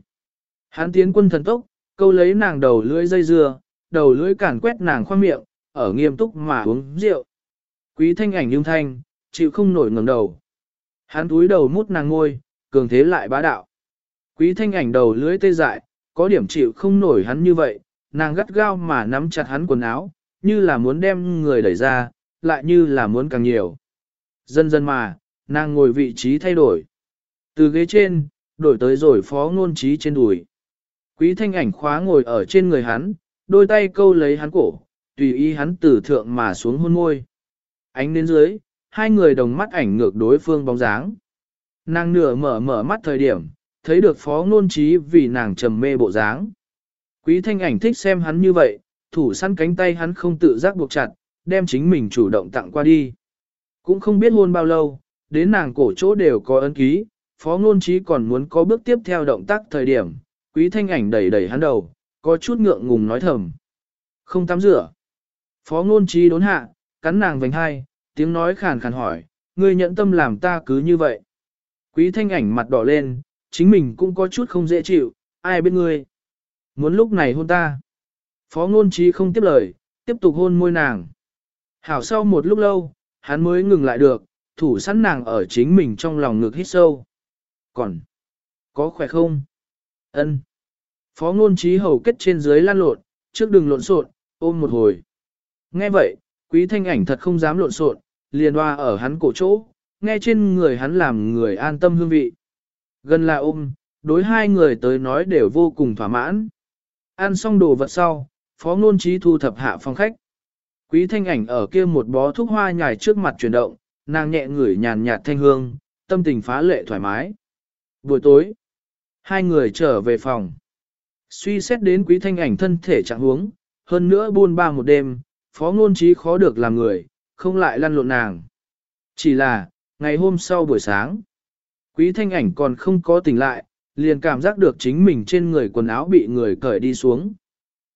Speaker 1: Hán tiến quân thần tốc, câu lấy nàng đầu lưỡi dây dưa, đầu lưỡi cản quét nàng khoang miệng, ở nghiêm túc mà uống rượu. Quý thanh ảnh nhung thanh, chịu không nổi ngẩng đầu. Hán túi đầu mút nàng ngôi, cường thế lại bá đạo. Quý thanh ảnh đầu lưỡi tê dại, có điểm chịu không nổi hắn như vậy, nàng gắt gao mà nắm chặt hắn quần áo, như là muốn đem người đẩy ra, lại như là muốn càng nhiều. Dần dần mà, nàng ngồi vị trí thay đổi. Từ ghế trên, đổi tới rồi phó ngôn trí trên đùi. Quý thanh ảnh khóa ngồi ở trên người hắn, đôi tay câu lấy hắn cổ, tùy ý hắn từ thượng mà xuống hôn môi. Ánh đến dưới, hai người đồng mắt ảnh ngược đối phương bóng dáng. Nàng nửa mở mở mắt thời điểm, thấy được phó ngôn trí vì nàng trầm mê bộ dáng. Quý thanh ảnh thích xem hắn như vậy, thủ săn cánh tay hắn không tự giác buộc chặt, đem chính mình chủ động tặng qua đi. Cũng không biết hôn bao lâu, đến nàng cổ chỗ đều có ấn ký, phó ngôn trí còn muốn có bước tiếp theo động tác thời điểm, quý thanh ảnh đẩy đẩy hắn đầu, có chút ngượng ngùng nói thầm. Không tắm rửa. Phó ngôn trí đốn hạ, cắn nàng vành hai, tiếng nói khàn khàn hỏi, ngươi nhận tâm làm ta cứ như vậy. Quý thanh ảnh mặt đỏ lên, chính mình cũng có chút không dễ chịu, ai biết ngươi. Muốn lúc này hôn ta. Phó ngôn trí không tiếp lời, tiếp tục hôn môi nàng. Hảo sau một lúc lâu, hắn mới ngừng lại được, thủ sẵn nàng ở chính mình trong lòng ngực hít sâu. Còn, có khỏe không? Ân. Phó ngôn trí hầu kết trên dưới lan lộn, trước đừng lộn xộn, ôm một hồi. Nghe vậy, quý thanh ảnh thật không dám lộn xộn, liền hoa ở hắn cổ chỗ, nghe trên người hắn làm người an tâm hương vị. Gần là ôm, đối hai người tới nói đều vô cùng thỏa mãn. Ăn xong đồ vật sau, phó ngôn trí thu thập hạ phòng khách. Quý thanh ảnh ở kia một bó thuốc hoa nhài trước mặt chuyển động, nàng nhẹ ngửi nhàn nhạt thanh hương, tâm tình phá lệ thoải mái. Buổi tối, hai người trở về phòng. Suy xét đến quý thanh ảnh thân thể trạng huống, hơn nữa buôn ba một đêm, phó ngôn trí khó được làm người, không lại lăn lộn nàng. Chỉ là, ngày hôm sau buổi sáng, quý thanh ảnh còn không có tỉnh lại, liền cảm giác được chính mình trên người quần áo bị người cởi đi xuống.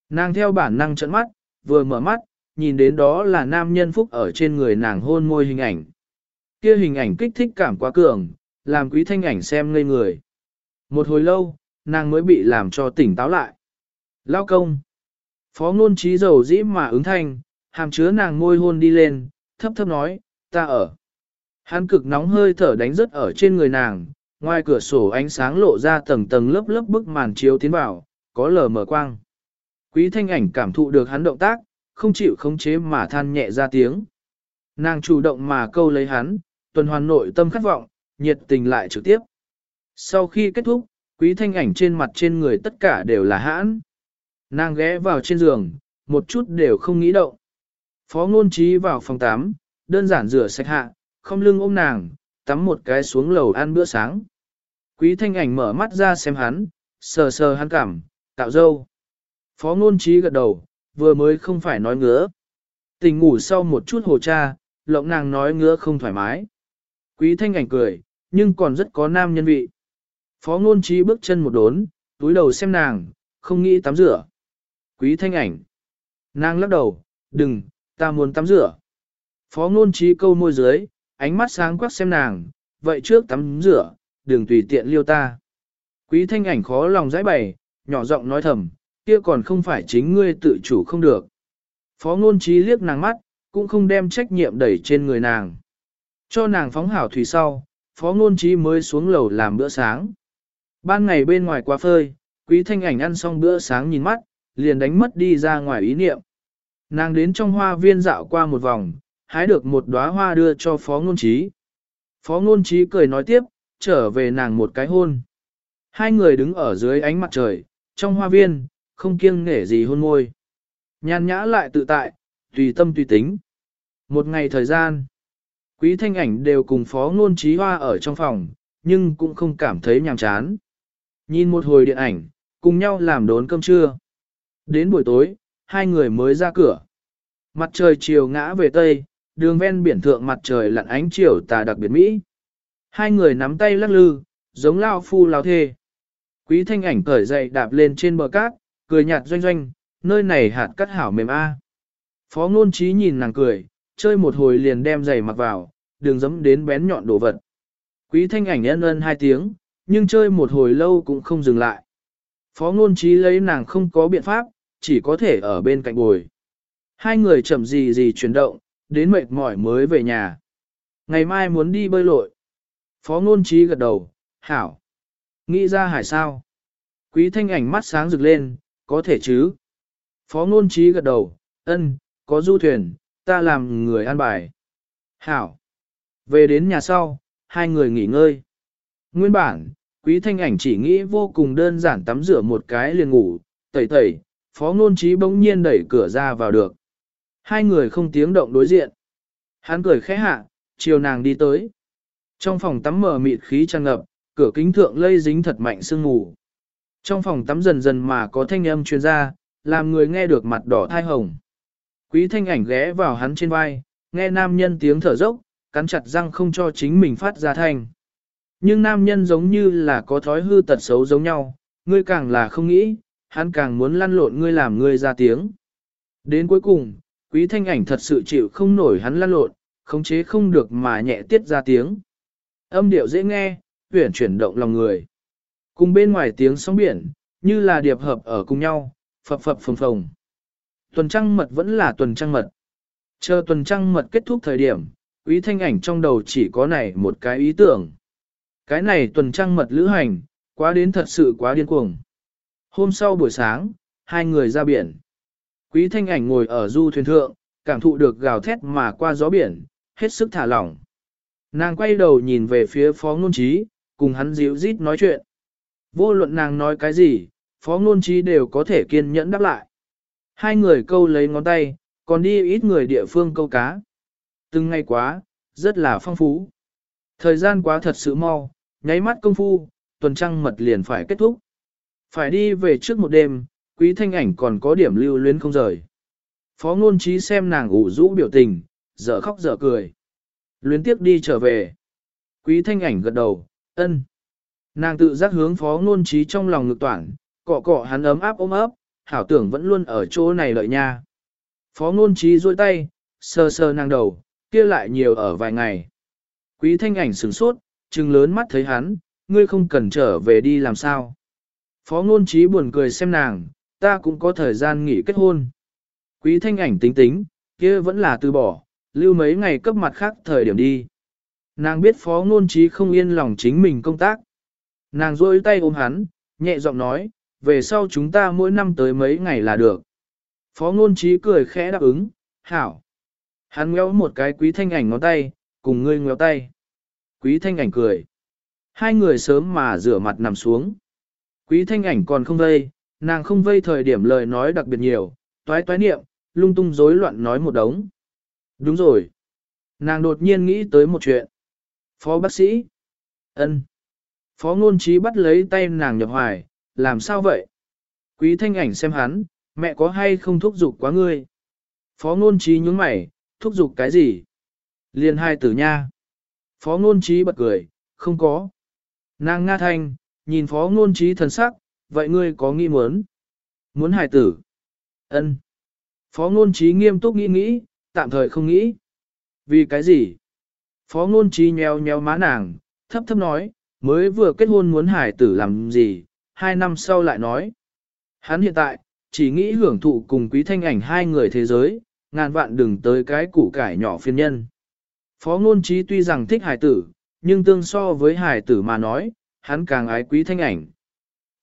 Speaker 1: Nàng theo bản năng trận mắt, vừa mở mắt, nhìn đến đó là nam nhân phúc ở trên người nàng hôn môi hình ảnh. Kia hình ảnh kích thích cảm quá cường, làm quý thanh ảnh xem ngây người. Một hồi lâu, nàng mới bị làm cho tỉnh táo lại. Lao công. Phó ngôn trí dầu dĩ mà ứng thanh, hàm chứa nàng ngôi hôn đi lên, thấp thấp nói, ta ở. Hắn cực nóng hơi thở đánh rớt ở trên người nàng, ngoài cửa sổ ánh sáng lộ ra tầng tầng lớp lớp bức màn chiếu tiến vào, có lờ mờ quang. Quý thanh ảnh cảm thụ được hắn động tác, không chịu khống chế mà than nhẹ ra tiếng. Nàng chủ động mà câu lấy hắn, tuần hoàn nội tâm khát vọng, nhiệt tình lại trực tiếp. Sau khi kết thúc, quý thanh ảnh trên mặt trên người tất cả đều là hãn. Nàng ghé vào trên giường, một chút đều không nghĩ động. Phó ngôn trí vào phòng 8, đơn giản rửa sạch hạ, không lưng ôm nàng, tắm một cái xuống lầu ăn bữa sáng. Quý thanh ảnh mở mắt ra xem hắn, sờ sờ hắn cảm, tạo dâu. Phó ngôn trí gật đầu, vừa mới không phải nói ngứa. Tình ngủ sau một chút hồ cha, lộng nàng nói ngứa không thoải mái. Quý thanh ảnh cười, nhưng còn rất có nam nhân vị. Phó ngôn trí bước chân một đốn, túi đầu xem nàng, không nghĩ tắm rửa. Quý thanh ảnh. Nàng lắc đầu, đừng, ta muốn tắm rửa. Phó ngôn trí câu môi dưới, ánh mắt sáng quắc xem nàng, vậy trước tắm rửa, đừng tùy tiện liêu ta. Quý thanh ảnh khó lòng giải bày, nhỏ giọng nói thầm, kia còn không phải chính ngươi tự chủ không được. Phó ngôn trí liếc nàng mắt, cũng không đem trách nhiệm đẩy trên người nàng. Cho nàng phóng hảo thủy sau, phó ngôn trí mới xuống lầu làm bữa sáng. Ban ngày bên ngoài quá phơi, quý thanh ảnh ăn xong bữa sáng nhìn mắt, liền đánh mất đi ra ngoài ý niệm. Nàng đến trong hoa viên dạo qua một vòng, hái được một đóa hoa đưa cho phó ngôn trí. Phó ngôn trí cười nói tiếp, trở về nàng một cái hôn. Hai người đứng ở dưới ánh mặt trời, trong hoa viên, không kiêng nể gì hôn môi. Nhàn nhã lại tự tại, tùy tâm tùy tính. Một ngày thời gian, quý thanh ảnh đều cùng phó ngôn trí hoa ở trong phòng, nhưng cũng không cảm thấy nhàm chán. Nhìn một hồi điện ảnh, cùng nhau làm đốn cơm trưa. Đến buổi tối, hai người mới ra cửa. Mặt trời chiều ngã về tây, đường ven biển thượng mặt trời lặn ánh chiều tà đặc biệt mỹ. Hai người nắm tay lắc lư, giống lao phu lao thê. Quý thanh ảnh cởi dậy đạp lên trên bờ cát, cười nhạt doanh doanh, nơi này hạt cắt hảo mềm a. Phó ngôn trí nhìn nàng cười, chơi một hồi liền đem giày mặc vào, đường dấm đến bén nhọn đồ vật. Quý thanh ảnh ân ân hai tiếng, nhưng chơi một hồi lâu cũng không dừng lại. Phó ngôn trí lấy nàng không có biện pháp, chỉ có thể ở bên cạnh bồi. Hai người chậm gì gì chuyển động, đến mệt mỏi mới về nhà. Ngày mai muốn đi bơi lội. Phó ngôn trí gật đầu, hảo. Nghĩ ra hải sao? Quý thanh ảnh mắt sáng rực lên, có thể chứ? Phó ngôn trí gật đầu, ân, có du thuyền, ta làm người an bài. Hảo. Về đến nhà sau, hai người nghỉ ngơi. Nguyên bản, quý thanh ảnh chỉ nghĩ vô cùng đơn giản tắm rửa một cái liền ngủ, tẩy tẩy, phó ngôn trí bỗng nhiên đẩy cửa ra vào được. Hai người không tiếng động đối diện. Hắn cười khẽ hạ, chiều nàng đi tới. Trong phòng tắm mở mịt khí tràn ngập, cửa kính thượng lây dính thật mạnh sương mù. Trong phòng tắm dần dần mà có thanh âm truyền ra, làm người nghe được mặt đỏ thai hồng. Quý thanh ảnh ghé vào hắn trên vai, nghe nam nhân tiếng thở dốc, cắn chặt răng không cho chính mình phát ra thanh. Nhưng nam nhân giống như là có thói hư tật xấu giống nhau, ngươi càng là không nghĩ, hắn càng muốn lăn lộn ngươi làm ngươi ra tiếng. Đến cuối cùng, quý thanh ảnh thật sự chịu không nổi hắn lăn lộn, khống chế không được mà nhẹ tiết ra tiếng. Âm điệu dễ nghe, huyển chuyển động lòng người. Cùng bên ngoài tiếng sóng biển, như là điệp hợp ở cùng nhau, phập phập phồng phồng. Tuần trăng mật vẫn là tuần trăng mật. Chờ tuần trăng mật kết thúc thời điểm, quý thanh ảnh trong đầu chỉ có này một cái ý tưởng. Cái này tuần trăng mật lữ hành, quá đến thật sự quá điên cuồng. Hôm sau buổi sáng, hai người ra biển. Quý thanh ảnh ngồi ở du thuyền thượng, cảm thụ được gào thét mà qua gió biển, hết sức thả lỏng. Nàng quay đầu nhìn về phía phó ngôn trí, cùng hắn dịu rít nói chuyện. Vô luận nàng nói cái gì, phó ngôn trí đều có thể kiên nhẫn đáp lại. Hai người câu lấy ngón tay, còn đi ít người địa phương câu cá. Từng ngày quá, rất là phong phú. Thời gian quá thật sự mau, nháy mắt công phu, tuần trăng mật liền phải kết thúc. Phải đi về trước một đêm, quý thanh ảnh còn có điểm lưu luyến không rời. Phó ngôn trí xem nàng ủ rũ biểu tình, dở khóc dở cười. Luyến tiếc đi trở về. Quý thanh ảnh gật đầu, ân. Nàng tự giác hướng phó ngôn trí trong lòng ngực toảng, cọ cọ hắn ấm áp ôm ấp, hảo tưởng vẫn luôn ở chỗ này lợi nha. Phó ngôn trí duỗi tay, sơ sơ nàng đầu, kia lại nhiều ở vài ngày. Quý thanh ảnh sửng sốt, trừng lớn mắt thấy hắn, ngươi không cần trở về đi làm sao. Phó ngôn trí buồn cười xem nàng, ta cũng có thời gian nghỉ kết hôn. Quý thanh ảnh tính tính, kia vẫn là từ bỏ, lưu mấy ngày cấp mặt khác thời điểm đi. Nàng biết phó ngôn trí không yên lòng chính mình công tác. Nàng rôi tay ôm hắn, nhẹ giọng nói, về sau chúng ta mỗi năm tới mấy ngày là được. Phó ngôn trí cười khẽ đáp ứng, hảo. Hắn ngéo một cái quý thanh ảnh ngón tay, cùng ngươi ngéo tay. Quý thanh ảnh cười. Hai người sớm mà rửa mặt nằm xuống. Quý thanh ảnh còn không vây, nàng không vây thời điểm lời nói đặc biệt nhiều, toái toái niệm, lung tung rối loạn nói một đống. Đúng rồi. Nàng đột nhiên nghĩ tới một chuyện. Phó bác sĩ. ân. Phó ngôn trí bắt lấy tay nàng nhập hoài, làm sao vậy? Quý thanh ảnh xem hắn, mẹ có hay không thúc giục quá ngươi? Phó ngôn trí nhúng mày, thúc giục cái gì? Liên hai tử nha. Phó ngôn trí bật cười, không có. Nàng Nga Thanh, nhìn phó ngôn trí thần sắc, vậy ngươi có nghi muốn? Muốn hài tử? ân. Phó ngôn trí nghiêm túc nghĩ nghĩ, tạm thời không nghĩ. Vì cái gì? Phó ngôn trí nheo nheo má nàng, thấp thấp nói, mới vừa kết hôn muốn hài tử làm gì, hai năm sau lại nói. Hắn hiện tại, chỉ nghĩ hưởng thụ cùng quý thanh ảnh hai người thế giới, ngàn vạn đừng tới cái củ cải nhỏ phiên nhân. Phó ngôn trí tuy rằng thích Hải tử, nhưng tương so với hải tử mà nói, hắn càng ái quý thanh ảnh.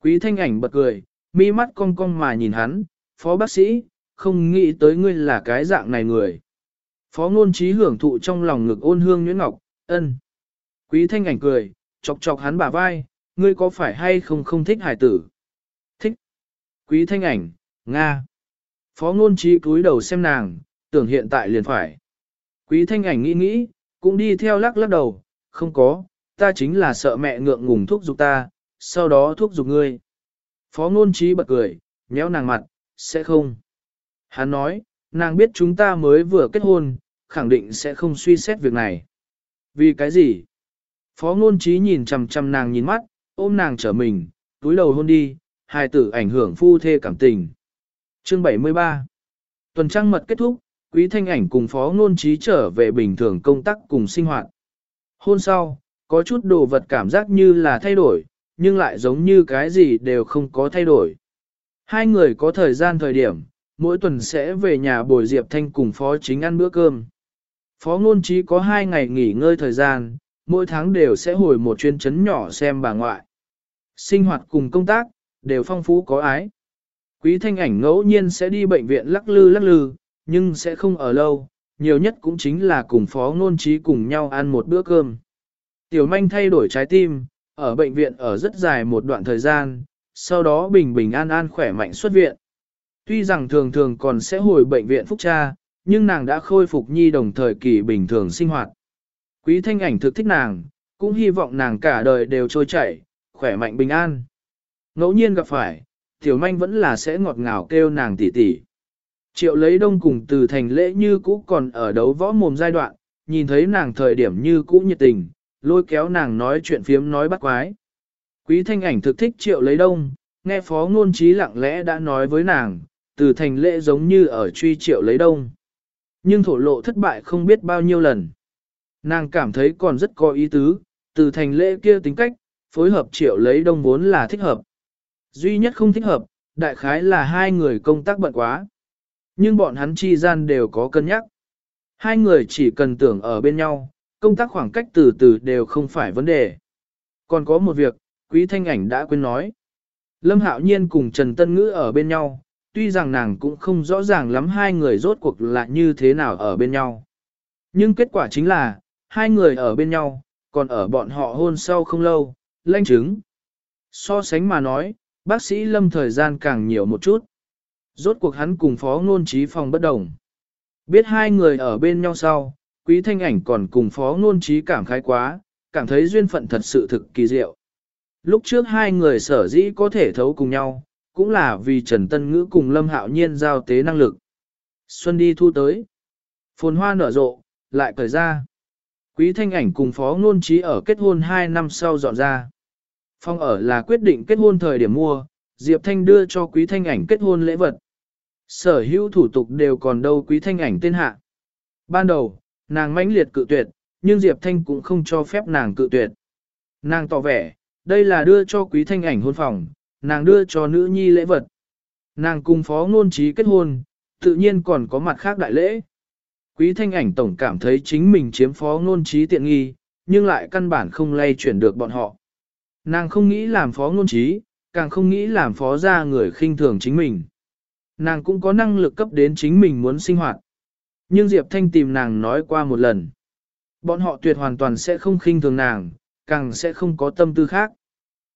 Speaker 1: Quý thanh ảnh bật cười, mi mắt cong cong mà nhìn hắn, phó bác sĩ, không nghĩ tới ngươi là cái dạng này người. Phó ngôn trí hưởng thụ trong lòng ngực ôn hương nhuyễn ngọc, ân. Quý thanh ảnh cười, chọc chọc hắn bả vai, ngươi có phải hay không không thích hải tử? Thích. Quý thanh ảnh, Nga. Phó ngôn trí cúi đầu xem nàng, tưởng hiện tại liền phải. Quý thanh ảnh nghĩ nghĩ, cũng đi theo lắc lắc đầu, không có, ta chính là sợ mẹ ngượng ngùng thúc giục ta, sau đó thúc giục ngươi. Phó ngôn trí bật cười, nhéo nàng mặt, sẽ không. Hắn nói, nàng biết chúng ta mới vừa kết hôn, khẳng định sẽ không suy xét việc này. Vì cái gì? Phó ngôn trí nhìn chằm chằm nàng nhìn mắt, ôm nàng trở mình, túi đầu hôn đi, hai tử ảnh hưởng phu thê cảm tình. Chương 73 Tuần trăng mật kết thúc, quý thanh ảnh cùng phó ngôn trí trở về bình thường công tác cùng sinh hoạt. Hôn sau, có chút đồ vật cảm giác như là thay đổi, nhưng lại giống như cái gì đều không có thay đổi. Hai người có thời gian thời điểm, mỗi tuần sẽ về nhà bồi Diệp Thanh cùng phó chính ăn bữa cơm. Phó ngôn trí có hai ngày nghỉ ngơi thời gian, mỗi tháng đều sẽ hồi một chuyến chấn nhỏ xem bà ngoại. Sinh hoạt cùng công tác, đều phong phú có ái. Quý thanh ảnh ngẫu nhiên sẽ đi bệnh viện lắc lư lắc lư, nhưng sẽ không ở lâu, nhiều nhất cũng chính là cùng phó ngôn trí cùng nhau ăn một bữa cơm. Tiểu manh thay đổi trái tim, ở bệnh viện ở rất dài một đoạn thời gian, sau đó bình bình an an khỏe mạnh xuất viện. Tuy rằng thường thường còn sẽ hồi bệnh viện phúc tra, nhưng nàng đã khôi phục nhi đồng thời kỳ bình thường sinh hoạt. Quý thanh ảnh thực thích nàng, cũng hy vọng nàng cả đời đều trôi chảy, khỏe mạnh bình an. Ngẫu nhiên gặp phải, tiểu manh vẫn là sẽ ngọt ngào kêu nàng tỉ tỉ. Triệu lấy đông cùng từ thành lễ như cũ còn ở đấu võ mồm giai đoạn, nhìn thấy nàng thời điểm như cũ nhiệt tình, lôi kéo nàng nói chuyện phiếm nói bắt quái. Quý thanh ảnh thực thích triệu lấy đông, nghe phó ngôn trí lặng lẽ đã nói với nàng, từ thành lễ giống như ở truy triệu lấy đông. Nhưng thổ lộ thất bại không biết bao nhiêu lần. Nàng cảm thấy còn rất có ý tứ, từ thành lễ kia tính cách, phối hợp triệu lấy đông vốn là thích hợp. Duy nhất không thích hợp, đại khái là hai người công tác bận quá. Nhưng bọn hắn chi gian đều có cân nhắc. Hai người chỉ cần tưởng ở bên nhau, công tác khoảng cách từ từ đều không phải vấn đề. Còn có một việc, quý thanh ảnh đã quên nói. Lâm Hạo Nhiên cùng Trần Tân Ngữ ở bên nhau, tuy rằng nàng cũng không rõ ràng lắm hai người rốt cuộc là như thế nào ở bên nhau. Nhưng kết quả chính là, hai người ở bên nhau, còn ở bọn họ hôn sau không lâu, lanh chứng. So sánh mà nói, bác sĩ Lâm thời gian càng nhiều một chút. Rốt cuộc hắn cùng phó ngôn trí phòng bất đồng. Biết hai người ở bên nhau sau, quý thanh ảnh còn cùng phó ngôn trí cảm khái quá, cảm thấy duyên phận thật sự thực kỳ diệu. Lúc trước hai người sở dĩ có thể thấu cùng nhau, cũng là vì Trần Tân Ngữ cùng Lâm Hạo Nhiên giao tế năng lực. Xuân đi thu tới. Phồn hoa nở rộ, lại cởi ra. Quý thanh ảnh cùng phó ngôn trí ở kết hôn 2 năm sau dọn ra. Phong ở là quyết định kết hôn thời điểm mua, Diệp Thanh đưa cho quý thanh ảnh kết hôn lễ vật. Sở hữu thủ tục đều còn đâu quý thanh ảnh tên hạ. Ban đầu, nàng mãnh liệt cự tuyệt, nhưng Diệp Thanh cũng không cho phép nàng cự tuyệt. Nàng tỏ vẻ, đây là đưa cho quý thanh ảnh hôn phòng, nàng đưa cho nữ nhi lễ vật. Nàng cùng phó ngôn trí kết hôn, tự nhiên còn có mặt khác đại lễ. Quý thanh ảnh tổng cảm thấy chính mình chiếm phó ngôn trí tiện nghi, nhưng lại căn bản không lay chuyển được bọn họ. Nàng không nghĩ làm phó ngôn trí, càng không nghĩ làm phó ra người khinh thường chính mình. Nàng cũng có năng lực cấp đến chính mình muốn sinh hoạt. Nhưng Diệp Thanh tìm nàng nói qua một lần. Bọn họ tuyệt hoàn toàn sẽ không khinh thường nàng, càng sẽ không có tâm tư khác.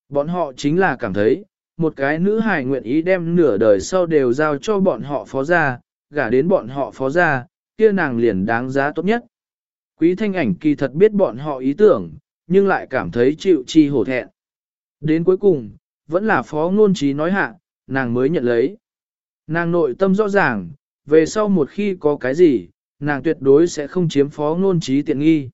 Speaker 1: Bọn họ chính là cảm thấy, một cái nữ hài nguyện ý đem nửa đời sau đều giao cho bọn họ phó ra, gả đến bọn họ phó ra, kia nàng liền đáng giá tốt nhất. Quý thanh ảnh kỳ thật biết bọn họ ý tưởng, nhưng lại cảm thấy chịu chi hổ thẹn. Đến cuối cùng, vẫn là phó ngôn trí nói hạ, nàng mới nhận lấy. Nàng nội tâm rõ ràng, về sau một khi có cái gì, nàng tuyệt đối sẽ không chiếm phó ngôn trí tiện nghi.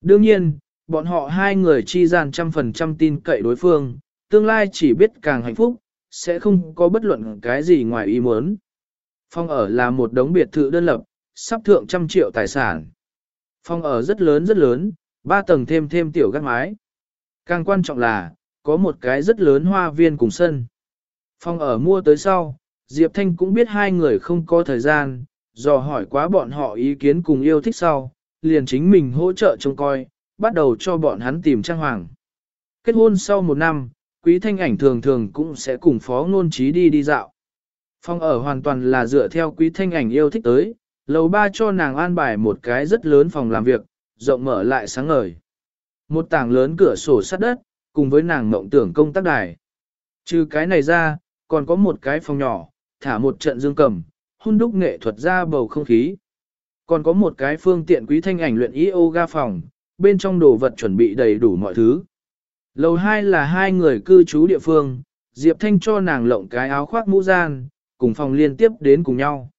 Speaker 1: Đương nhiên, bọn họ hai người chi gian trăm phần trăm tin cậy đối phương, tương lai chỉ biết càng hạnh phúc, sẽ không có bất luận cái gì ngoài ý muốn. Phong ở là một đống biệt thự đơn lập, sắp thượng trăm triệu tài sản. Phong ở rất lớn rất lớn, ba tầng thêm thêm tiểu gác mái. Càng quan trọng là, có một cái rất lớn hoa viên cùng sân. Phong ở mua tới sau, Diệp Thanh cũng biết hai người không có thời gian, dò hỏi quá bọn họ ý kiến cùng yêu thích sau, liền chính mình hỗ trợ trông coi, bắt đầu cho bọn hắn tìm trang hoàng. Kết hôn sau một năm, quý thanh ảnh thường thường cũng sẽ cùng phó ngôn trí đi đi dạo. Phòng ở hoàn toàn là dựa theo quý thanh ảnh yêu thích tới, lầu ba cho nàng an bài một cái rất lớn phòng làm việc, rộng mở lại sáng ngời. Một tảng lớn cửa sổ sắt đất, cùng với nàng mộng tưởng công tác đài. Trừ cái này ra, còn có một cái phòng nhỏ, thả một trận dương cầm, hun đúc nghệ thuật ra bầu không khí. Còn có một cái phương tiện quý thanh ảnh luyện yoga phòng, bên trong đồ vật chuẩn bị đầy đủ mọi thứ. Lầu 2 là hai người cư trú địa phương, Diệp Thanh cho nàng lộng cái áo khoác mũ gian, cùng phòng liên tiếp đến cùng nhau.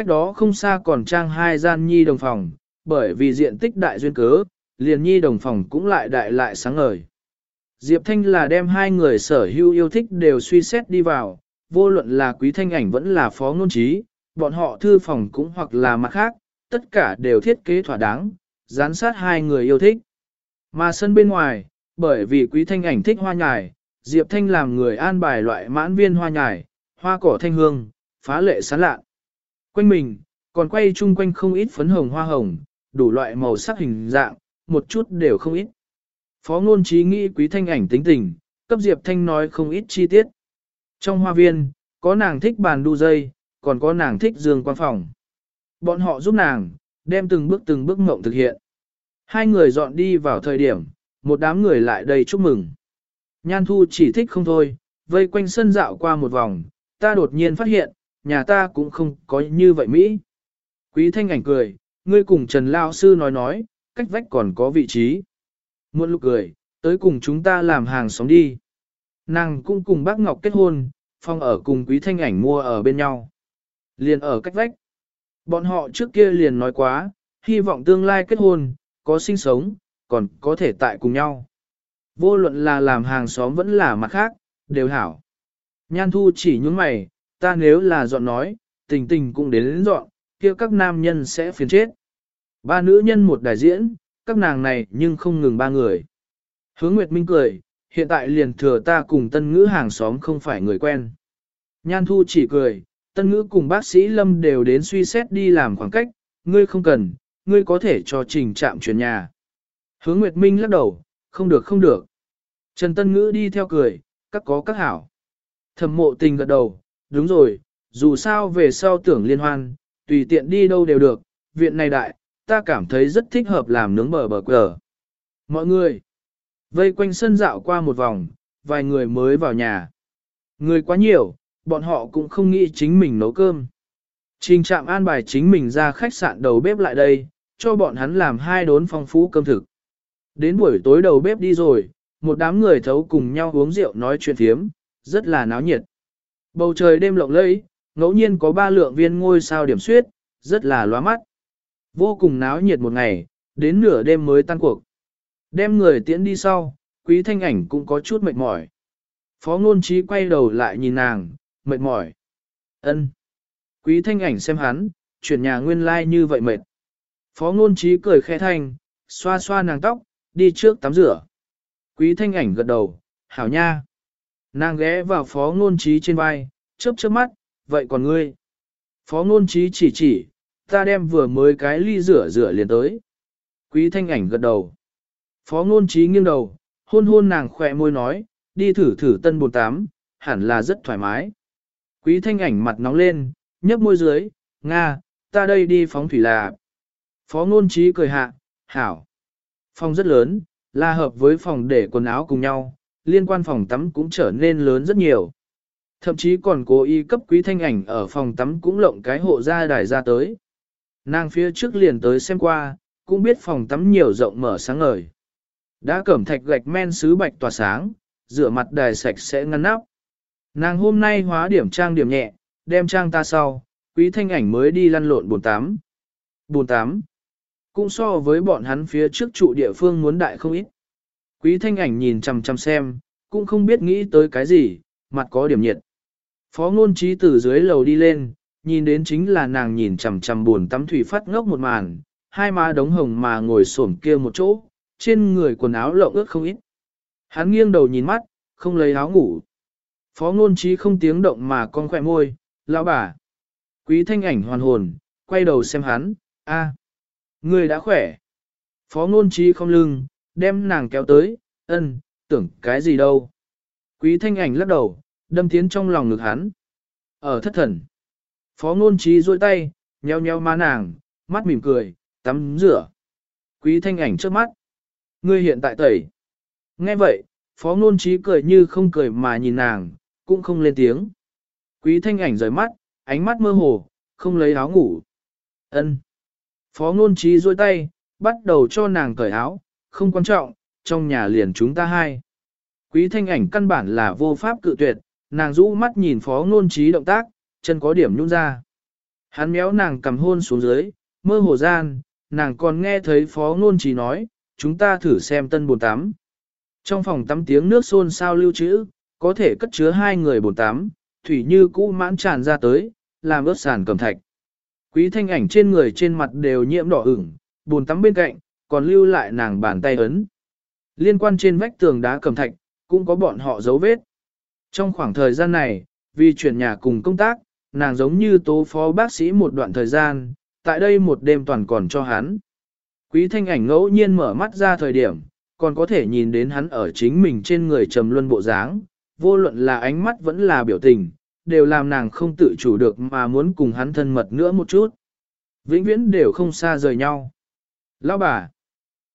Speaker 1: Cách đó không xa còn trang hai gian nhi đồng phòng, bởi vì diện tích đại duyên cớ, liền nhi đồng phòng cũng lại đại lại sáng ngời. Diệp Thanh là đem hai người sở hữu yêu thích đều suy xét đi vào, vô luận là quý thanh ảnh vẫn là phó ngôn trí, bọn họ thư phòng cũng hoặc là mặt khác, tất cả đều thiết kế thỏa đáng, gián sát hai người yêu thích. Mà sân bên ngoài, bởi vì quý thanh ảnh thích hoa nhài, Diệp Thanh làm người an bài loại mãn viên hoa nhài, hoa cỏ thanh hương, phá lệ sán lạ. Quanh mình, còn quay chung quanh không ít phấn hồng hoa hồng, đủ loại màu sắc hình dạng, một chút đều không ít. Phó ngôn trí nghĩ quý thanh ảnh tính tình, cấp Diệp Thanh nói không ít chi tiết. Trong hoa viên, có nàng thích bàn đu dây, còn có nàng thích dương quan phòng. Bọn họ giúp nàng, đem từng bước từng bước mộng thực hiện. Hai người dọn đi vào thời điểm, một đám người lại đây chúc mừng. Nhan thu chỉ thích không thôi, vây quanh sân dạo qua một vòng, ta đột nhiên phát hiện, nhà ta cũng không có như vậy Mỹ. Quý thanh ảnh cười, ngươi cùng Trần Lao Sư nói nói, cách vách còn có vị trí. Muộn lúc cười, tới cùng chúng ta làm hàng xóm đi. Nàng cũng cùng bác Ngọc kết hôn, phong ở cùng quý thanh ảnh mua ở bên nhau. Liền ở cách vách. Bọn họ trước kia liền nói quá, hy vọng tương lai kết hôn, có sinh sống, còn có thể tại cùng nhau. Vô luận là làm hàng xóm vẫn là mặt khác, đều hảo. Nhan thu chỉ nhúng mày, ta nếu là dọn nói, tình tình cũng đến, đến dọn, kia các nam nhân sẽ phiền chết. Ba nữ nhân một đại diễn, các nàng này nhưng không ngừng ba người. Hướng Nguyệt Minh cười, hiện tại liền thừa ta cùng tân ngữ hàng xóm không phải người quen. Nhan Thu chỉ cười, tân ngữ cùng bác sĩ Lâm đều đến suy xét đi làm khoảng cách, ngươi không cần, ngươi có thể cho trình trạm chuyển nhà. Hướng Nguyệt Minh lắc đầu, không được không được. Trần Tân Ngữ đi theo cười, các có các hảo. Thẩm mộ tình gật đầu, đúng rồi, dù sao về sau tưởng liên hoan, tùy tiện đi đâu đều được, viện này đại, ta cảm thấy rất thích hợp làm nướng bờ bờ cờ. Mọi người, vây quanh sân dạo qua một vòng, vài người mới vào nhà. Người quá nhiều, bọn họ cũng không nghĩ chính mình nấu cơm. Trình trạm an bài chính mình ra khách sạn đầu bếp lại đây, cho bọn hắn làm hai đốn phong phú cơm thực. Đến buổi tối đầu bếp đi rồi, một đám người thấu cùng nhau uống rượu nói chuyện thiếm, rất là náo nhiệt. Bầu trời đêm lộng lẫy, ngẫu nhiên có ba lượng viên ngôi sao điểm xuyết, rất là loa mắt. Vô cùng náo nhiệt một ngày, đến nửa đêm mới tan cuộc. Đem người tiễn đi sau, quý thanh ảnh cũng có chút mệt mỏi. Phó ngôn trí quay đầu lại nhìn nàng, mệt mỏi. ân Quý thanh ảnh xem hắn, chuyển nhà nguyên lai like như vậy mệt. Phó ngôn trí cười khẽ thanh, xoa xoa nàng tóc, đi trước tắm rửa. Quý thanh ảnh gật đầu, hảo nha. Nàng ghé vào phó ngôn trí trên vai, chớp chớp mắt, vậy còn ngươi? Phó ngôn trí chỉ chỉ, ta đem vừa mới cái ly rửa rửa liền tới. Quý thanh ảnh gật đầu. Phó ngôn trí nghiêng đầu, hôn hôn nàng khỏe môi nói, đi thử thử tân bồn tám, hẳn là rất thoải mái. Quý thanh ảnh mặt nóng lên, nhấp môi dưới, Nga, ta đây đi phóng thủy là. Phó ngôn trí cười hạ, hảo. Phòng rất lớn, là hợp với phòng để quần áo cùng nhau, liên quan phòng tắm cũng trở nên lớn rất nhiều. Thậm chí còn cố ý cấp quý thanh ảnh ở phòng tắm cũng lộng cái hộ ra đài ra tới. Nàng phía trước liền tới xem qua, cũng biết phòng tắm nhiều rộng mở sáng ngời. Đã cẩm thạch gạch men sứ bạch tỏa sáng, rửa mặt đài sạch sẽ ngăn nắp. Nàng hôm nay hóa điểm trang điểm nhẹ, đem trang ta sau, quý thanh ảnh mới đi lăn lộn bồn tám. Bồn tám. Cũng so với bọn hắn phía trước trụ địa phương muốn đại không ít. Quý thanh ảnh nhìn chằm chằm xem, cũng không biết nghĩ tới cái gì, mặt có điểm nhiệt. Phó ngôn trí từ dưới lầu đi lên, nhìn đến chính là nàng nhìn chằm chằm buồn tắm thủy phát ngốc một màn, hai má đống hồng mà ngồi xổm kia một chỗ, trên người quần áo lộng ướt không ít. Hắn nghiêng đầu nhìn mắt, không lấy áo ngủ. Phó ngôn trí không tiếng động mà con khỏe môi, lão bà. Quý thanh ảnh hoàn hồn, quay đầu xem hắn, a, người đã khỏe. Phó ngôn trí không lưng, đem nàng kéo tới, ân, tưởng cái gì đâu. Quý thanh ảnh lắc đầu, đâm tiến trong lòng ngực hắn. Ở thất thần. Phó ngôn trí duỗi tay, nheo nheo má nàng, mắt mỉm cười, tắm rửa. Quý thanh ảnh trước mắt. Ngươi hiện tại tẩy. Nghe vậy, phó ngôn trí cười như không cười mà nhìn nàng, cũng không lên tiếng. Quý thanh ảnh rời mắt, ánh mắt mơ hồ, không lấy áo ngủ. ân Phó ngôn trí duỗi tay, bắt đầu cho nàng cởi áo, không quan trọng, trong nhà liền chúng ta hai. Quý thanh ảnh căn bản là vô pháp cự tuyệt, nàng rũ mắt nhìn phó ngôn trí động tác, chân có điểm nhún ra. Hắn méo nàng cầm hôn xuống dưới, mơ hồ gian, nàng còn nghe thấy phó ngôn trí nói, chúng ta thử xem tân bồn tắm. Trong phòng tắm tiếng nước xôn sao lưu trữ, có thể cất chứa hai người bồn tắm, thủy như cũ mãn tràn ra tới, làm ướt sàn cầm thạch. Quý thanh ảnh trên người trên mặt đều nhiễm đỏ ửng, bồn tắm bên cạnh, còn lưu lại nàng bàn tay ấn. Liên quan trên vách tường đá cầm thạch, cũng có bọn họ dấu vết. Trong khoảng thời gian này, vì chuyển nhà cùng công tác, nàng giống như tố phó bác sĩ một đoạn thời gian, tại đây một đêm toàn còn cho hắn. Quý thanh ảnh ngẫu nhiên mở mắt ra thời điểm, còn có thể nhìn đến hắn ở chính mình trên người trầm luân bộ dáng, vô luận là ánh mắt vẫn là biểu tình, đều làm nàng không tự chủ được mà muốn cùng hắn thân mật nữa một chút. Vĩnh viễn đều không xa rời nhau. Lão bà!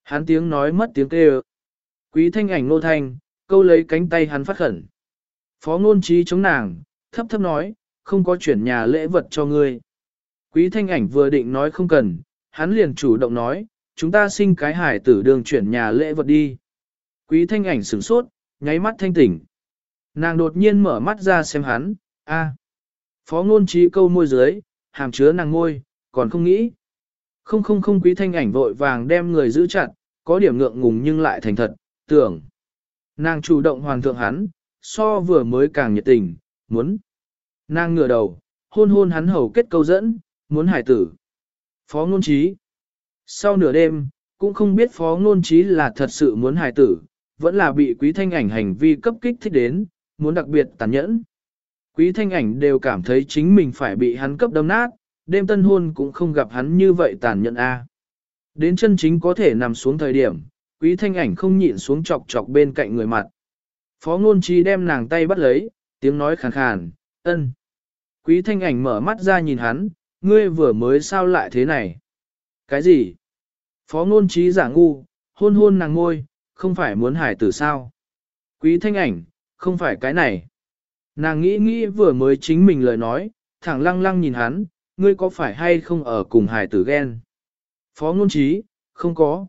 Speaker 1: Hắn tiếng nói mất tiếng kêu. Quý thanh ảnh nô thanh, câu lấy cánh tay hắn phát khẩn. Phó ngôn trí chống nàng, thấp thấp nói, không có chuyển nhà lễ vật cho ngươi. Quý thanh ảnh vừa định nói không cần, hắn liền chủ động nói, chúng ta sinh cái hải tử đường chuyển nhà lễ vật đi. Quý thanh ảnh sửng sốt, nháy mắt thanh tỉnh. Nàng đột nhiên mở mắt ra xem hắn, a. Phó ngôn trí câu môi dưới, hàm chứa nàng môi, còn không nghĩ. Không không không quý thanh ảnh vội vàng đem người giữ chặt, có điểm ngượng ngùng nhưng lại thành thật, tưởng. Nàng chủ động hoàn thượng hắn, so vừa mới càng nhiệt tình, muốn. Nàng ngửa đầu, hôn hôn hắn hầu kết câu dẫn, muốn hải tử. Phó ngôn trí. Sau nửa đêm, cũng không biết phó ngôn trí là thật sự muốn hải tử, vẫn là bị quý thanh ảnh hành vi cấp kích thích đến, muốn đặc biệt tàn nhẫn. Quý thanh ảnh đều cảm thấy chính mình phải bị hắn cấp đâm nát, đêm tân hôn cũng không gặp hắn như vậy tàn nhẫn a. Đến chân chính có thể nằm xuống thời điểm, quý thanh ảnh không nhịn xuống chọc chọc bên cạnh người mặt. Phó ngôn trí đem nàng tay bắt lấy, tiếng nói khàn khàn, ân. Quý thanh ảnh mở mắt ra nhìn hắn, ngươi vừa mới sao lại thế này? Cái gì? Phó ngôn trí giả ngu, hôn hôn nàng ngôi, không phải muốn hải tử sao? Quý thanh ảnh, không phải cái này. Nàng nghĩ nghĩ vừa mới chính mình lời nói, thẳng lăng lăng nhìn hắn, ngươi có phải hay không ở cùng hải tử ghen? Phó ngôn trí, không có.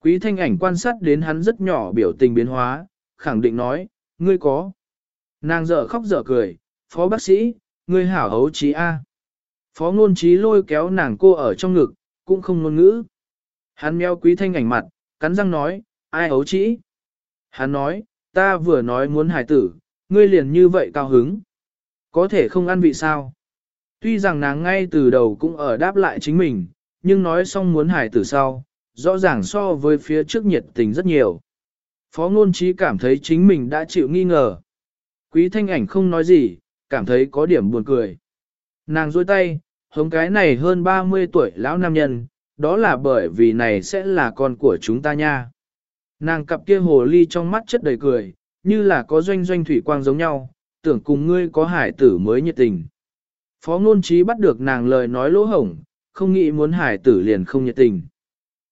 Speaker 1: Quý thanh ảnh quan sát đến hắn rất nhỏ biểu tình biến hóa, khẳng định nói, ngươi có. Nàng dở khóc dở cười, phó bác sĩ, ngươi hảo hấu trí A. Phó ngôn trí lôi kéo nàng cô ở trong ngực, cũng không ngôn ngữ. Hắn meo quý thanh ảnh mặt, cắn răng nói, ai hấu trí. Hắn nói, ta vừa nói muốn hài tử, ngươi liền như vậy cao hứng. Có thể không ăn vị sao. Tuy rằng nàng ngay từ đầu cũng ở đáp lại chính mình, nhưng nói xong muốn hài tử sau, rõ ràng so với phía trước nhiệt tình rất nhiều. Phó ngôn trí cảm thấy chính mình đã chịu nghi ngờ. Quý thanh ảnh không nói gì, cảm thấy có điểm buồn cười. Nàng dôi tay, hống cái này hơn 30 tuổi lão nam nhân, đó là bởi vì này sẽ là con của chúng ta nha. Nàng cặp kia hồ ly trong mắt chất đầy cười, như là có doanh doanh thủy quang giống nhau, tưởng cùng ngươi có hải tử mới nhiệt tình. Phó ngôn trí bắt được nàng lời nói lỗ hổng, không nghĩ muốn hải tử liền không nhiệt tình.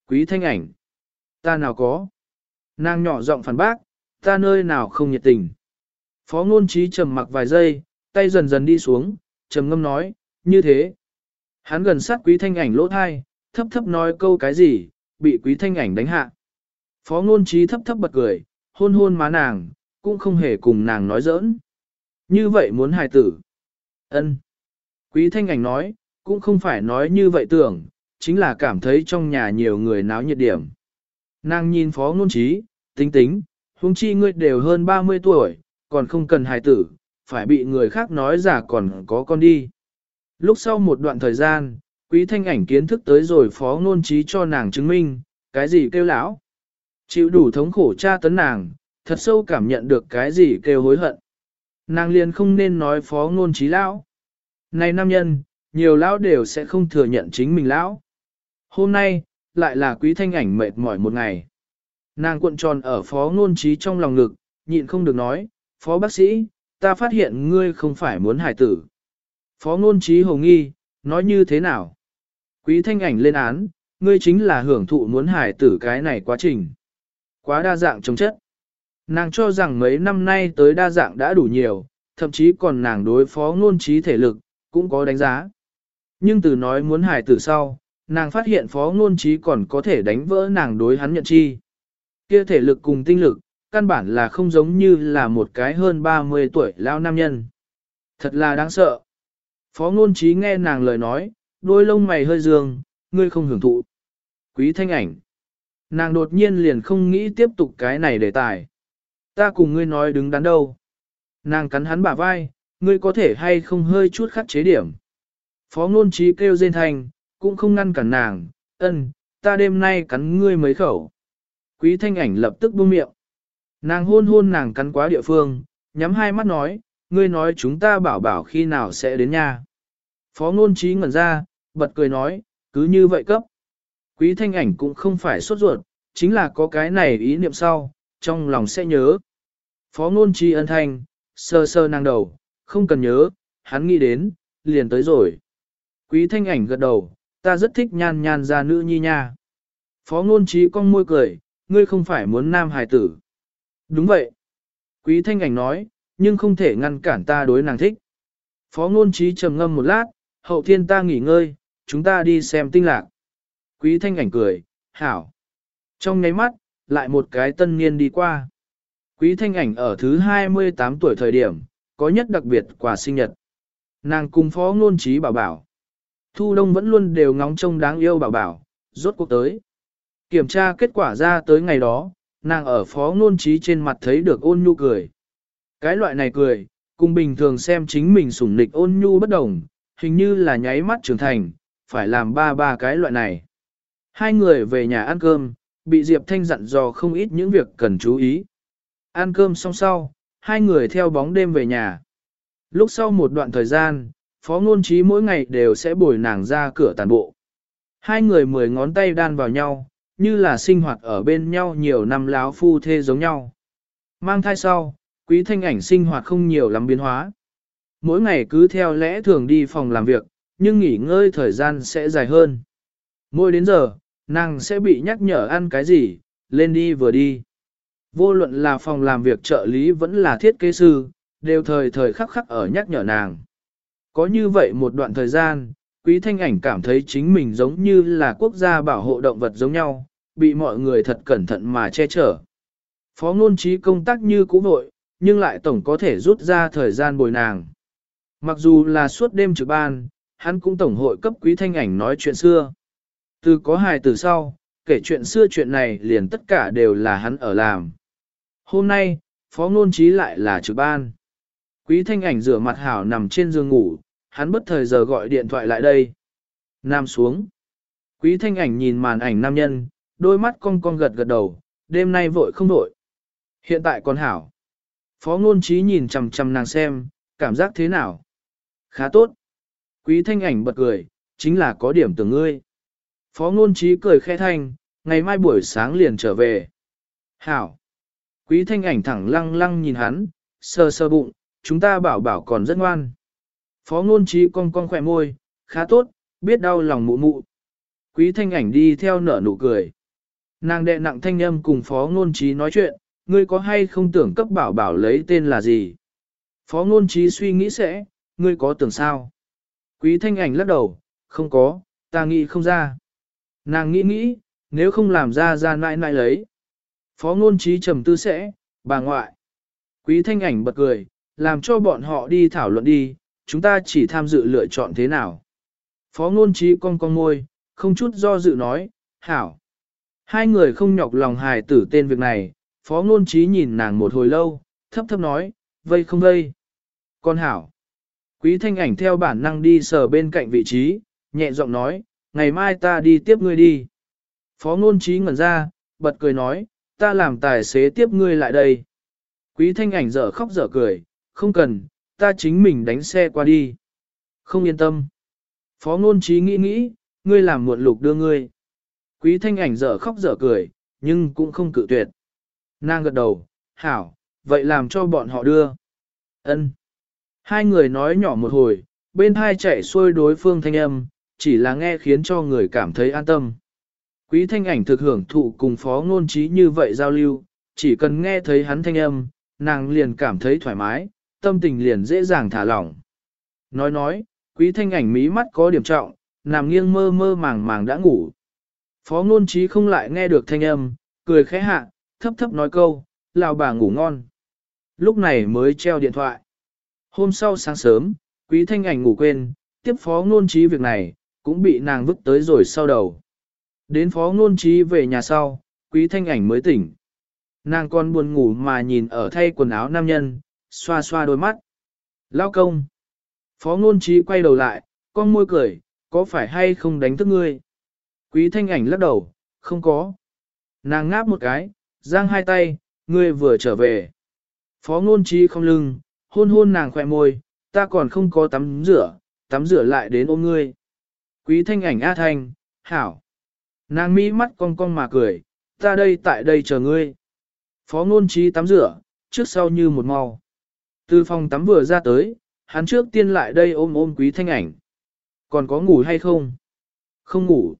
Speaker 1: Quý thanh ảnh. Ta nào có. Nàng nhỏ giọng phản bác, ta nơi nào không nhiệt tình. Phó ngôn trí trầm mặc vài giây, tay dần dần đi xuống, trầm ngâm nói, như thế. Hắn gần sát quý thanh ảnh lỗ thai, thấp thấp nói câu cái gì, bị quý thanh ảnh đánh hạ. Phó ngôn trí thấp thấp bật cười, hôn hôn má nàng, cũng không hề cùng nàng nói giỡn. Như vậy muốn hài tử. ân Quý thanh ảnh nói, cũng không phải nói như vậy tưởng, chính là cảm thấy trong nhà nhiều người náo nhiệt điểm. Nàng nhìn phó ngôn trí, tính tính, huống chi ngươi đều hơn 30 tuổi, còn không cần hài tử, phải bị người khác nói giả còn có con đi. Lúc sau một đoạn thời gian, quý thanh ảnh kiến thức tới rồi phó ngôn trí cho nàng chứng minh, cái gì kêu lão. Chịu đủ thống khổ tra tấn nàng, thật sâu cảm nhận được cái gì kêu hối hận. Nàng liền không nên nói phó ngôn trí lão. Này nam nhân, nhiều lão đều sẽ không thừa nhận chính mình lão. Hôm nay, lại là quý thanh ảnh mệt mỏi một ngày. Nàng cuộn tròn ở phó ngôn trí trong lòng ngực, nhịn không được nói, phó bác sĩ, ta phát hiện ngươi không phải muốn hải tử. Phó ngôn trí hồ nghi, nói như thế nào? Quý thanh ảnh lên án, ngươi chính là hưởng thụ muốn hải tử cái này quá trình. Quá đa dạng chống chất. Nàng cho rằng mấy năm nay tới đa dạng đã đủ nhiều, thậm chí còn nàng đối phó ngôn trí thể lực, cũng có đánh giá. Nhưng từ nói muốn hài tử sau, nàng phát hiện phó ngôn trí còn có thể đánh vỡ nàng đối hắn nhận chi. Kia thể lực cùng tinh lực, căn bản là không giống như là một cái hơn 30 tuổi lao nam nhân. Thật là đáng sợ. Phó ngôn trí nghe nàng lời nói, đôi lông mày hơi dương, ngươi không hưởng thụ. Quý thanh ảnh. Nàng đột nhiên liền không nghĩ tiếp tục cái này đề tài. Ta cùng ngươi nói đứng đắn đâu. Nàng cắn hắn bả vai, ngươi có thể hay không hơi chút khắc chế điểm. Phó ngôn trí kêu rên thành, cũng không ngăn cản nàng, ân, ta đêm nay cắn ngươi mấy khẩu. Quý thanh ảnh lập tức buông miệng. Nàng hôn hôn nàng cắn quá địa phương, nhắm hai mắt nói, ngươi nói chúng ta bảo bảo khi nào sẽ đến nhà. Phó ngôn trí ngẩn ra, bật cười nói, cứ như vậy cấp. Quý thanh ảnh cũng không phải sốt ruột, chính là có cái này ý niệm sau, trong lòng sẽ nhớ. Phó ngôn trí ân thanh, sơ sơ nàng đầu, không cần nhớ, hắn nghĩ đến, liền tới rồi. Quý thanh ảnh gật đầu, ta rất thích nhan nhan ra nữ nhi nha. Phó ngôn trí con môi cười, ngươi không phải muốn nam hài tử. Đúng vậy. Quý thanh ảnh nói, nhưng không thể ngăn cản ta đối nàng thích. Phó ngôn trí trầm ngâm một lát, hậu thiên ta nghỉ ngơi, chúng ta đi xem tinh lạc. Quý thanh ảnh cười, hảo. Trong nháy mắt, lại một cái tân niên đi qua. Quý thanh ảnh ở thứ 28 tuổi thời điểm, có nhất đặc biệt quà sinh nhật. Nàng cùng phó ngôn trí bảo bảo. Thu đông vẫn luôn đều ngóng trông đáng yêu bảo bảo, rốt cuộc tới. Kiểm tra kết quả ra tới ngày đó, nàng ở phó ngôn trí trên mặt thấy được ôn nhu cười. Cái loại này cười, cùng bình thường xem chính mình sủng nịch ôn nhu bất đồng, hình như là nháy mắt trưởng thành, phải làm ba ba cái loại này. Hai người về nhà ăn cơm, bị Diệp Thanh dặn dò không ít những việc cần chú ý. Ăn cơm xong sau, hai người theo bóng đêm về nhà. Lúc sau một đoạn thời gian, Phó Ngôn Trí mỗi ngày đều sẽ bồi nàng ra cửa tàn bộ. Hai người mười ngón tay đan vào nhau, như là sinh hoạt ở bên nhau nhiều năm láo phu thê giống nhau. Mang thai sau, quý thanh ảnh sinh hoạt không nhiều lắm biến hóa. Mỗi ngày cứ theo lẽ thường đi phòng làm việc, nhưng nghỉ ngơi thời gian sẽ dài hơn. Mỗi đến giờ, nàng sẽ bị nhắc nhở ăn cái gì, lên đi vừa đi. Vô luận là phòng làm việc trợ lý vẫn là thiết kế sư, đều thời thời khắc khắc ở nhắc nhở nàng. Có như vậy một đoạn thời gian, quý thanh ảnh cảm thấy chính mình giống như là quốc gia bảo hộ động vật giống nhau, bị mọi người thật cẩn thận mà che chở. Phó ngôn trí công tác như cũ vội, nhưng lại tổng có thể rút ra thời gian bồi nàng. Mặc dù là suốt đêm trực ban, hắn cũng tổng hội cấp quý thanh ảnh nói chuyện xưa. Từ có hài từ sau, kể chuyện xưa chuyện này liền tất cả đều là hắn ở làm. Hôm nay, phó ngôn trí lại là trực ban. Quý thanh ảnh rửa mặt hảo nằm trên giường ngủ, hắn bất thời giờ gọi điện thoại lại đây. Nam xuống. Quý thanh ảnh nhìn màn ảnh nam nhân, đôi mắt cong cong gật gật đầu, đêm nay vội không vội. Hiện tại còn hảo. Phó ngôn trí nhìn chằm chằm nàng xem, cảm giác thế nào? Khá tốt. Quý thanh ảnh bật cười, chính là có điểm từ ngươi. Phó ngôn trí cười khẽ thanh, ngày mai buổi sáng liền trở về. Hảo. Quý thanh ảnh thẳng lăng lăng nhìn hắn, sờ sờ bụng, chúng ta bảo bảo còn rất ngoan. Phó ngôn trí cong cong khỏe môi, khá tốt, biết đau lòng mụ mụ. Quý thanh ảnh đi theo nở nụ cười. Nàng đệ nặng thanh âm cùng phó ngôn trí nói chuyện, ngươi có hay không tưởng cấp bảo bảo lấy tên là gì? Phó ngôn trí suy nghĩ sẽ, ngươi có tưởng sao? Quý thanh ảnh lắc đầu, không có, ta nghĩ không ra. Nàng nghĩ nghĩ, nếu không làm ra ra nãi nãi lấy. Phó ngôn trí trầm tư sẽ, bà ngoại. Quý thanh ảnh bật cười, làm cho bọn họ đi thảo luận đi, chúng ta chỉ tham dự lựa chọn thế nào. Phó ngôn trí con con môi, không chút do dự nói, hảo. Hai người không nhọc lòng hài tử tên việc này, phó ngôn trí nhìn nàng một hồi lâu, thấp thấp nói, vây không vây. Con hảo. Quý thanh ảnh theo bản năng đi sờ bên cạnh vị trí, nhẹ giọng nói, ngày mai ta đi tiếp ngươi đi. Phó ngôn trí ngẩn ra, bật cười nói, ta làm tài xế tiếp ngươi lại đây. Quý thanh ảnh dở khóc dở cười, không cần, ta chính mình đánh xe qua đi. Không yên tâm. Phó ngôn trí nghĩ nghĩ, ngươi làm muộn lục đưa ngươi. Quý thanh ảnh dở khóc dở cười, nhưng cũng không cự tuyệt. Nàng gật đầu, hảo, vậy làm cho bọn họ đưa. ân Hai người nói nhỏ một hồi, bên hai chạy xuôi đối phương thanh âm, chỉ là nghe khiến cho người cảm thấy an tâm. Quý thanh ảnh thực hưởng thụ cùng phó ngôn trí như vậy giao lưu, chỉ cần nghe thấy hắn thanh âm, nàng liền cảm thấy thoải mái, tâm tình liền dễ dàng thả lỏng. Nói nói, quý thanh ảnh mí mắt có điểm trọng, nằm nghiêng mơ mơ màng màng đã ngủ. Phó ngôn trí không lại nghe được thanh âm, cười khẽ hạ, thấp thấp nói câu, lào bà ngủ ngon. Lúc này mới treo điện thoại. Hôm sau sáng sớm, quý thanh ảnh ngủ quên, tiếp phó ngôn trí việc này, cũng bị nàng vứt tới rồi sau đầu. Đến phó ngôn trí về nhà sau, quý thanh ảnh mới tỉnh. Nàng còn buồn ngủ mà nhìn ở thay quần áo nam nhân, xoa xoa đôi mắt. Lao công. Phó ngôn trí quay đầu lại, con môi cười, có phải hay không đánh thức ngươi? Quý thanh ảnh lắc đầu, không có. Nàng ngáp một cái, giang hai tay, ngươi vừa trở về. Phó ngôn trí không lưng, hôn hôn nàng khỏe môi, ta còn không có tắm rửa, tắm rửa lại đến ôm ngươi. Quý thanh ảnh A Thanh, hảo. Nàng mỹ mắt cong cong mà cười, ta đây tại đây chờ ngươi. Phó ngôn trí tắm rửa, trước sau như một màu. Từ phòng tắm vừa ra tới, hắn trước tiên lại đây ôm ôm quý thanh ảnh. Còn có ngủ hay không? Không ngủ.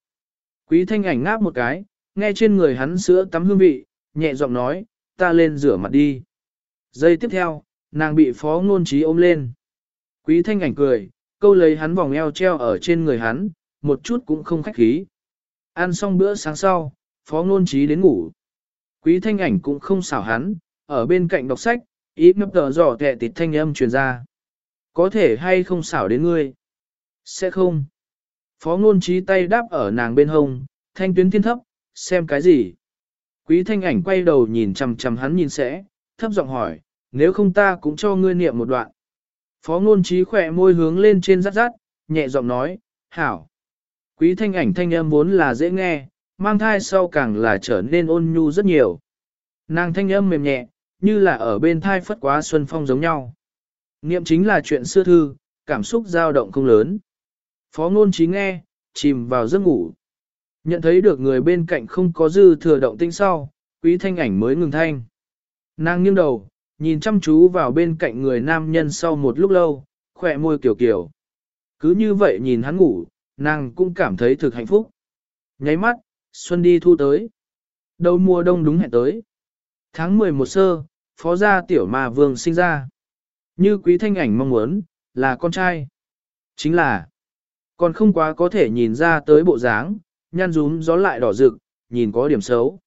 Speaker 1: Quý thanh ảnh ngáp một cái, nghe trên người hắn sữa tắm hương vị, nhẹ giọng nói, ta lên rửa mặt đi. Giây tiếp theo, nàng bị phó ngôn trí ôm lên. Quý thanh ảnh cười, câu lấy hắn vòng eo treo ở trên người hắn, một chút cũng không khách khí. Ăn xong bữa sáng sau, phó ngôn trí đến ngủ. Quý thanh ảnh cũng không xảo hắn, ở bên cạnh đọc sách, ít ngập tờ giỏ kẹ tịt thanh âm truyền ra. Có thể hay không xảo đến ngươi? Sẽ không. Phó ngôn trí tay đáp ở nàng bên hông, thanh tuyến thiên thấp, xem cái gì? Quý thanh ảnh quay đầu nhìn chằm chằm hắn nhìn sẽ, thấp giọng hỏi, nếu không ta cũng cho ngươi niệm một đoạn. Phó ngôn trí khỏe môi hướng lên trên rát rát, nhẹ giọng nói, hảo. Quý thanh ảnh thanh âm vốn là dễ nghe, mang thai sau càng là trở nên ôn nhu rất nhiều. Nàng thanh âm mềm nhẹ, như là ở bên thai phất quá xuân phong giống nhau. Niệm chính là chuyện xưa thư, cảm xúc dao động không lớn. Phó ngôn trí nghe, chìm vào giấc ngủ. Nhận thấy được người bên cạnh không có dư thừa động tinh sau, quý thanh ảnh mới ngừng thanh. Nàng nghiêng đầu, nhìn chăm chú vào bên cạnh người nam nhân sau một lúc lâu, khỏe môi kiểu kiểu. Cứ như vậy nhìn hắn ngủ, nàng cũng cảm thấy thực hạnh phúc. Nháy mắt, xuân đi thu tới. Đầu mùa đông đúng hẹn tới. Tháng 11 sơ, phó gia tiểu mà vương sinh ra. Như quý thanh ảnh mong muốn, là con trai. Chính là, còn không quá có thể nhìn ra tới bộ dáng, nhăn rúm gió lại đỏ rực, nhìn có điểm xấu.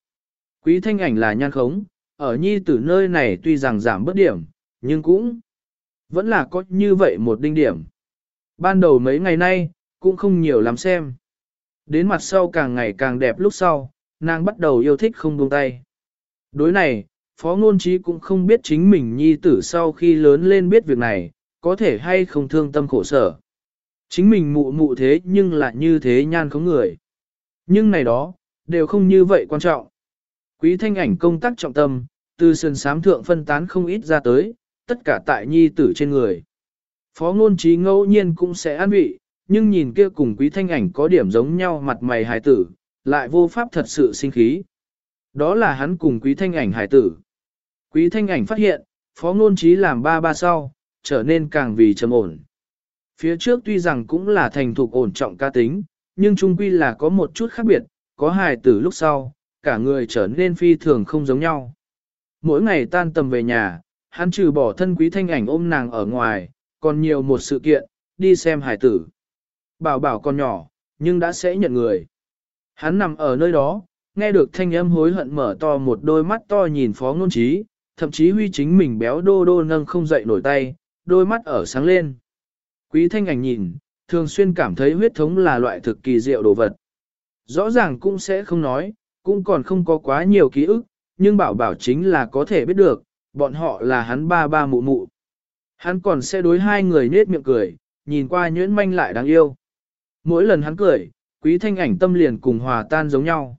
Speaker 1: Quý thanh ảnh là nhan khống, ở nhi tử nơi này tuy rằng giảm bất điểm, nhưng cũng vẫn là có như vậy một đinh điểm. Ban đầu mấy ngày nay, cũng không nhiều lắm xem. Đến mặt sau càng ngày càng đẹp lúc sau, nàng bắt đầu yêu thích không buông tay. Đối này, Phó Ngôn Trí cũng không biết chính mình nhi tử sau khi lớn lên biết việc này, có thể hay không thương tâm khổ sở. Chính mình mụ mụ thế nhưng lại như thế nhan không người. Nhưng này đó, đều không như vậy quan trọng. Quý thanh ảnh công tác trọng tâm, từ sườn sám thượng phân tán không ít ra tới, tất cả tại nhi tử trên người. Phó ngôn trí ngẫu nhiên cũng sẽ an vị, nhưng nhìn kia cùng quý thanh ảnh có điểm giống nhau mặt mày hài tử, lại vô pháp thật sự sinh khí. Đó là hắn cùng quý thanh ảnh hài tử. Quý thanh ảnh phát hiện, phó ngôn trí làm ba ba sau, trở nên càng vì trầm ổn. Phía trước tuy rằng cũng là thành thục ổn trọng ca tính, nhưng trung quy là có một chút khác biệt, có hài tử lúc sau, cả người trở nên phi thường không giống nhau. Mỗi ngày tan tầm về nhà, hắn trừ bỏ thân quý thanh ảnh ôm nàng ở ngoài, còn nhiều một sự kiện, đi xem hài tử. Bảo bảo còn nhỏ, nhưng đã sẽ nhận người. Hắn nằm ở nơi đó, nghe được thanh âm hối hận mở to một đôi mắt to nhìn phó ngôn trí, thậm chí huy chính mình béo đô đô nâng không dậy nổi tay, đôi mắt ở sáng lên. Quý thanh ảnh nhìn, thường xuyên cảm thấy huyết thống là loại thực kỳ diệu đồ vật. Rõ ràng cũng sẽ không nói, cũng còn không có quá nhiều ký ức, nhưng bảo bảo chính là có thể biết được, bọn họ là hắn ba ba mụ mụ. Hắn còn sẽ đối hai người nết miệng cười, nhìn qua nhuyễn manh lại đáng yêu. Mỗi lần hắn cười, quý thanh ảnh tâm liền cùng hòa tan giống nhau.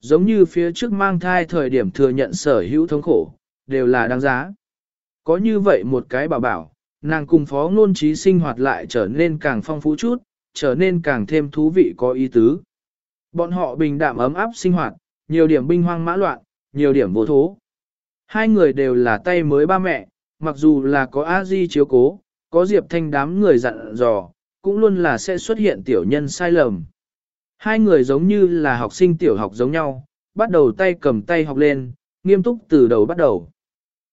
Speaker 1: Giống như phía trước mang thai thời điểm thừa nhận sở hữu thống khổ, đều là đáng giá. Có như vậy một cái bảo bảo, nàng cùng phó ngôn trí sinh hoạt lại trở nên càng phong phú chút, trở nên càng thêm thú vị có ý tứ. Bọn họ bình đạm ấm áp sinh hoạt, nhiều điểm binh hoang mã loạn, nhiều điểm vô thố. Hai người đều là tay mới ba mẹ, mặc dù là có a di chiếu cố, có Diệp Thanh đám người dặn dò, cũng luôn là sẽ xuất hiện tiểu nhân sai lầm. Hai người giống như là học sinh tiểu học giống nhau, bắt đầu tay cầm tay học lên, nghiêm túc từ đầu bắt đầu.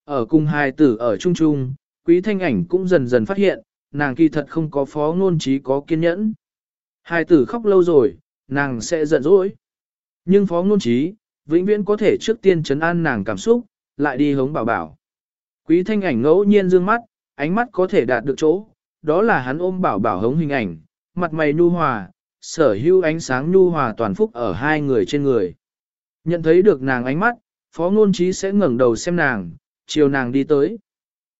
Speaker 1: Ở cùng hai tử ở chung chung, quý thanh ảnh cũng dần dần phát hiện, nàng kỳ thật không có phó ngôn trí có kiên nhẫn. Hai tử khóc lâu rồi, nàng sẽ giận dỗi. Nhưng phó ngôn trí, vĩnh viễn có thể trước tiên chấn an nàng cảm xúc, lại đi hống bảo bảo. Quý thanh ảnh ngẫu nhiên dương mắt, ánh mắt có thể đạt được chỗ, đó là hắn ôm bảo bảo hống hình ảnh, mặt mày nhu hòa, sở hữu ánh sáng nhu hòa toàn phúc ở hai người trên người. Nhận thấy được nàng ánh mắt, phó ngôn trí sẽ ngẩng đầu xem nàng, chiều nàng đi tới.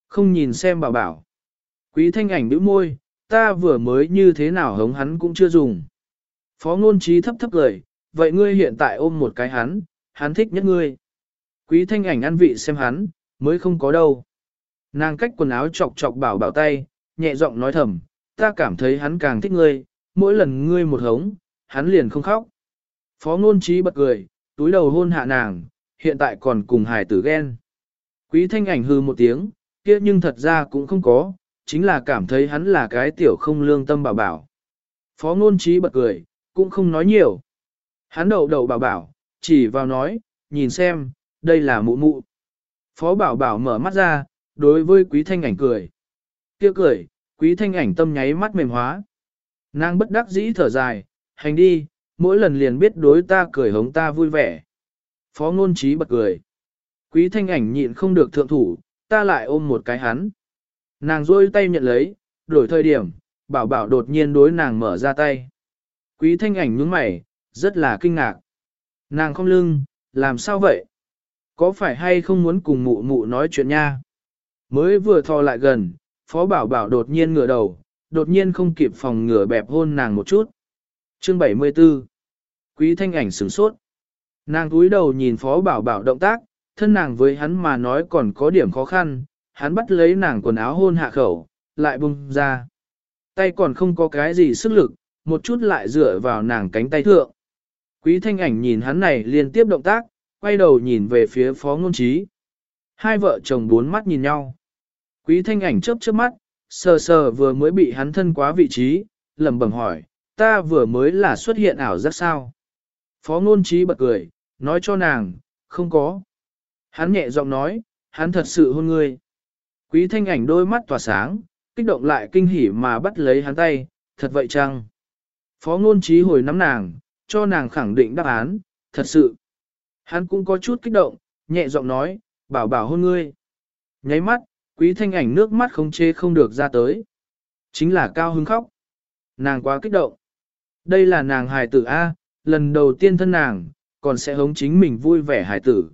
Speaker 1: Không nhìn xem bảo bảo. Quý thanh ảnh bĩu môi, ta vừa mới như thế nào hống hắn cũng chưa dùng. Phó ngôn trí thấp thấp cười, vậy ngươi hiện tại ôm một cái hắn, hắn thích nhất ngươi. Quý thanh ảnh ăn vị xem hắn, mới không có đâu. Nàng cách quần áo chọc chọc bảo bảo tay, nhẹ giọng nói thầm, ta cảm thấy hắn càng thích ngươi, mỗi lần ngươi một hống, hắn liền không khóc. Phó ngôn trí bật cười, túi đầu hôn hạ nàng, hiện tại còn cùng Hải tử ghen. Quý thanh ảnh hư một tiếng, kia nhưng thật ra cũng không có, chính là cảm thấy hắn là cái tiểu không lương tâm bảo bảo. Phó ngôn trí bật cười, cũng không nói nhiều. Hắn đầu đầu bảo bảo, chỉ vào nói, nhìn xem, đây là mụ mụ. Phó bảo bảo mở mắt ra, đối với quý thanh ảnh cười. kia cười, quý thanh ảnh tâm nháy mắt mềm hóa. Nàng bất đắc dĩ thở dài, hành đi, mỗi lần liền biết đối ta cười hống ta vui vẻ. Phó ngôn trí bật cười. Quý thanh ảnh nhịn không được thượng thủ, ta lại ôm một cái hắn. Nàng rôi tay nhận lấy, đổi thời điểm, bảo bảo đột nhiên đối nàng mở ra tay. Quý thanh ảnh nhướng mày, rất là kinh ngạc. Nàng không lưng, làm sao vậy? Có phải hay không muốn cùng mụ mụ nói chuyện nha? Mới vừa thò lại gần, phó bảo bảo đột nhiên ngửa đầu, đột nhiên không kịp phòng ngửa bẹp hôn nàng một chút. Chương 74 Quý thanh ảnh sửng sốt. Nàng cúi đầu nhìn phó bảo bảo động tác, thân nàng với hắn mà nói còn có điểm khó khăn, hắn bắt lấy nàng quần áo hôn hạ khẩu, lại bung ra. Tay còn không có cái gì sức lực, một chút lại dựa vào nàng cánh tay thượng. Quý thanh ảnh nhìn hắn này liên tiếp động tác, quay đầu nhìn về phía phó ngôn trí. Hai vợ chồng bốn mắt nhìn nhau. Quý thanh ảnh chớp chớp mắt, sờ sờ vừa mới bị hắn thân quá vị trí, lẩm bẩm hỏi, ta vừa mới là xuất hiện ảo giác sao. Phó ngôn trí bật cười, nói cho nàng, không có. Hắn nhẹ giọng nói, hắn thật sự hôn ngươi. Quý thanh ảnh đôi mắt tỏa sáng, kích động lại kinh hỉ mà bắt lấy hắn tay, thật vậy chăng? Phó ngôn trí hồi nắm nàng, cho nàng khẳng định đáp án, thật sự. Hắn cũng có chút kích động, nhẹ giọng nói, bảo bảo hôn ngươi. Nháy mắt, quý thanh ảnh nước mắt không chê không được ra tới. Chính là cao hứng khóc. Nàng quá kích động. Đây là nàng hài tử A, lần đầu tiên thân nàng, còn sẽ hống chính mình vui vẻ hài tử.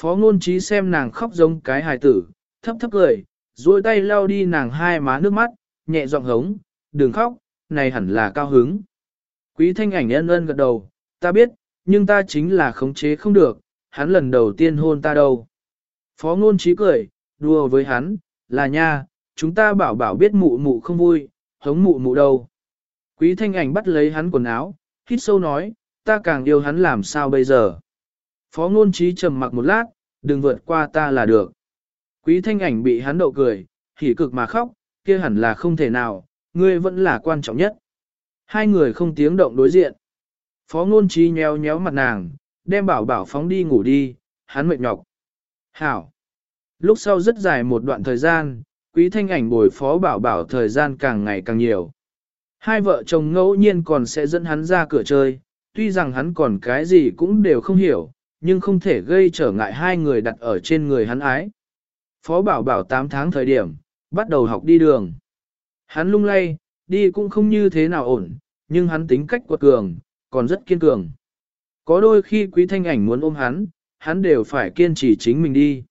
Speaker 1: Phó ngôn trí xem nàng khóc giống cái hài tử, thấp thấp cười, duỗi tay lau đi nàng hai má nước mắt, nhẹ giọng hống, đừng khóc, này hẳn là cao hứng. Quý thanh ảnh ân ân gật đầu, ta biết, nhưng ta chính là khống chế không được, hắn lần đầu tiên hôn ta đâu. Phó ngôn trí cười, đùa với hắn, là nha, chúng ta bảo bảo biết mụ mụ không vui, hống mụ mụ đâu. Quý thanh ảnh bắt lấy hắn quần áo, hít sâu nói, ta càng yêu hắn làm sao bây giờ. Phó ngôn trí trầm mặc một lát, đừng vượt qua ta là được. Quý thanh ảnh bị hắn đậu cười, hỉ cực mà khóc, kia hẳn là không thể nào, ngươi vẫn là quan trọng nhất. Hai người không tiếng động đối diện. Phó ngôn trí nhéo nhéo mặt nàng, đem bảo bảo phóng đi ngủ đi, hắn mệt nhọc. Hảo. Lúc sau rất dài một đoạn thời gian, quý thanh ảnh bồi phó bảo bảo thời gian càng ngày càng nhiều. Hai vợ chồng ngẫu nhiên còn sẽ dẫn hắn ra cửa chơi, tuy rằng hắn còn cái gì cũng đều không hiểu, nhưng không thể gây trở ngại hai người đặt ở trên người hắn ái. Phó bảo bảo 8 tháng thời điểm, bắt đầu học đi đường. Hắn lung lay, đi cũng không như thế nào ổn, nhưng hắn tính cách quật cường, còn rất kiên cường. Có đôi khi quý thanh ảnh muốn ôm hắn, hắn đều phải kiên trì chính mình đi.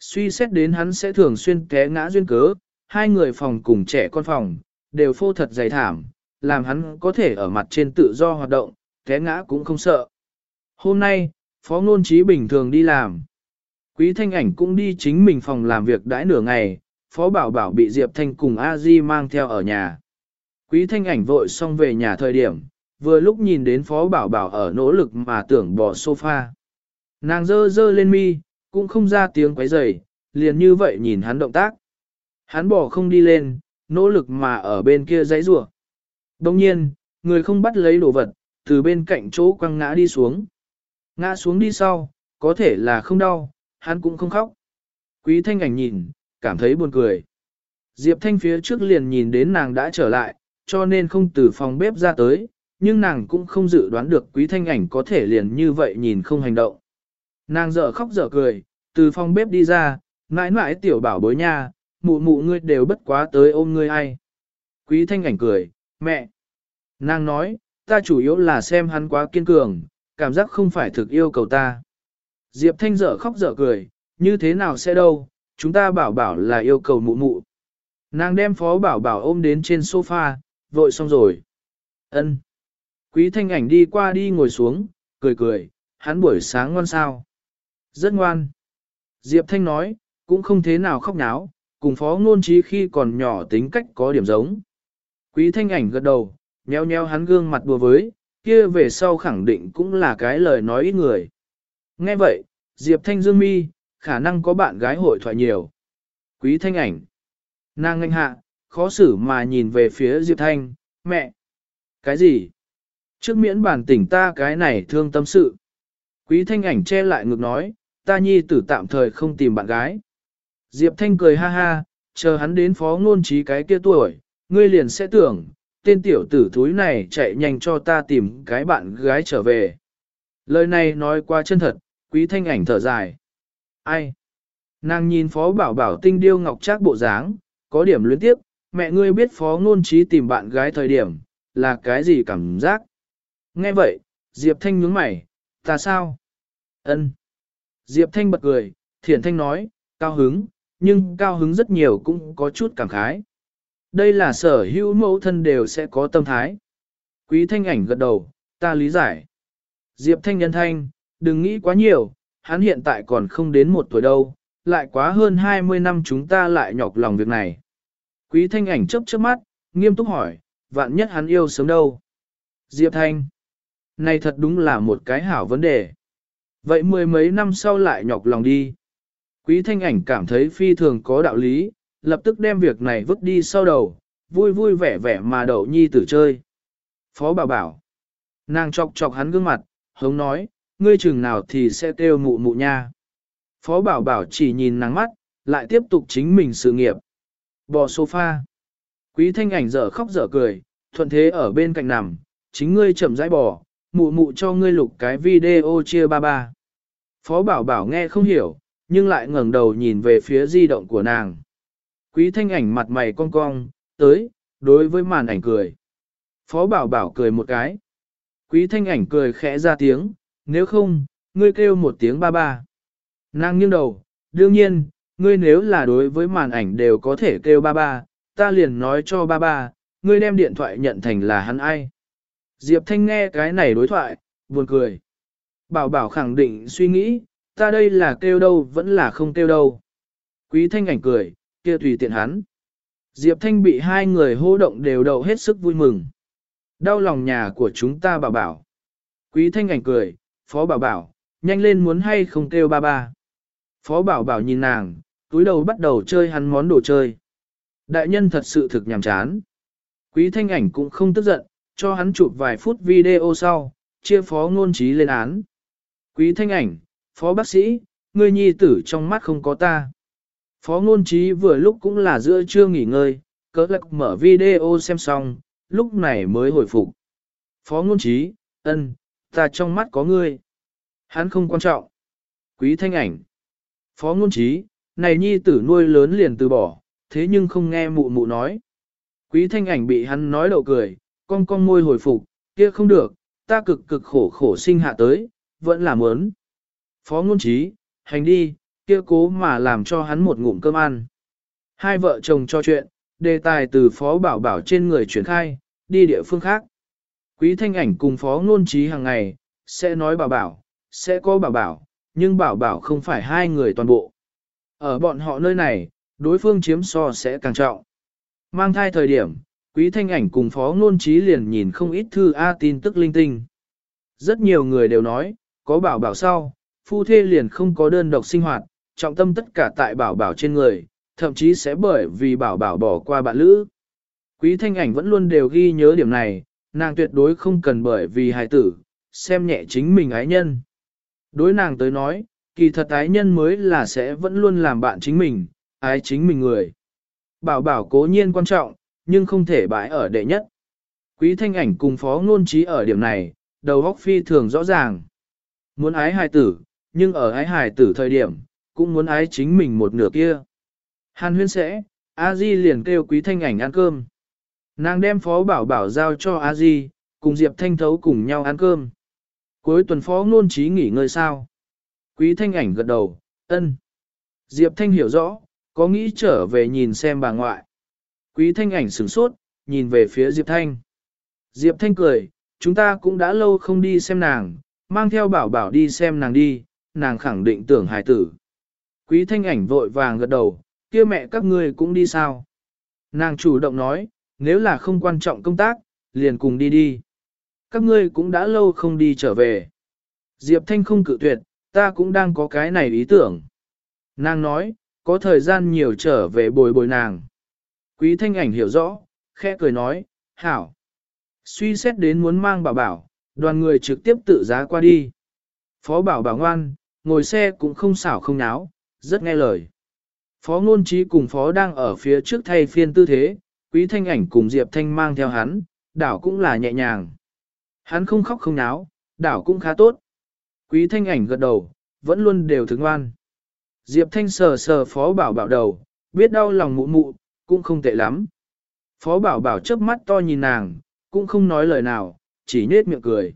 Speaker 1: Suy xét đến hắn sẽ thường xuyên té ngã duyên cớ, hai người phòng cùng trẻ con phòng, đều phô thật dày thảm, làm hắn có thể ở mặt trên tự do hoạt động, té ngã cũng không sợ. Hôm nay, Phó Ngôn Trí bình thường đi làm. Quý Thanh Ảnh cũng đi chính mình phòng làm việc đãi nửa ngày, Phó Bảo Bảo bị Diệp Thanh cùng A Di mang theo ở nhà. Quý Thanh Ảnh vội xong về nhà thời điểm, vừa lúc nhìn đến Phó Bảo Bảo ở nỗ lực mà tưởng bỏ sofa. Nàng dơ dơ lên mi, cũng không ra tiếng quấy rầy, liền như vậy nhìn hắn động tác. Hắn bỏ không đi lên, nỗ lực mà ở bên kia dãy rủa. Đồng nhiên, người không bắt lấy đồ vật, từ bên cạnh chỗ quăng ngã đi xuống. Ngã xuống đi sau, có thể là không đau, hắn cũng không khóc. Quý thanh ảnh nhìn, cảm thấy buồn cười. Diệp thanh phía trước liền nhìn đến nàng đã trở lại, cho nên không từ phòng bếp ra tới, nhưng nàng cũng không dự đoán được quý thanh ảnh có thể liền như vậy nhìn không hành động. Nàng dở khóc dở cười, từ phòng bếp đi ra, mãi mãi tiểu bảo bối nha, mụ mụ ngươi đều bất quá tới ôm ngươi ai. Quý thanh ảnh cười, mẹ. Nàng nói, ta chủ yếu là xem hắn quá kiên cường, cảm giác không phải thực yêu cầu ta. Diệp thanh dở khóc dở cười, như thế nào sẽ đâu, chúng ta bảo bảo là yêu cầu mụ mụ. Nàng đem phó bảo bảo ôm đến trên sofa, vội xong rồi. ân Quý thanh ảnh đi qua đi ngồi xuống, cười cười, hắn buổi sáng ngoan sao. Rất ngoan. Diệp Thanh nói, cũng không thế nào khóc náo, cùng phó ngôn trí khi còn nhỏ tính cách có điểm giống. Quý thanh ảnh gật đầu, nheo nheo hắn gương mặt đùa với, kia về sau khẳng định cũng là cái lời nói ít người. Nghe vậy, Diệp Thanh dương mi, khả năng có bạn gái hội thoại nhiều. Quý thanh ảnh. Nàng nganh hạ, khó xử mà nhìn về phía Diệp Thanh, mẹ. Cái gì? Trước miễn bản tỉnh ta cái này thương tâm sự. Quý thanh ảnh che lại ngược nói, ta nhi tử tạm thời không tìm bạn gái. Diệp Thanh cười ha ha, chờ hắn đến phó ngôn trí cái kia tuổi, ngươi liền sẽ tưởng, tên tiểu tử thúi này chạy nhanh cho ta tìm cái bạn gái trở về. Lời này nói qua chân thật, quý thanh ảnh thở dài. Ai? Nàng nhìn phó bảo bảo tinh điêu ngọc trác bộ dáng, có điểm luyến tiếp, mẹ ngươi biết phó ngôn trí tìm bạn gái thời điểm, là cái gì cảm giác? Nghe vậy, Diệp Thanh nhướng mày, ta sao? Ân. Diệp Thanh bật cười, thiển thanh nói, cao hứng, nhưng cao hứng rất nhiều cũng có chút cảm khái. Đây là sở hữu mẫu thân đều sẽ có tâm thái. Quý thanh ảnh gật đầu, ta lý giải. Diệp Thanh nhân thanh, đừng nghĩ quá nhiều, hắn hiện tại còn không đến một tuổi đâu, lại quá hơn 20 năm chúng ta lại nhọc lòng việc này. Quý thanh ảnh chớp chớp mắt, nghiêm túc hỏi, vạn nhất hắn yêu sớm đâu? Diệp Thanh, này thật đúng là một cái hảo vấn đề. Vậy mười mấy năm sau lại nhọc lòng đi. Quý thanh ảnh cảm thấy phi thường có đạo lý, lập tức đem việc này vứt đi sau đầu, vui vui vẻ vẻ mà đậu nhi tử chơi. Phó bảo bảo. Nàng chọc chọc hắn gương mặt, hống nói, ngươi chừng nào thì sẽ kêu mụ mụ nha. Phó bảo bảo chỉ nhìn nắng mắt, lại tiếp tục chính mình sự nghiệp. Bò sofa. Quý thanh ảnh dở khóc dở cười, thuận thế ở bên cạnh nằm, chính ngươi chậm rãi bò, mụ mụ cho ngươi lục cái video chia ba ba. Phó bảo bảo nghe không hiểu, nhưng lại ngẩng đầu nhìn về phía di động của nàng. Quý thanh ảnh mặt mày cong cong, tới, đối với màn ảnh cười. Phó bảo bảo cười một cái. Quý thanh ảnh cười khẽ ra tiếng, nếu không, ngươi kêu một tiếng ba ba. Nàng nghiêng đầu, đương nhiên, ngươi nếu là đối với màn ảnh đều có thể kêu ba ba, ta liền nói cho ba ba, ngươi đem điện thoại nhận thành là hắn ai. Diệp Thanh nghe cái này đối thoại, buồn cười. Bảo bảo khẳng định suy nghĩ, ta đây là kêu đâu vẫn là không kêu đâu. Quý Thanh ảnh cười, kia tùy tiện hắn. Diệp Thanh bị hai người hô động đều đầu hết sức vui mừng. Đau lòng nhà của chúng ta bảo bảo. Quý Thanh ảnh cười, Phó bảo bảo, nhanh lên muốn hay không kêu ba ba. Phó bảo bảo nhìn nàng, túi đầu bắt đầu chơi hắn món đồ chơi. Đại nhân thật sự thực nhàm chán. Quý Thanh ảnh cũng không tức giận, cho hắn chụp vài phút video sau, chia phó ngôn trí lên án. Quý thanh ảnh, phó bác sĩ, ngươi nhi tử trong mắt không có ta. Phó ngôn trí vừa lúc cũng là giữa trưa nghỉ ngơi, cỡ lạc mở video xem xong, lúc này mới hồi phục. Phó ngôn trí, ân, ta trong mắt có ngươi. Hắn không quan trọng. Quý thanh ảnh. Phó ngôn trí, này nhi tử nuôi lớn liền từ bỏ, thế nhưng không nghe mụ mụ nói. Quý thanh ảnh bị hắn nói đậu cười, con con môi hồi phục, kia không được, ta cực cực khổ khổ sinh hạ tới, vẫn là muốn. Phó ngôn trí, hành đi, kia cố mà làm cho hắn một ngụm cơm ăn. Hai vợ chồng cho chuyện, đề tài từ phó bảo bảo trên người chuyển khai, đi địa phương khác. Quý thanh ảnh cùng phó ngôn trí hàng ngày, sẽ nói bảo bảo, sẽ có bảo bảo, nhưng bảo bảo không phải hai người toàn bộ. Ở bọn họ nơi này, đối phương chiếm so sẽ càng trọng. Mang thai thời điểm, Quý thanh ảnh cùng phó ngôn trí liền nhìn không ít thư A tin tức linh tinh. Rất nhiều người đều nói, có bảo bảo sau, phu thê liền không có đơn độc sinh hoạt, trọng tâm tất cả tại bảo bảo trên người, thậm chí sẽ bởi vì bảo bảo bỏ qua bạn lữ. Quý thanh ảnh vẫn luôn đều ghi nhớ điểm này, nàng tuyệt đối không cần bởi vì hài tử, xem nhẹ chính mình ái nhân. Đối nàng tới nói, kỳ thật ái nhân mới là sẽ vẫn luôn làm bạn chính mình, ái chính mình người. Bảo bảo cố nhiên quan trọng, nhưng không thể bãi ở đệ nhất. Quý thanh ảnh cùng phó ngôn trí ở điểm này, đầu góc phi thường rõ ràng. Muốn ái hài tử, nhưng ở ái hài tử thời điểm, cũng muốn ái chính mình một nửa kia. Hàn huyên sẽ, A Di liền kêu quý thanh ảnh ăn cơm. Nàng đem phó bảo bảo giao cho A Di, cùng Diệp Thanh Thấu cùng nhau ăn cơm. Cuối tuần phó ngôn trí nghỉ ngơi sao? Quý thanh ảnh gật đầu, ân. Diệp Thanh hiểu rõ, có nghĩ trở về nhìn xem bà ngoại. Quý thanh ảnh sửng sốt, nhìn về phía Diệp Thanh. Diệp Thanh cười, chúng ta cũng đã lâu không đi xem nàng, mang theo bảo bảo đi xem nàng đi, nàng khẳng định tưởng hài tử. Quý thanh ảnh vội vàng gật đầu, kia mẹ các ngươi cũng đi sao? Nàng chủ động nói, nếu là không quan trọng công tác, liền cùng đi đi. Các ngươi cũng đã lâu không đi trở về. Diệp Thanh không cự tuyệt, ta cũng đang có cái này ý tưởng. Nàng nói, có thời gian nhiều trở về bồi bồi nàng. Quý Thanh ảnh hiểu rõ, khẽ cười nói, hảo. Suy xét đến muốn mang bảo bảo, đoàn người trực tiếp tự giá qua đi. Phó bảo bảo ngoan, ngồi xe cũng không xảo không náo, rất nghe lời. Phó ngôn trí cùng phó đang ở phía trước thay phiên tư thế, quý thanh ảnh cùng Diệp Thanh mang theo hắn, đảo cũng là nhẹ nhàng. Hắn không khóc không náo, đảo cũng khá tốt. Quý thanh ảnh gật đầu, vẫn luôn đều thức ngoan. Diệp Thanh sờ sờ phó bảo bảo đầu, biết đau lòng mụ mụ, cũng không tệ lắm. Phó bảo bảo chớp mắt to nhìn nàng, cũng không nói lời nào, chỉ nết miệng cười.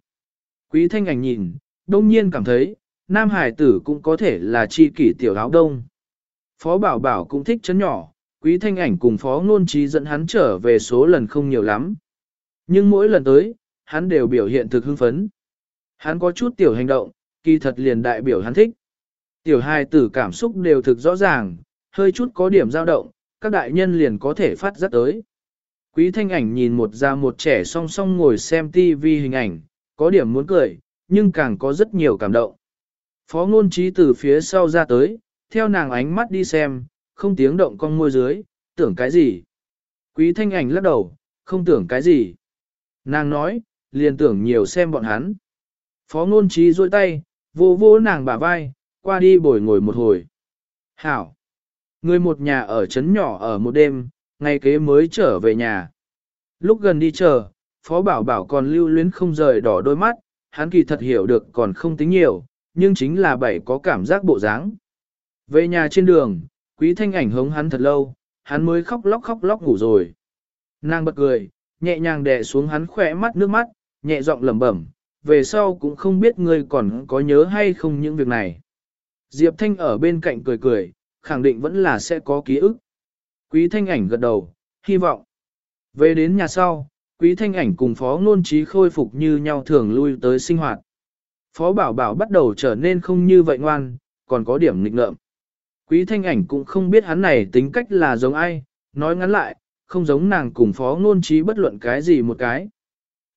Speaker 1: Quý thanh ảnh nhìn, đông nhiên cảm thấy, nam hải tử cũng có thể là chi kỷ tiểu áo đông. Phó bảo bảo cũng thích chấn nhỏ, quý thanh ảnh cùng phó ngôn trí dẫn hắn trở về số lần không nhiều lắm. Nhưng mỗi lần tới, hắn đều biểu hiện thực hưng phấn. Hắn có chút tiểu hành động, kỳ thật liền đại biểu hắn thích. Tiểu hài tử cảm xúc đều thực rõ ràng, hơi chút có điểm dao động, các đại nhân liền có thể phát rất tới. Quý thanh ảnh nhìn một già một trẻ song song ngồi xem TV hình ảnh, có điểm muốn cười, nhưng càng có rất nhiều cảm động. Phó ngôn trí từ phía sau ra tới, theo nàng ánh mắt đi xem, không tiếng động con môi dưới, tưởng cái gì. Quý thanh ảnh lắc đầu, không tưởng cái gì. Nàng nói, liền tưởng nhiều xem bọn hắn. Phó ngôn trí duỗi tay, vô vô nàng bả vai, qua đi bồi ngồi một hồi. Hảo! Người một nhà ở trấn nhỏ ở một đêm, ngày kế mới trở về nhà. Lúc gần đi chờ, Phó Bảo Bảo còn lưu luyến không rời đỏ đôi mắt, hắn kỳ thật hiểu được còn không tính nhiều, nhưng chính là bảy có cảm giác bộ dáng. Về nhà trên đường, quý thanh ảnh hống hắn thật lâu, hắn mới khóc lóc khóc lóc ngủ rồi. Nàng bật cười, nhẹ nhàng đè xuống hắn khỏe mắt nước mắt, nhẹ giọng lẩm bẩm, về sau cũng không biết ngươi còn có nhớ hay không những việc này. Diệp Thanh ở bên cạnh cười cười, khẳng định vẫn là sẽ có ký ức. Quý Thanh ảnh gật đầu, hy vọng. Về đến nhà sau, Quý Thanh ảnh cùng Phó Ngôn Trí khôi phục như nhau thường lui tới sinh hoạt. Phó Bảo Bảo bắt đầu trở nên không như vậy ngoan, còn có điểm nghịch ngợm. Quý Thanh ảnh cũng không biết hắn này tính cách là giống ai, nói ngắn lại, không giống nàng cùng Phó Ngôn Trí bất luận cái gì một cái.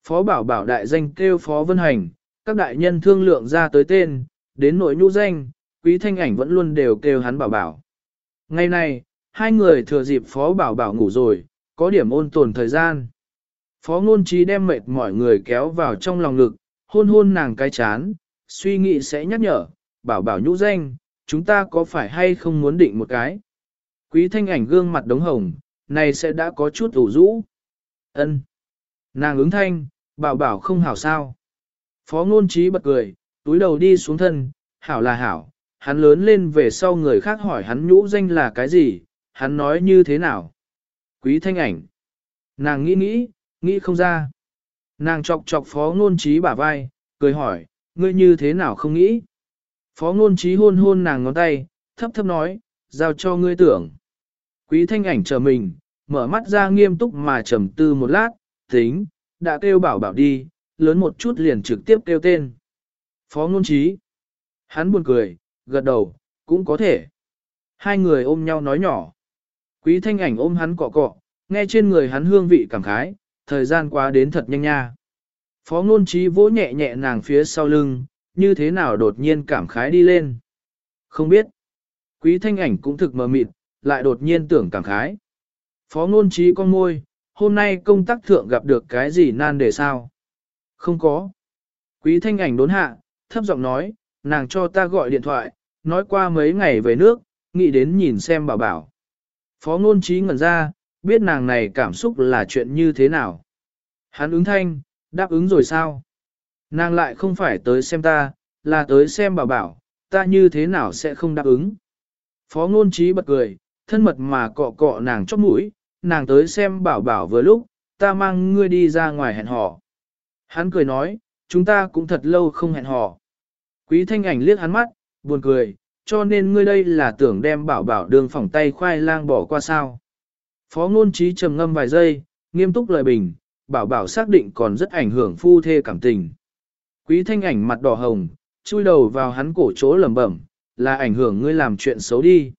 Speaker 1: Phó Bảo Bảo đại danh kêu Phó Vân Hành, các đại nhân thương lượng ra tới tên, đến nội nhũ danh, Quý Thanh ảnh vẫn luôn đều kêu hắn Bảo Bảo. Ngày này, hai người thừa dịp Phó Bảo Bảo ngủ rồi, có điểm ôn tồn thời gian. Phó Ngôn Trí đem mệt mọi người kéo vào trong lòng lực hôn hôn nàng cái chán, suy nghĩ sẽ nhắc nhở, bảo bảo nhũ danh, chúng ta có phải hay không muốn định một cái. Quý thanh ảnh gương mặt đống hồng, này sẽ đã có chút ủ rũ. ân Nàng ứng thanh, bảo bảo không hảo sao. Phó ngôn trí bật cười, túi đầu đi xuống thân, hảo là hảo, hắn lớn lên về sau người khác hỏi hắn nhũ danh là cái gì, hắn nói như thế nào. Quý thanh ảnh. Nàng nghĩ nghĩ, nghĩ không ra. Nàng chọc chọc phó ngôn trí bả vai, cười hỏi, ngươi như thế nào không nghĩ? Phó ngôn trí hôn hôn nàng ngón tay, thấp thấp nói, giao cho ngươi tưởng. Quý thanh ảnh chờ mình, mở mắt ra nghiêm túc mà trầm tư một lát, tính, đã kêu bảo bảo đi, lớn một chút liền trực tiếp kêu tên. Phó ngôn trí. Hắn buồn cười, gật đầu, cũng có thể. Hai người ôm nhau nói nhỏ. Quý thanh ảnh ôm hắn cọ cọ, nghe trên người hắn hương vị cảm khái, thời gian quá đến thật nhanh nha. Phó ngôn trí vỗ nhẹ nhẹ nàng phía sau lưng, như thế nào đột nhiên cảm khái đi lên. Không biết. Quý thanh ảnh cũng thực mờ mịt, lại đột nhiên tưởng cảm khái. Phó ngôn trí con môi, hôm nay công tác thượng gặp được cái gì nan đề sao? Không có. Quý thanh ảnh đốn hạ, thấp giọng nói, nàng cho ta gọi điện thoại, nói qua mấy ngày về nước, nghĩ đến nhìn xem bảo bảo. Phó ngôn trí ngẩn ra, biết nàng này cảm xúc là chuyện như thế nào. Hắn ứng thanh, đáp ứng rồi sao? Nàng lại không phải tới xem ta, là tới xem bảo bảo, ta như thế nào sẽ không đáp ứng. Phó ngôn trí bật cười, thân mật mà cọ cọ nàng chóp mũi, nàng tới xem bảo bảo vừa lúc, ta mang ngươi đi ra ngoài hẹn hò. Hắn cười nói, chúng ta cũng thật lâu không hẹn hò. Quý thanh ảnh liếc hắn mắt, buồn cười, cho nên ngươi đây là tưởng đem bảo bảo đường phỏng tay khoai lang bỏ qua sao. Phó ngôn trí trầm ngâm vài giây, nghiêm túc lời bình, bảo bảo xác định còn rất ảnh hưởng phu thê cảm tình. Quý thanh ảnh mặt đỏ hồng, chui đầu vào hắn cổ chỗ lẩm bẩm, là ảnh hưởng ngươi làm chuyện xấu đi.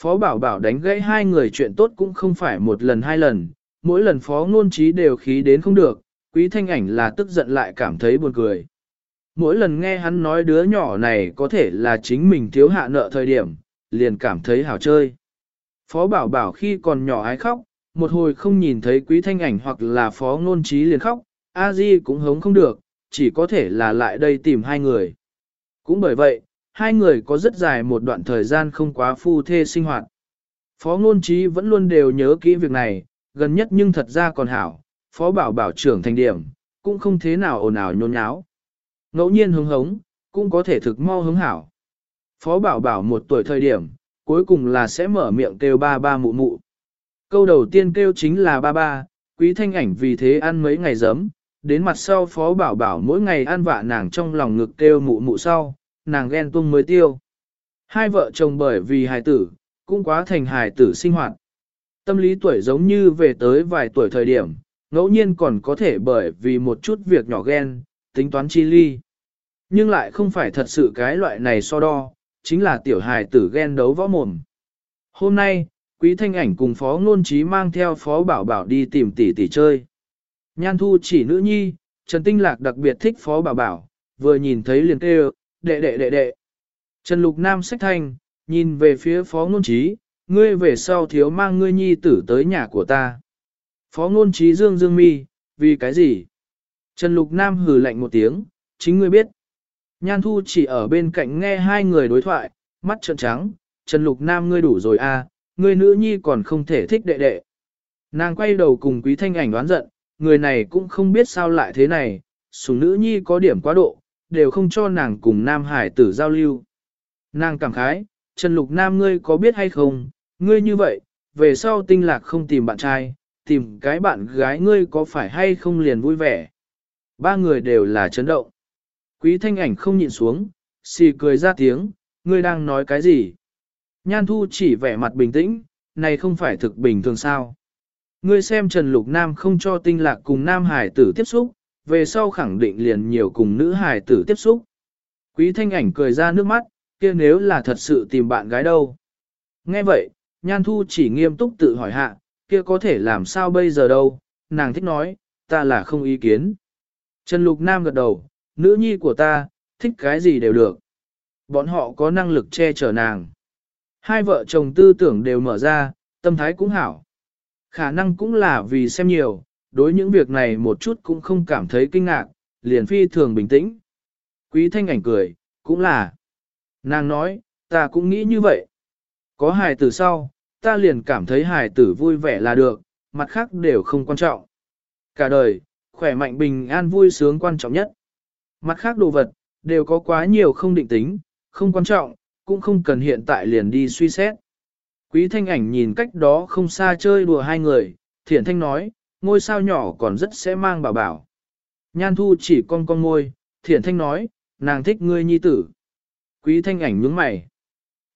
Speaker 1: Phó bảo bảo đánh gãy hai người chuyện tốt cũng không phải một lần hai lần, mỗi lần phó ngôn trí đều khí đến không được, quý thanh ảnh là tức giận lại cảm thấy buồn cười. Mỗi lần nghe hắn nói đứa nhỏ này có thể là chính mình thiếu hạ nợ thời điểm, liền cảm thấy hảo chơi. Phó bảo bảo khi còn nhỏ ái khóc, một hồi không nhìn thấy quý thanh ảnh hoặc là phó ngôn trí liền khóc, a di cũng hống không được, chỉ có thể là lại đây tìm hai người. Cũng bởi vậy, hai người có rất dài một đoạn thời gian không quá phu thê sinh hoạt. Phó ngôn trí vẫn luôn đều nhớ kỹ việc này, gần nhất nhưng thật ra còn hảo, phó bảo bảo trưởng thành điểm, cũng không thế nào ồn ào nhôn nháo. Ngẫu nhiên hứng hống, cũng có thể thực mau hứng hảo. Phó bảo bảo một tuổi thời điểm, cuối cùng là sẽ mở miệng kêu ba ba mụ mụ. Câu đầu tiên kêu chính là ba ba, quý thanh ảnh vì thế ăn mấy ngày giấm, đến mặt sau phó bảo bảo mỗi ngày ăn vạ nàng trong lòng ngực kêu mụ mụ sau, nàng ghen tuông mới tiêu. Hai vợ chồng bởi vì hài tử, cũng quá thành hài tử sinh hoạt. Tâm lý tuổi giống như về tới vài tuổi thời điểm, ngẫu nhiên còn có thể bởi vì một chút việc nhỏ ghen, tính toán chi ly. Nhưng lại không phải thật sự cái loại này so đo, chính là tiểu hài tử ghen đấu võ mồm. Hôm nay, Quý Thanh Ảnh cùng Phó Ngôn Trí mang theo Phó Bảo Bảo đi tìm tỷ tỷ chơi. Nhan Thu chỉ nữ nhi, Trần Tinh Lạc đặc biệt thích Phó Bảo Bảo, vừa nhìn thấy liền kêu, đệ đệ đệ đệ. Trần Lục Nam sách thanh, nhìn về phía Phó Ngôn Trí, ngươi về sau thiếu mang ngươi nhi tử tới nhà của ta. Phó Ngôn Trí dương dương mi, vì cái gì? Trần Lục Nam hừ lạnh một tiếng, chính ngươi biết. Nhan Thu chỉ ở bên cạnh nghe hai người đối thoại, mắt trợn trắng, Trần Lục Nam ngươi đủ rồi à, ngươi nữ nhi còn không thể thích đệ đệ. Nàng quay đầu cùng quý thanh ảnh đoán giận, người này cũng không biết sao lại thế này, sùng nữ nhi có điểm quá độ, đều không cho nàng cùng nam hải tử giao lưu. Nàng cảm khái, Trần Lục Nam ngươi có biết hay không, ngươi như vậy, về sau tinh lạc không tìm bạn trai, tìm cái bạn gái ngươi có phải hay không liền vui vẻ. Ba người đều là chấn động. Quý thanh ảnh không nhịn xuống, xì cười ra tiếng, ngươi đang nói cái gì? Nhan thu chỉ vẻ mặt bình tĩnh, này không phải thực bình thường sao. Ngươi xem Trần Lục Nam không cho tinh lạc cùng nam hải tử tiếp xúc, về sau khẳng định liền nhiều cùng nữ hải tử tiếp xúc. Quý thanh ảnh cười ra nước mắt, kia nếu là thật sự tìm bạn gái đâu. Nghe vậy, Nhan Thu chỉ nghiêm túc tự hỏi hạ, kia có thể làm sao bây giờ đâu, nàng thích nói, ta là không ý kiến. Trần Lục Nam gật đầu, nữ nhi của ta, thích cái gì đều được. Bọn họ có năng lực che chở nàng. Hai vợ chồng tư tưởng đều mở ra, tâm thái cũng hảo. Khả năng cũng là vì xem nhiều, đối những việc này một chút cũng không cảm thấy kinh ngạc, liền phi thường bình tĩnh. Quý thanh ảnh cười, cũng là. Nàng nói, ta cũng nghĩ như vậy. Có hài tử sau, ta liền cảm thấy hài tử vui vẻ là được, mặt khác đều không quan trọng. Cả đời, khỏe mạnh bình an vui sướng quan trọng nhất. Mặt khác đồ vật, đều có quá nhiều không định tính, không quan trọng, cũng không cần hiện tại liền đi suy xét. Quý thanh ảnh nhìn cách đó không xa chơi đùa hai người, thiện thanh nói, ngôi sao nhỏ còn rất sẽ mang bảo bảo. Nhan thu chỉ con con ngôi, thiện thanh nói, nàng thích ngươi nhi tử. Quý thanh ảnh nhướng mày.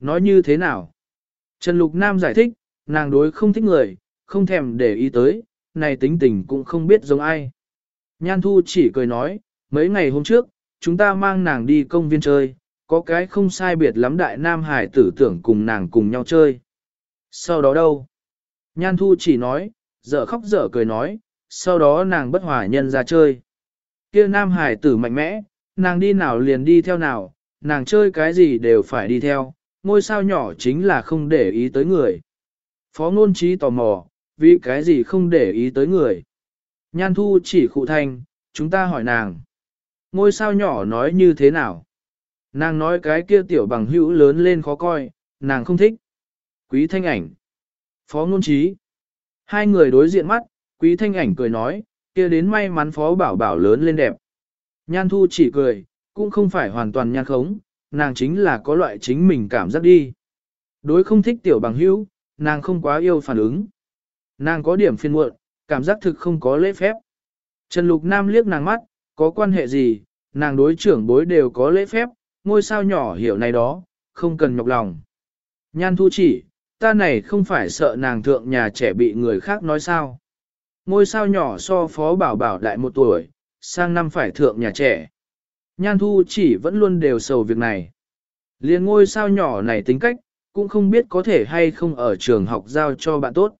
Speaker 1: Nói như thế nào? Trần Lục Nam giải thích, nàng đối không thích người, không thèm để ý tới, này tính tình cũng không biết giống ai. Nhan thu chỉ cười nói, mấy ngày hôm trước, chúng ta mang nàng đi công viên chơi, có cái không sai biệt lắm đại nam hải tử tưởng cùng nàng cùng nhau chơi. Sau đó đâu? Nhan Thu chỉ nói, dở khóc dở cười nói, sau đó nàng bất hòa nhân ra chơi. Kia nam hải tử mạnh mẽ, nàng đi nào liền đi theo nào, nàng chơi cái gì đều phải đi theo, ngôi sao nhỏ chính là không để ý tới người. Phó ngôn trí tò mò, vì cái gì không để ý tới người. Nhan thu chỉ khụ thành chúng ta hỏi nàng. Ngôi sao nhỏ nói như thế nào? Nàng nói cái kia tiểu bằng hữu lớn lên khó coi, nàng không thích. Quý thanh ảnh. Phó ngôn trí. Hai người đối diện mắt, quý thanh ảnh cười nói, kia đến may mắn phó bảo bảo lớn lên đẹp. Nhan thu chỉ cười, cũng không phải hoàn toàn nhan khống, nàng chính là có loại chính mình cảm giác đi. Đối không thích tiểu bằng hữu, nàng không quá yêu phản ứng. Nàng có điểm phiên muộn, cảm giác thực không có lễ phép. Trần Lục Nam liếc nàng mắt, có quan hệ gì, nàng đối trưởng bối đều có lễ phép, ngôi sao nhỏ hiểu này đó, không cần nhọc lòng. Nhan thu chỉ, ta này không phải sợ nàng thượng nhà trẻ bị người khác nói sao. Ngôi sao nhỏ so phó bảo bảo đại một tuổi, sang năm phải thượng nhà trẻ. Nhan thu chỉ vẫn luôn đều sầu việc này. Liên ngôi sao nhỏ này tính cách, cũng không biết có thể hay không ở trường học giao cho bạn tốt.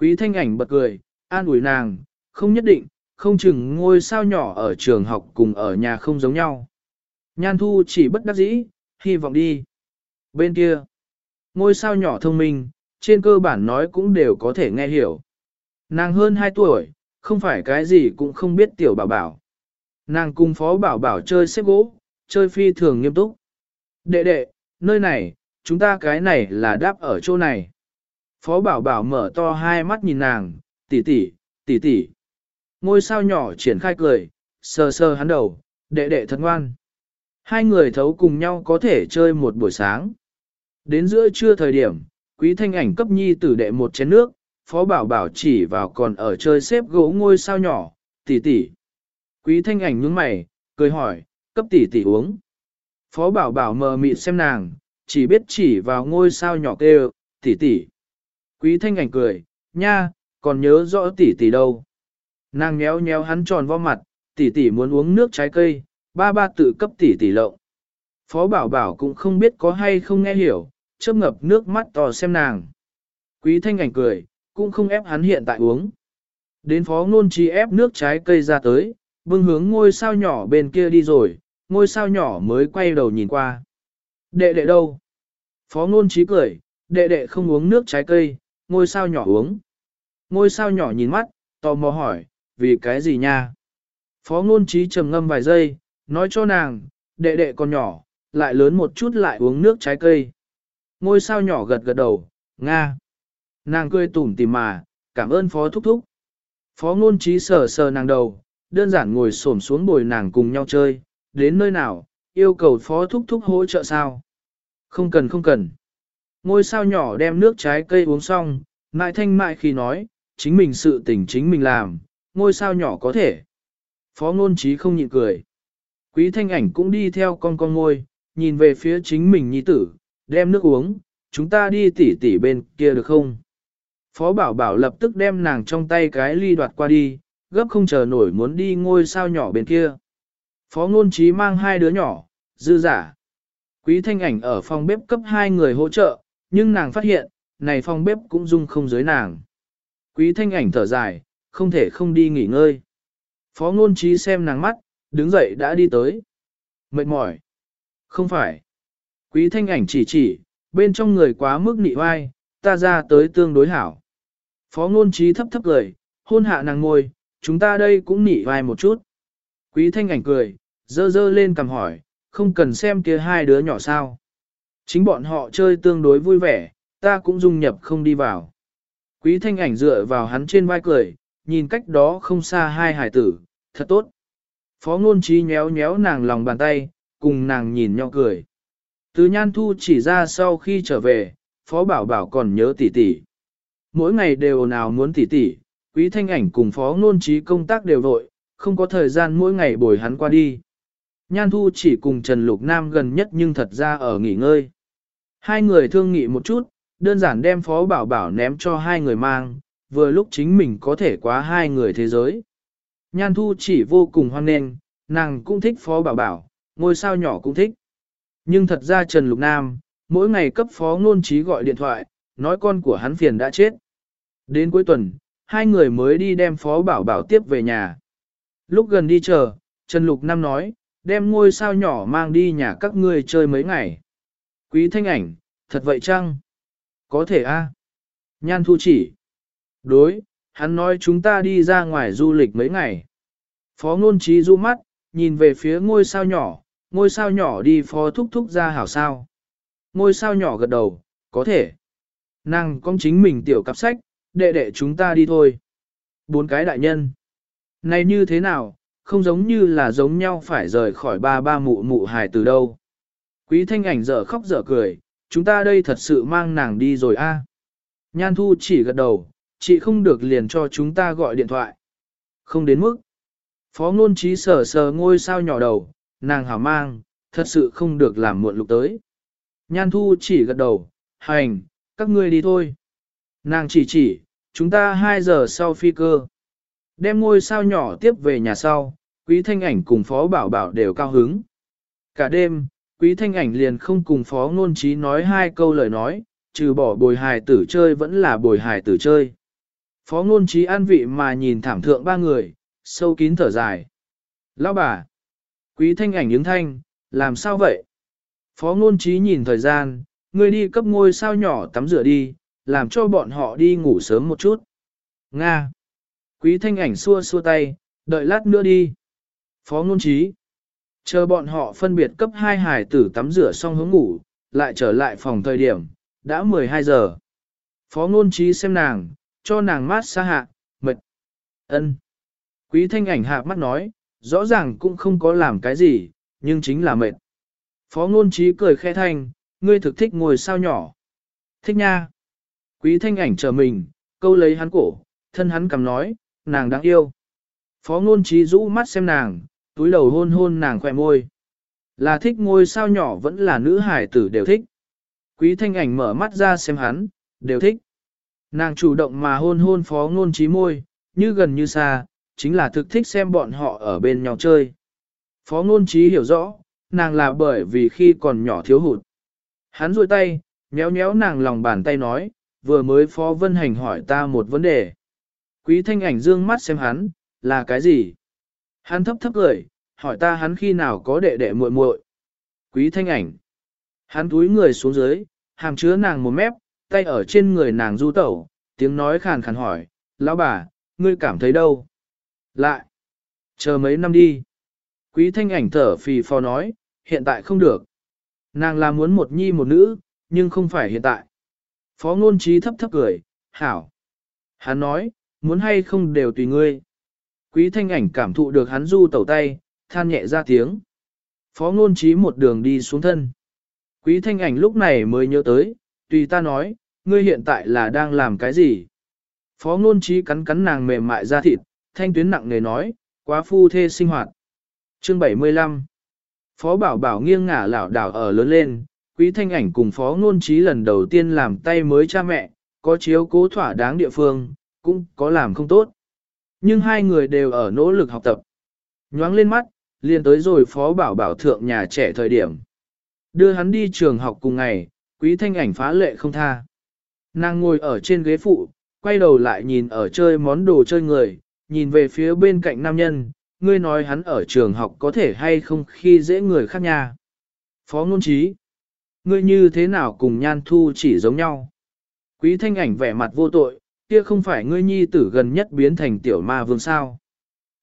Speaker 1: Quý thanh ảnh bật cười, an ủi nàng, không nhất định, không chừng ngôi sao nhỏ ở trường học cùng ở nhà không giống nhau. Nhan thu chỉ bất đắc dĩ, hy vọng đi. Bên kia, ngôi sao nhỏ thông minh, trên cơ bản nói cũng đều có thể nghe hiểu. Nàng hơn 2 tuổi, không phải cái gì cũng không biết tiểu bảo bảo. Nàng cùng phó bảo bảo chơi xếp gỗ, chơi phi thường nghiêm túc. Đệ đệ, nơi này, chúng ta cái này là đáp ở chỗ này. Phó bảo bảo mở to hai mắt nhìn nàng, tỷ tỷ, tỷ tỷ. Ngôi sao nhỏ triển khai cười, sờ sờ hắn đầu, đệ đệ thật ngoan. Hai người thấu cùng nhau có thể chơi một buổi sáng. Đến giữa trưa thời điểm, quý thanh ảnh cấp nhi tử đệ một chén nước, phó bảo bảo chỉ vào còn ở chơi xếp gỗ ngôi sao nhỏ, tỷ tỷ. Quý thanh ảnh nhướng mày, cười hỏi, cấp tỷ tỷ uống. Phó bảo bảo mờ mịt xem nàng, chỉ biết chỉ vào ngôi sao nhỏ kêu, tỷ tỷ. Quý thanh ảnh cười, nha, còn nhớ rõ tỷ tỷ đâu. Nàng nhéo nhéo hắn tròn vo mặt, tỷ tỷ muốn uống nước trái cây, ba ba tự cấp tỷ tỷ lộng. Phó bảo bảo cũng không biết có hay không nghe hiểu, chớp ngập nước mắt to xem nàng. Quý thanh ảnh cười, cũng không ép hắn hiện tại uống. Đến phó ngôn trí ép nước trái cây ra tới, bưng hướng ngôi sao nhỏ bên kia đi rồi, ngôi sao nhỏ mới quay đầu nhìn qua. Đệ đệ đâu? Phó ngôn trí cười, đệ đệ không uống nước trái cây, ngôi sao nhỏ uống. Ngôi sao nhỏ nhìn mắt, tò mò hỏi, vì cái gì nha? Phó ngôn trí trầm ngâm vài giây, nói cho nàng, đệ đệ còn nhỏ, lại lớn một chút lại uống nước trái cây. Ngôi sao nhỏ gật gật đầu, Nga. Nàng cười tủm tỉm mà, cảm ơn phó thúc thúc. Phó ngôn trí sờ sờ nàng đầu, đơn giản ngồi xổm xuống bồi nàng cùng nhau chơi, đến nơi nào, yêu cầu phó thúc thúc hỗ trợ sao. Không cần không cần. Ngôi sao nhỏ đem nước trái cây uống xong, mại thanh mại khi nói, chính mình sự tình chính mình làm, ngôi sao nhỏ có thể. Phó ngôn trí không nhịn cười. Quý thanh ảnh cũng đi theo con con ngôi, nhìn về phía chính mình nhi tử, đem nước uống, chúng ta đi tỉ tỉ bên kia được không? Phó bảo bảo lập tức đem nàng trong tay cái ly đoạt qua đi, gấp không chờ nổi muốn đi ngôi sao nhỏ bên kia. Phó ngôn trí mang hai đứa nhỏ, dư giả. Quý thanh ảnh ở phòng bếp cấp hai người hỗ trợ, nhưng nàng phát hiện, này phòng bếp cũng dung không giới nàng. Quý thanh ảnh thở dài, không thể không đi nghỉ ngơi. Phó ngôn trí xem nàng mắt, đứng dậy đã đi tới. Mệt mỏi. Không phải. Quý thanh ảnh chỉ chỉ, bên trong người quá mức nị oai, ta ra tới tương đối hảo. Phó ngôn trí thấp thấp cười, hôn hạ nàng ngồi, chúng ta đây cũng nị oai một chút. Quý thanh ảnh cười, dơ dơ lên cầm hỏi, không cần xem kia hai đứa nhỏ sao. Chính bọn họ chơi tương đối vui vẻ, ta cũng dung nhập không đi vào. Quý thanh ảnh dựa vào hắn trên vai cười, nhìn cách đó không xa hai hải tử, thật tốt. Phó ngôn trí nhéo nhéo nàng lòng bàn tay, cùng nàng nhìn nhau cười. Từ nhan thu chỉ ra sau khi trở về, phó bảo bảo còn nhớ tỷ tỷ. Mỗi ngày đều nào muốn tỷ tỷ, quý thanh ảnh cùng phó ngôn trí công tác đều vội, không có thời gian mỗi ngày bồi hắn qua đi. Nhan thu chỉ cùng Trần Lục Nam gần nhất nhưng thật ra ở nghỉ ngơi. Hai người thương nghị một chút, đơn giản đem phó bảo bảo ném cho hai người mang, vừa lúc chính mình có thể quá hai người thế giới. Nhan thu chỉ vô cùng hoan nghênh, nàng cũng thích phó bảo bảo, ngôi sao nhỏ cũng thích. Nhưng thật ra Trần Lục Nam, mỗi ngày cấp phó ngôn trí gọi điện thoại, nói con của hắn phiền đã chết. Đến cuối tuần, hai người mới đi đem Phó Bảo Bảo tiếp về nhà. Lúc gần đi chờ, Trần Lục Nam nói, đem ngôi sao nhỏ mang đi nhà các ngươi chơi mấy ngày. Quý thanh ảnh, thật vậy chăng? Có thể a. Nhan thu chỉ. Đối, hắn nói chúng ta đi ra ngoài du lịch mấy ngày. Phó ngôn trí du mắt, nhìn về phía ngôi sao nhỏ, ngôi sao nhỏ đi phó thúc thúc ra hảo sao. Ngôi sao nhỏ gật đầu, có thể. Nàng con chính mình tiểu cặp sách, đệ đệ chúng ta đi thôi. Bốn cái đại nhân. Này như thế nào, không giống như là giống nhau phải rời khỏi ba ba mụ mụ hài từ đâu. Quý thanh ảnh dở khóc dở cười, chúng ta đây thật sự mang nàng đi rồi a. Nhan thu chỉ gật đầu, chị không được liền cho chúng ta gọi điện thoại. Không đến mức. Phó ngôn trí sờ sờ ngôi sao nhỏ đầu, nàng hảo mang, thật sự không được làm muộn lục tới. Nhan thu chỉ gật đầu, hành, các ngươi đi thôi. Nàng chỉ chỉ, chúng ta 2 giờ sau phi cơ. Đem ngôi sao nhỏ tiếp về nhà sau, quý thanh ảnh cùng phó bảo bảo đều cao hứng. Cả đêm, quý thanh ảnh liền không cùng phó ngôn trí nói hai câu lời nói, trừ bỏ bồi hài tử chơi vẫn là bồi hài tử chơi. Phó ngôn trí an vị mà nhìn thảm thượng ba người, sâu kín thở dài. Lão bà, quý thanh ảnh ứng thanh, làm sao vậy? Phó ngôn trí nhìn thời gian, người đi cấp ngôi sao nhỏ tắm rửa đi, làm cho bọn họ đi ngủ sớm một chút. Nga. Quý thanh ảnh xua xua tay, đợi lát nữa đi. Phó ngôn trí. Chờ bọn họ phân biệt cấp hai hải tử tắm rửa xong hướng ngủ, lại trở lại phòng thời điểm, đã 12 giờ. Phó ngôn trí xem nàng, cho nàng mát xa hạ, mệt. ân. Quý thanh ảnh hạ mắt nói, rõ ràng cũng không có làm cái gì, nhưng chính là mệt. Phó ngôn trí cười khẽ thanh, ngươi thực thích ngồi sao nhỏ. Thích nha. Quý thanh ảnh chờ mình, câu lấy hắn cổ, thân hắn cầm nói, nàng đáng yêu. Phó ngôn trí rũ mắt xem nàng, túi đầu hôn hôn nàng khỏe môi. Là thích ngôi sao nhỏ vẫn là nữ hải tử đều thích. Quý thanh ảnh mở mắt ra xem hắn, đều thích. Nàng chủ động mà hôn hôn phó ngôn trí môi, như gần như xa, chính là thực thích xem bọn họ ở bên nhau chơi. Phó ngôn trí hiểu rõ, nàng là bởi vì khi còn nhỏ thiếu hụt. Hắn rôi tay, nhéo nhéo nàng lòng bàn tay nói, vừa mới phó vân hành hỏi ta một vấn đề. Quý thanh ảnh dương mắt xem hắn, là cái gì? Hắn thấp thấp cười, hỏi ta hắn khi nào có đệ đệ muội muội. Quý thanh ảnh. Hắn túi người xuống dưới, hàm chứa nàng một mép, tay ở trên người nàng du tẩu, tiếng nói khàn khàn hỏi, lão bà, ngươi cảm thấy đâu? Lại. Chờ mấy năm đi. Quý thanh ảnh thở phì phò nói, hiện tại không được. Nàng là muốn một nhi một nữ, nhưng không phải hiện tại. Phó ngôn trí thấp thấp cười, hảo. Hắn nói, muốn hay không đều tùy ngươi. Quý thanh ảnh cảm thụ được hắn du tẩu tay, than nhẹ ra tiếng. Phó ngôn trí một đường đi xuống thân. Quý thanh ảnh lúc này mới nhớ tới, tùy ta nói, ngươi hiện tại là đang làm cái gì? Phó ngôn trí cắn cắn nàng mềm mại ra thịt, thanh tuyến nặng nề nói, quá phu thê sinh hoạt. Chương 75 Phó bảo bảo nghiêng ngả lảo đảo ở lớn lên, quý thanh ảnh cùng phó ngôn trí lần đầu tiên làm tay mới cha mẹ, có chiếu cố thỏa đáng địa phương, cũng có làm không tốt. Nhưng hai người đều ở nỗ lực học tập. Nhoáng lên mắt, liền tới rồi phó bảo bảo thượng nhà trẻ thời điểm. Đưa hắn đi trường học cùng ngày, quý thanh ảnh phá lệ không tha. Nàng ngồi ở trên ghế phụ, quay đầu lại nhìn ở chơi món đồ chơi người, nhìn về phía bên cạnh nam nhân, ngươi nói hắn ở trường học có thể hay không khi dễ người khác nha. Phó ngôn trí, ngươi như thế nào cùng nhan thu chỉ giống nhau. Quý thanh ảnh vẻ mặt vô tội, kia không phải ngươi nhi tử gần nhất biến thành tiểu ma vương sao.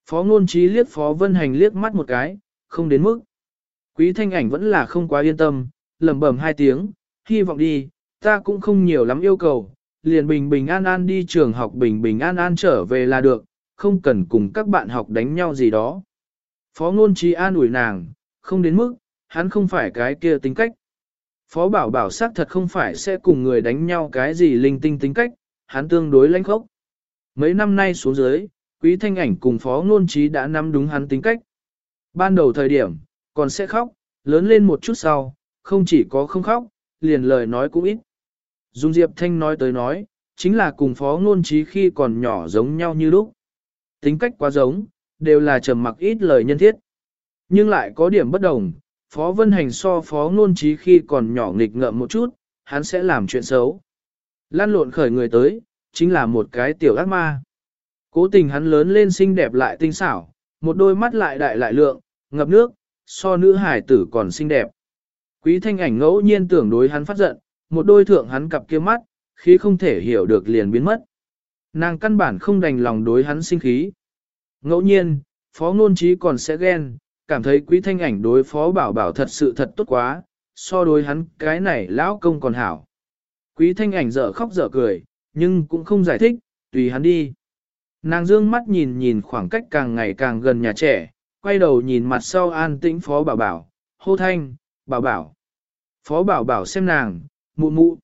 Speaker 1: Phó ngôn trí liếc phó vân hành liếc mắt một cái, không đến mức. Quý thanh ảnh vẫn là không quá yên tâm, lẩm bẩm hai tiếng, hy vọng đi, ta cũng không nhiều lắm yêu cầu, liền bình bình an an đi trường học bình bình an an trở về là được, không cần cùng các bạn học đánh nhau gì đó. Phó ngôn trí an ủi nàng, không đến mức, hắn không phải cái kia tính cách. Phó bảo bảo xác thật không phải sẽ cùng người đánh nhau cái gì linh tinh tính cách, hắn tương đối lãnh khốc. Mấy năm nay xuống dưới, quý thanh ảnh cùng phó ngôn trí đã nắm đúng hắn tính cách. Ban đầu thời điểm, còn sẽ khóc, lớn lên một chút sau, không chỉ có không khóc, liền lời nói cũng ít. Dung Diệp Thanh nói tới nói, chính là cùng phó ngôn trí khi còn nhỏ giống nhau như lúc. Tính cách quá giống, đều là trầm mặc ít lời nhân thiết. Nhưng lại có điểm bất đồng, phó vân hành so phó ngôn trí khi còn nhỏ nghịch ngợm một chút, hắn sẽ làm chuyện xấu. Lan lộn khởi người tới, chính là một cái tiểu ác ma. Cố tình hắn lớn lên xinh đẹp lại tinh xảo, một đôi mắt lại đại lại lượng, ngập nước, so nữ hải tử còn xinh đẹp. Quý thanh ảnh ngẫu nhiên tưởng đối hắn phát giận, một đôi thượng hắn cặp kia mắt, khí không thể hiểu được liền biến mất. Nàng căn bản không đành lòng đối hắn sinh khí. Ngẫu nhiên, phó ngôn trí còn sẽ ghen, cảm thấy quý thanh ảnh đối phó bảo bảo thật sự thật tốt quá, so đối hắn cái này lão công còn hảo. Quý thanh ảnh dở khóc dở cười, nhưng cũng không giải thích, tùy hắn đi. Nàng dương mắt nhìn nhìn khoảng cách càng ngày càng gần nhà trẻ, quay đầu nhìn mặt sau an tĩnh phó bảo bảo, hô thanh, bảo bảo. Phó bảo bảo xem nàng, mụ mụ.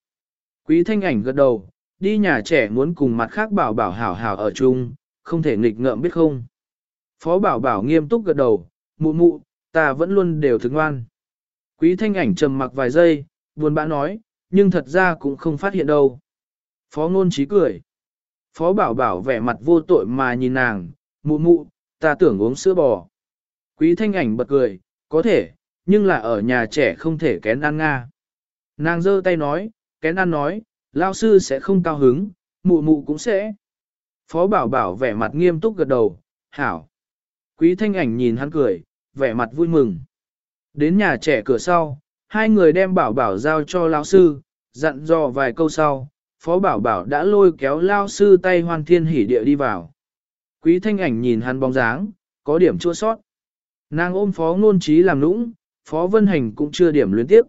Speaker 1: Quý thanh ảnh gật đầu, đi nhà trẻ muốn cùng mặt khác bảo bảo hảo hảo ở chung, không thể nghịch ngợm biết không. Phó bảo bảo nghiêm túc gật đầu, mụ mụ, ta vẫn luôn đều thức ngoan. Quý thanh ảnh trầm mặc vài giây, buồn bã nói, nhưng thật ra cũng không phát hiện đâu. Phó ngôn trí cười. Phó bảo bảo vẻ mặt vô tội mà nhìn nàng, mụ mụ, ta tưởng uống sữa bò. Quý thanh ảnh bật cười, có thể, nhưng là ở nhà trẻ không thể kén ăn nga. Nàng giơ tay nói, kén ăn nói, lao sư sẽ không cao hứng, mụ mụ cũng sẽ. Phó bảo bảo vẻ mặt nghiêm túc gật đầu, hảo. Quý thanh ảnh nhìn hắn cười, vẻ mặt vui mừng. Đến nhà trẻ cửa sau, hai người đem bảo bảo giao cho lão sư, dặn dò vài câu sau, phó bảo bảo đã lôi kéo lao sư tay hoan thiên hỉ địa đi vào. Quý thanh ảnh nhìn hắn bóng dáng, có điểm chua sót. Nàng ôm phó ngôn trí làm nũng, phó vân hành cũng chưa điểm luyến tiếp.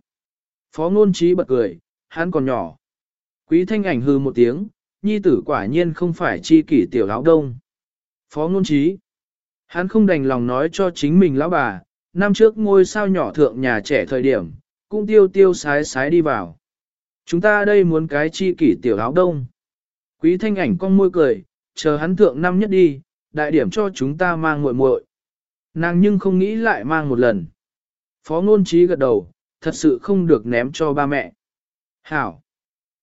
Speaker 1: Phó ngôn trí bật cười, hắn còn nhỏ. Quý thanh ảnh hư một tiếng, nhi tử quả nhiên không phải chi kỷ tiểu lão đông. Phó ngôn trí. Hắn không đành lòng nói cho chính mình lão bà, năm trước ngôi sao nhỏ thượng nhà trẻ thời điểm, cũng tiêu tiêu sái sái đi vào. Chúng ta đây muốn cái chi kỷ tiểu áo đông. Quý thanh ảnh con môi cười, chờ hắn thượng năm nhất đi, đại điểm cho chúng ta mang muội muội. Nàng nhưng không nghĩ lại mang một lần. Phó ngôn trí gật đầu, thật sự không được ném cho ba mẹ. Hảo.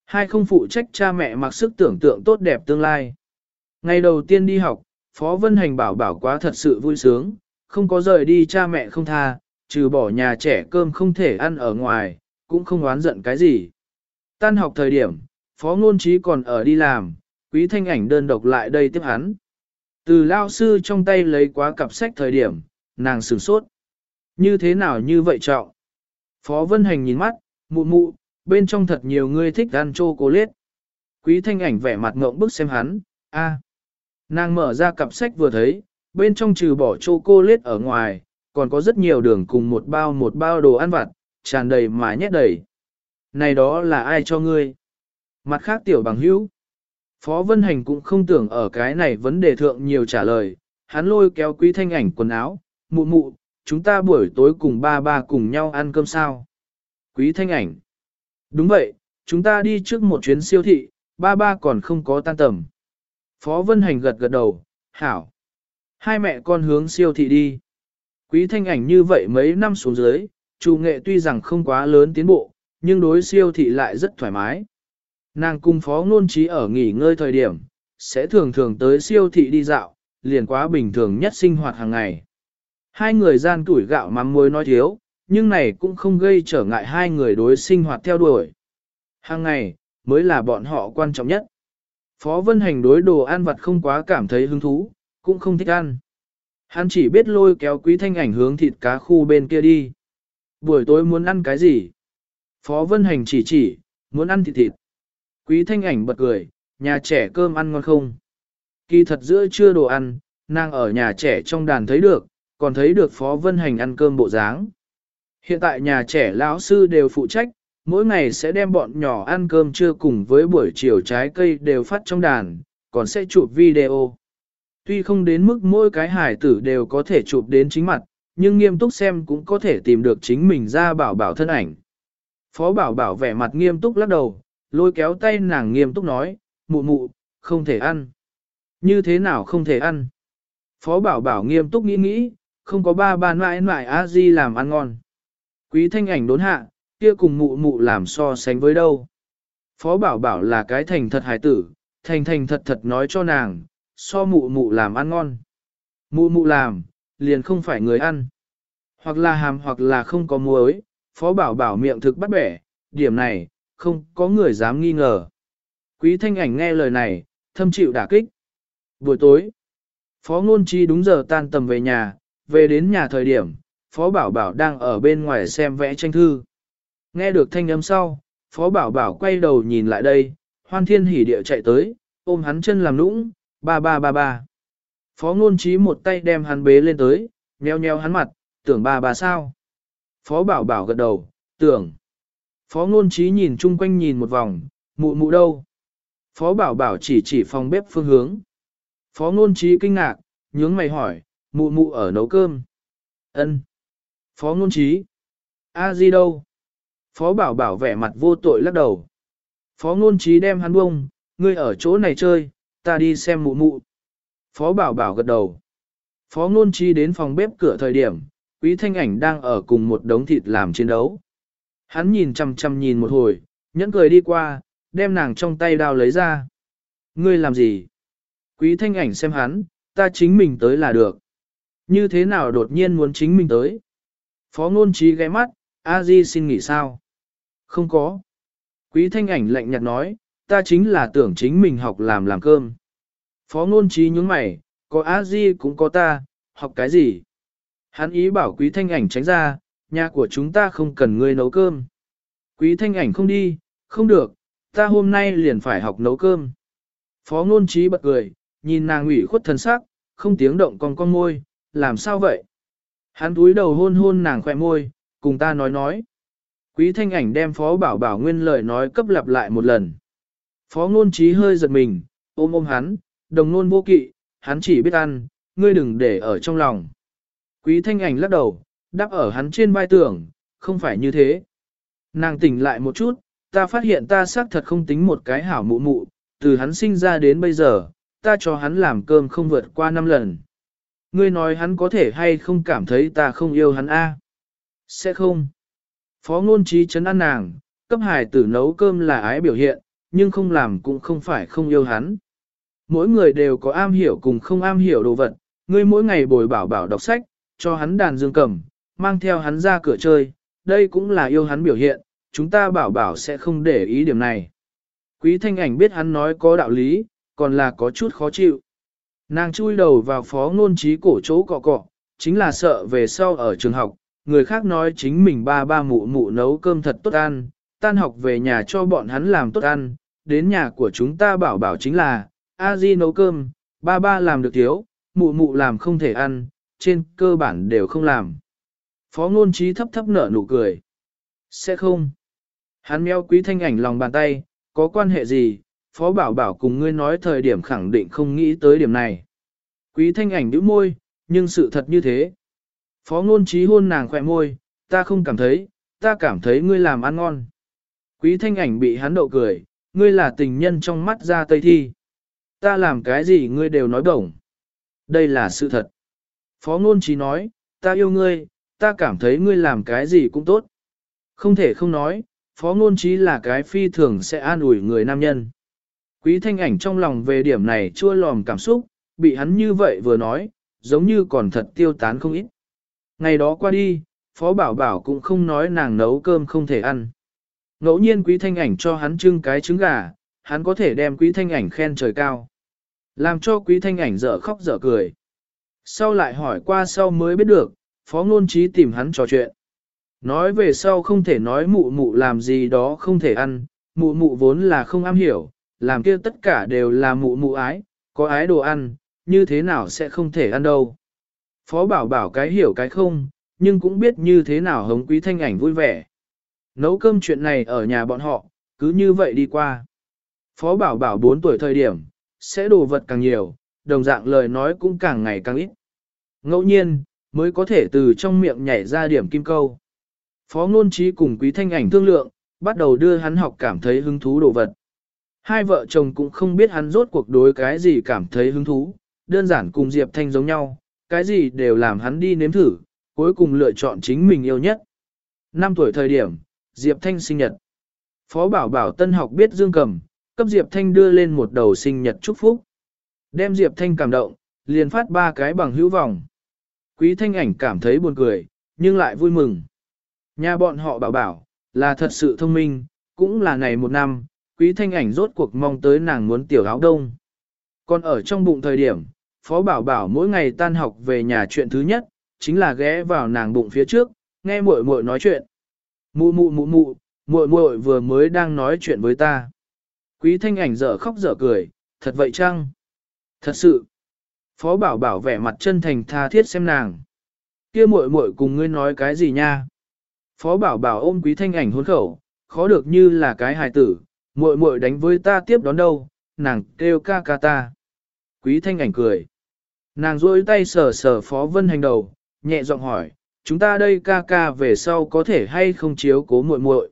Speaker 1: Hai không phụ trách cha mẹ mặc sức tưởng tượng tốt đẹp tương lai. Ngày đầu tiên đi học, Phó Vân Hành bảo bảo quá thật sự vui sướng, không có rời đi cha mẹ không tha, trừ bỏ nhà trẻ cơm không thể ăn ở ngoài, cũng không oán giận cái gì. Tan học thời điểm, Phó Ngôn Trí còn ở đi làm, quý thanh ảnh đơn độc lại đây tiếp hắn. Từ lao sư trong tay lấy quá cặp sách thời điểm, nàng sửng sốt. Như thế nào như vậy trọng? Phó Vân Hành nhìn mắt, mụ mụ, bên trong thật nhiều người thích ăn chocolate. Quý thanh ảnh vẻ mặt ngộng bức xem hắn, a. Nàng mở ra cặp sách vừa thấy, bên trong trừ bỏ chocolate ở ngoài, còn có rất nhiều đường cùng một bao một bao đồ ăn vặt, tràn đầy mà nhét đầy. Này đó là ai cho ngươi? Mặt khác tiểu bằng hữu. Phó Vân Hành cũng không tưởng ở cái này vấn đề thượng nhiều trả lời, hắn lôi kéo quý thanh ảnh quần áo, mụ mụ, chúng ta buổi tối cùng ba ba cùng nhau ăn cơm sao. Quý thanh ảnh. Đúng vậy, chúng ta đi trước một chuyến siêu thị, ba ba còn không có tan tầm. Phó Vân Hành gật gật đầu, hảo. Hai mẹ con hướng siêu thị đi. Quý thanh ảnh như vậy mấy năm xuống dưới, chủ nghệ tuy rằng không quá lớn tiến bộ, nhưng đối siêu thị lại rất thoải mái. Nàng cùng phó ngôn trí ở nghỉ ngơi thời điểm, sẽ thường thường tới siêu thị đi dạo, liền quá bình thường nhất sinh hoạt hàng ngày. Hai người gian tuổi gạo mắm muối nói thiếu, nhưng này cũng không gây trở ngại hai người đối sinh hoạt theo đuổi. Hàng ngày, mới là bọn họ quan trọng nhất. Phó Vân Hành đối đồ ăn vặt không quá cảm thấy hứng thú, cũng không thích ăn. Hắn chỉ biết lôi kéo quý thanh ảnh hướng thịt cá khu bên kia đi. Buổi tối muốn ăn cái gì? Phó Vân Hành chỉ chỉ, muốn ăn thịt thịt. Quý thanh ảnh bật cười, nhà trẻ cơm ăn ngon không? Kỳ thật giữa trưa đồ ăn, nàng ở nhà trẻ trong đàn thấy được, còn thấy được Phó Vân Hành ăn cơm bộ dáng. Hiện tại nhà trẻ lão sư đều phụ trách, mỗi ngày sẽ đem bọn nhỏ ăn cơm trưa cùng với buổi chiều trái cây đều phát trong đàn, còn sẽ chụp video. Tuy không đến mức mỗi cái hải tử đều có thể chụp đến chính mặt, nhưng nghiêm túc xem cũng có thể tìm được chính mình ra bảo bảo thân ảnh. Phó bảo bảo vẻ mặt nghiêm túc lắc đầu, lôi kéo tay nàng nghiêm túc nói, mụ mụ, không thể ăn. Như thế nào không thể ăn? Phó bảo bảo nghiêm túc nghĩ nghĩ, không có ba ba mãi mãi a di làm ăn ngon. Quý thanh ảnh đốn hạ, kia cùng mụ mụ làm so sánh với đâu. Phó bảo bảo là cái thành thật hài tử, thành thành thật thật nói cho nàng, so mụ mụ làm ăn ngon. Mụ mụ làm, liền không phải người ăn. Hoặc là hàm hoặc là không có muối, phó bảo bảo miệng thực bắt bẻ, điểm này, không có người dám nghi ngờ. Quý thanh ảnh nghe lời này, thâm chịu đả kích. Buổi tối, Phó Ngôn Chi đúng giờ tan tầm về nhà, về đến nhà thời điểm, Phó Bảo Bảo đang ở bên ngoài xem vẽ tranh thư. Nghe được thanh âm sau, Phó Bảo Bảo quay đầu nhìn lại đây, hoan thiên hỉ địa chạy tới, ôm hắn chân làm nũng, ba ba ba ba. Phó Ngôn Chí một tay đem hắn bế lên tới, nheo nheo hắn mặt, tưởng ba ba sao. Phó Bảo Bảo gật đầu, tưởng. Phó Ngôn Chí nhìn chung quanh nhìn một vòng, mụ mụ đâu? Phó Bảo Bảo chỉ chỉ phòng bếp phương hướng. Phó Ngôn Chí kinh ngạc, nhướng mày hỏi, mụ mụ ở nấu cơm. Ân. Phó Ngôn Chí. A Di đâu? Phó Bảo Bảo vẻ mặt vô tội lắc đầu. Phó Ngôn Chí đem hắn bông, ngươi ở chỗ này chơi, ta đi xem mụ mụ. Phó Bảo Bảo gật đầu. Phó Ngôn Chí đến phòng bếp cửa thời điểm, Quý Thanh Ảnh đang ở cùng một đống thịt làm chiến đấu. Hắn nhìn chăm chăm nhìn một hồi, nhẫn cười đi qua, đem nàng trong tay đao lấy ra. Ngươi làm gì? Quý Thanh Ảnh xem hắn, ta chính mình tới là được. Như thế nào đột nhiên muốn chính mình tới? Phó Ngôn trí ghé mắt, A Di xin nghỉ sao? Không có. Quý Thanh Ảnh lạnh nhạt nói, ta chính là tưởng chính mình học làm làm cơm. Phó Ngôn trí nhướng mày, có A Di cũng có ta, học cái gì? Hắn ý bảo quý thanh ảnh tránh ra, nhà của chúng ta không cần ngươi nấu cơm. Quý thanh ảnh không đi, không được, ta hôm nay liền phải học nấu cơm. Phó ngôn trí bật cười, nhìn nàng ủy khuất thần sắc, không tiếng động con con môi, làm sao vậy? Hắn túi đầu hôn hôn nàng khỏe môi, cùng ta nói nói. Quý thanh ảnh đem phó bảo bảo nguyên lời nói cấp lặp lại một lần. Phó ngôn trí hơi giật mình, ôm ôm hắn, đồng nôn vô kỵ, hắn chỉ biết ăn, ngươi đừng để ở trong lòng. Quý thanh ảnh lắc đầu, đáp ở hắn trên vai tưởng, không phải như thế. Nàng tỉnh lại một chút, ta phát hiện ta xác thật không tính một cái hảo mụ mụ, từ hắn sinh ra đến bây giờ, ta cho hắn làm cơm không vượt qua năm lần. Ngươi nói hắn có thể hay không cảm thấy ta không yêu hắn a? Sẽ không. Phó ngôn trí chấn an nàng, cấp hải tử nấu cơm là ái biểu hiện, nhưng không làm cũng không phải không yêu hắn. Mỗi người đều có am hiểu cùng không am hiểu đồ vật, ngươi mỗi ngày bồi bảo bảo đọc sách, cho hắn đàn dương cầm, mang theo hắn ra cửa chơi, đây cũng là yêu hắn biểu hiện, chúng ta bảo bảo sẽ không để ý điểm này. Quý thanh ảnh biết hắn nói có đạo lý, còn là có chút khó chịu. Nàng chui đầu vào phó ngôn trí cổ chỗ cọ cọ, chính là sợ về sau ở trường học, người khác nói chính mình ba ba mụ mụ nấu cơm thật tốt ăn, tan học về nhà cho bọn hắn làm tốt ăn, đến nhà của chúng ta bảo bảo chính là, a di nấu cơm, ba ba làm được thiếu, mụ mụ làm không thể ăn, trên cơ bản đều không làm. Phó ngôn trí thấp thấp nở nụ cười. Sẽ không. Hắn meo quý thanh ảnh lòng bàn tay, có quan hệ gì, phó bảo bảo cùng ngươi nói thời điểm khẳng định không nghĩ tới điểm này. Quý thanh ảnh đứa môi, nhưng sự thật như thế. Phó ngôn trí hôn nàng khỏe môi, ta không cảm thấy, ta cảm thấy ngươi làm ăn ngon. Quý thanh ảnh bị hắn đậu cười, ngươi là tình nhân trong mắt ra tây thi. Ta làm cái gì ngươi đều nói bổng. Đây là sự thật. Phó ngôn trí nói, ta yêu ngươi, ta cảm thấy ngươi làm cái gì cũng tốt. Không thể không nói, phó ngôn trí là cái phi thường sẽ an ủi người nam nhân. Quý thanh ảnh trong lòng về điểm này chua lòm cảm xúc, bị hắn như vậy vừa nói, giống như còn thật tiêu tán không ít. Ngày đó qua đi, phó bảo bảo cũng không nói nàng nấu cơm không thể ăn. Ngẫu nhiên quý thanh ảnh cho hắn trưng cái trứng gà, hắn có thể đem quý thanh ảnh khen trời cao. Làm cho quý thanh ảnh dở khóc dở cười. Sau lại hỏi qua sau mới biết được, phó ngôn trí tìm hắn trò chuyện. Nói về sau không thể nói mụ mụ làm gì đó không thể ăn, mụ mụ vốn là không am hiểu, làm kia tất cả đều là mụ mụ ái, có ái đồ ăn, như thế nào sẽ không thể ăn đâu. Phó bảo bảo cái hiểu cái không, nhưng cũng biết như thế nào hống quý thanh ảnh vui vẻ. Nấu cơm chuyện này ở nhà bọn họ, cứ như vậy đi qua. Phó bảo bảo 4 tuổi thời điểm, sẽ đồ vật càng nhiều, đồng dạng lời nói cũng càng ngày càng ít. Ngẫu nhiên, mới có thể từ trong miệng nhảy ra điểm kim câu. Phó ngôn trí cùng quý thanh ảnh thương lượng, bắt đầu đưa hắn học cảm thấy hứng thú đồ vật. Hai vợ chồng cũng không biết hắn rốt cuộc đối cái gì cảm thấy hứng thú, đơn giản cùng Diệp Thanh giống nhau, cái gì đều làm hắn đi nếm thử, cuối cùng lựa chọn chính mình yêu nhất. Năm tuổi thời điểm, Diệp Thanh sinh nhật. Phó bảo bảo tân học biết dương cầm, cấp Diệp Thanh đưa lên một đầu sinh nhật chúc phúc. Đem Diệp Thanh cảm động, liền phát ba cái bằng hữu vòng. Quý Thanh ảnh cảm thấy buồn cười, nhưng lại vui mừng. Nhà bọn họ bảo bảo, là thật sự thông minh, cũng là này một năm, Quý Thanh ảnh rốt cuộc mong tới nàng muốn tiểu áo đông. Còn ở trong bụng thời điểm, Phó Bảo Bảo mỗi ngày tan học về nhà chuyện thứ nhất, chính là ghé vào nàng bụng phía trước, nghe muội muội nói chuyện. Mụ mụ mụ mụ, muội muội vừa mới đang nói chuyện với ta. Quý thanh ảnh dở khóc dở cười, thật vậy chăng? Thật sự. Phó Bảo Bảo vẻ mặt chân thành tha thiết xem nàng. Kia muội muội cùng ngươi nói cái gì nha? Phó Bảo Bảo ôm Quý thanh ảnh hôn khẩu, khó được như là cái hài tử, muội muội đánh với ta tiếp đón đâu, nàng kêu ca ca ta. Quý thanh ảnh cười. Nàng duỗi tay sờ sờ Phó Vân Hành đầu, nhẹ giọng hỏi, chúng ta đây ca ca về sau có thể hay không chiếu cố muội muội?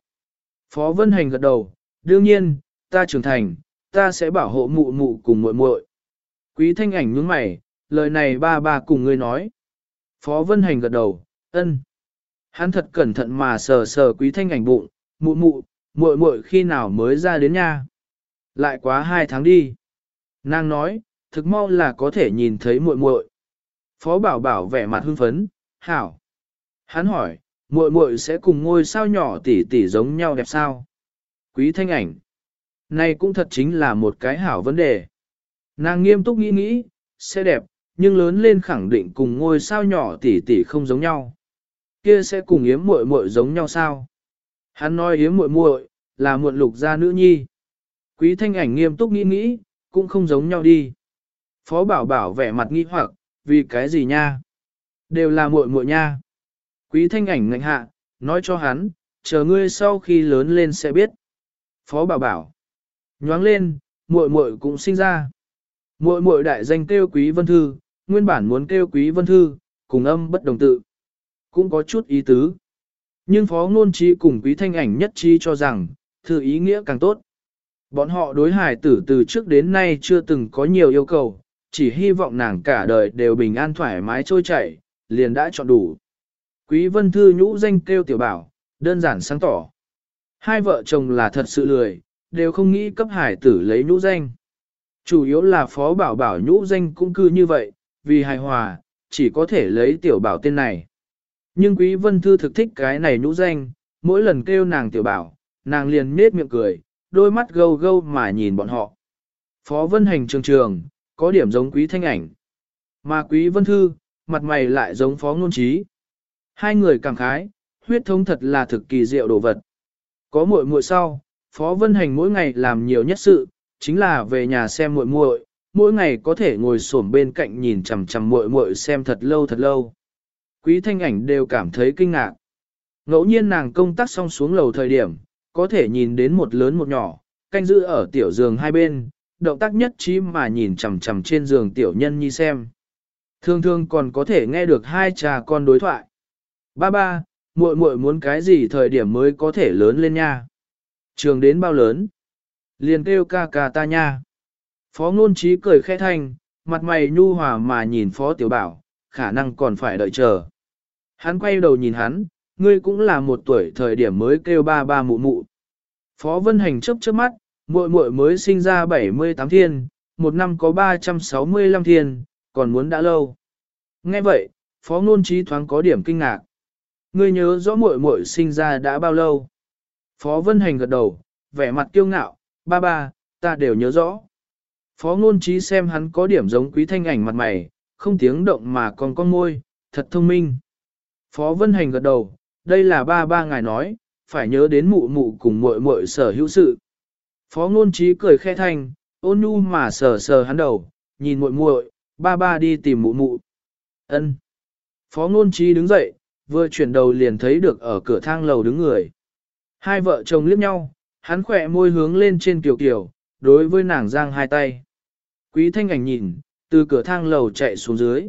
Speaker 1: Phó Vân Hành gật đầu, đương nhiên, ta trưởng thành, ta sẽ bảo hộ mụ mụ cùng muội muội. Quý thanh ảnh nhướng mày, lời này ba ba cùng ngươi nói. Phó Vân Hành gật đầu, ân. Hắn thật cẩn thận mà sờ sờ quý thanh ảnh bụng, mụ mụ, muội muội khi nào mới ra đến nha. Lại quá hai tháng đi. Nàng nói, thực mau là có thể nhìn thấy muội muội. Phó bảo bảo vẻ mặt hưng phấn, hảo. Hắn hỏi, muội muội sẽ cùng ngôi sao nhỏ tỷ tỷ giống nhau đẹp sao? Quý thanh ảnh. Này cũng thật chính là một cái hảo vấn đề. Nàng nghiêm túc nghĩ nghĩ, sẽ đẹp, nhưng lớn lên khẳng định cùng ngôi sao nhỏ tỷ tỷ không giống nhau. Kia sẽ cùng yếm muội muội giống nhau sao? Hắn nói yếm muội muội là muội lục gia nữ nhi. Quý thanh ảnh nghiêm túc nghĩ nghĩ, cũng không giống nhau đi. Phó bảo bảo vẻ mặt nghi hoặc, vì cái gì nha? Đều là muội muội nha. Quý thanh ảnh ngạnh hạ, nói cho hắn, chờ ngươi sau khi lớn lên sẽ biết. Phó bảo bảo. Nhoáng lên, muội muội cũng sinh ra. Muội muội đại danh kêu Quý Vân Thư, nguyên bản muốn kêu Quý Vân Thư, cùng âm bất đồng tự. Cũng có chút ý tứ. Nhưng Phó Ngôn Trí cùng Quý Thanh Ảnh nhất trí cho rằng, thư ý nghĩa càng tốt. Bọn họ đối hải tử từ trước đến nay chưa từng có nhiều yêu cầu, chỉ hy vọng nàng cả đời đều bình an thoải mái trôi chảy, liền đã chọn đủ. Quý Vân Thư nhũ danh kêu tiểu bảo, đơn giản sáng tỏ. Hai vợ chồng là thật sự lười, đều không nghĩ cấp hải tử lấy nhũ danh. Chủ yếu là phó bảo bảo nhũ danh cũng cư như vậy, vì hài hòa, chỉ có thể lấy tiểu bảo tên này. Nhưng Quý Vân Thư thực thích cái này nhũ danh, mỗi lần kêu nàng tiểu bảo, nàng liền nết miệng cười, đôi mắt gâu gâu mà nhìn bọn họ. Phó Vân Hành trường trường, có điểm giống Quý Thanh Ảnh. Mà Quý Vân Thư, mặt mày lại giống Phó Ngôn Trí. Hai người cảm khái, huyết thống thật là thực kỳ diệu đồ vật. Có muội muội sau, Phó Vân Hành mỗi ngày làm nhiều nhất sự, chính là về nhà xem muội muội, mỗi ngày có thể ngồi xổm bên cạnh nhìn chằm chằm muội muội xem thật lâu thật lâu. Quý thanh ảnh đều cảm thấy kinh ngạc. Ngẫu nhiên nàng công tác xong xuống lầu thời điểm, có thể nhìn đến một lớn một nhỏ, canh giữ ở tiểu giường hai bên, động tác nhất trí mà nhìn chằm chằm trên giường tiểu nhân nhi xem. Thường thường còn có thể nghe được hai cha con đối thoại. Ba ba, muội muội muốn cái gì thời điểm mới có thể lớn lên nha? Trường đến bao lớn? Liền kêu ca ca ta nha. Phó ngôn trí cười khẽ thanh, mặt mày nhu hòa mà nhìn phó tiểu bảo, khả năng còn phải đợi chờ. Hắn quay đầu nhìn hắn, ngươi cũng là một tuổi thời điểm mới kêu ba ba mụ mụ. Phó Vân Hành chớp chớp mắt, muội muội mới sinh ra 78 thiên, một năm có 365 thiên, còn muốn đã lâu. Nghe vậy, Phó Ngôn Trí thoáng có điểm kinh ngạc. Ngươi nhớ rõ muội muội sinh ra đã bao lâu? Phó Vân Hành gật đầu, vẻ mặt kiêu ngạo, ba ba, ta đều nhớ rõ. Phó Ngôn Trí xem hắn có điểm giống quý thanh ảnh mặt mày, không tiếng động mà còn con môi, thật thông minh. Phó Vân Hành gật đầu, đây là ba ba ngài nói, phải nhớ đến mụ mụ cùng muội muội sở hữu sự. Phó Ngôn Trí cười khẽ thanh, ôn nhu mà sờ sờ hắn đầu, nhìn muội muội, ba ba đi tìm mụ mụ. Ân. Phó Ngôn Trí đứng dậy, vừa chuyển đầu liền thấy được ở cửa thang lầu đứng người. Hai vợ chồng liếc nhau, hắn khỏe môi hướng lên trên kiều kiều, đối với nàng giang hai tay. Quý thanh ảnh nhìn, từ cửa thang lầu chạy xuống dưới.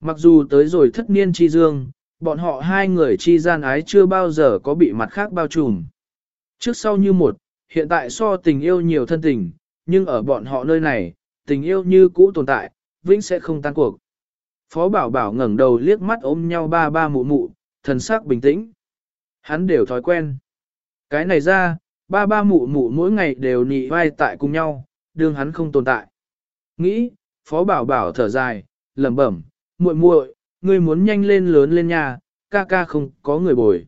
Speaker 1: Mặc dù tới rồi thất niên chi dương, bọn họ hai người chi gian ái chưa bao giờ có bị mặt khác bao trùm. Trước sau như một, hiện tại so tình yêu nhiều thân tình, nhưng ở bọn họ nơi này, tình yêu như cũ tồn tại, vĩnh sẽ không tan cuộc. Phó bảo bảo ngẩng đầu liếc mắt ôm nhau ba ba mụ mụ, thần sắc bình tĩnh. Hắn đều thói quen. Cái này ra, ba ba mụ mụ mỗi ngày đều nị vai tại cùng nhau, đương hắn không tồn tại. Nghĩ, phó bảo bảo thở dài, lẩm bẩm, muội muội, ngươi muốn nhanh lên lớn lên nhà, ca ca không có người bồi.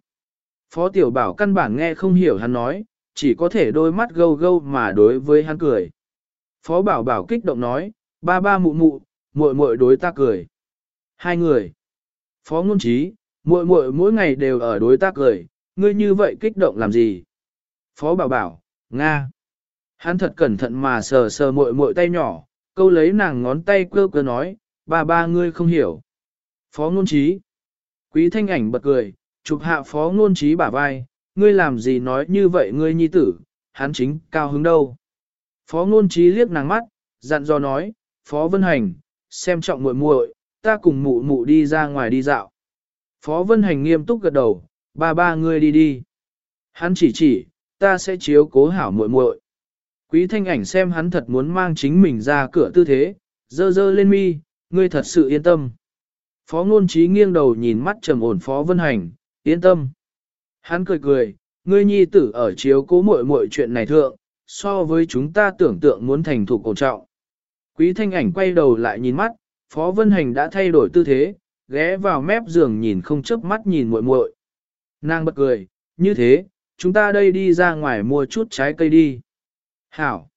Speaker 1: Phó tiểu bảo căn bản nghe không hiểu hắn nói, chỉ có thể đôi mắt gâu gâu mà đối với hắn cười. Phó bảo bảo kích động nói, ba ba mụ mụ, muội muội đối ta cười. Hai người. Phó ngôn trí, muội muội mỗi ngày đều ở đối ta cười, ngươi như vậy kích động làm gì? Phó bảo bảo, Nga. Hắn thật cẩn thận mà sờ sờ muội muội tay nhỏ, câu lấy nàng ngón tay cơ cơ nói, ba ba ngươi không hiểu. Phó ngôn trí. Quý thanh ảnh bật cười, chụp hạ phó ngôn trí bả vai, ngươi làm gì nói như vậy ngươi nhi tử, hắn chính cao hứng đâu. Phó ngôn trí liếc nàng mắt, dặn dò nói, Phó Vân Hành, xem trọng muội muội, ta cùng mụ mụ đi ra ngoài đi dạo. Phó Vân Hành nghiêm túc gật đầu, ba ba ngươi đi đi. Hắn chỉ chỉ, ta sẽ chiếu cố hảo muội muội. Quý thanh ảnh xem hắn thật muốn mang chính mình ra cửa tư thế, dơ dơ lên mi, ngươi thật sự yên tâm. Phó ngôn trí nghiêng đầu nhìn mắt trầm ổn Phó Vân Hành, yên tâm. Hắn cười cười, ngươi nhi tử ở chiếu cố muội muội chuyện này thượng, so với chúng ta tưởng tượng muốn thành thục cổ trọng. Quý thanh ảnh quay đầu lại nhìn mắt, Phó Vân Hành đã thay đổi tư thế, ghé vào mép giường nhìn không chớp mắt nhìn muội muội. Nàng bật cười, như thế, chúng ta đây đi ra ngoài mua chút trái cây đi. Hảo.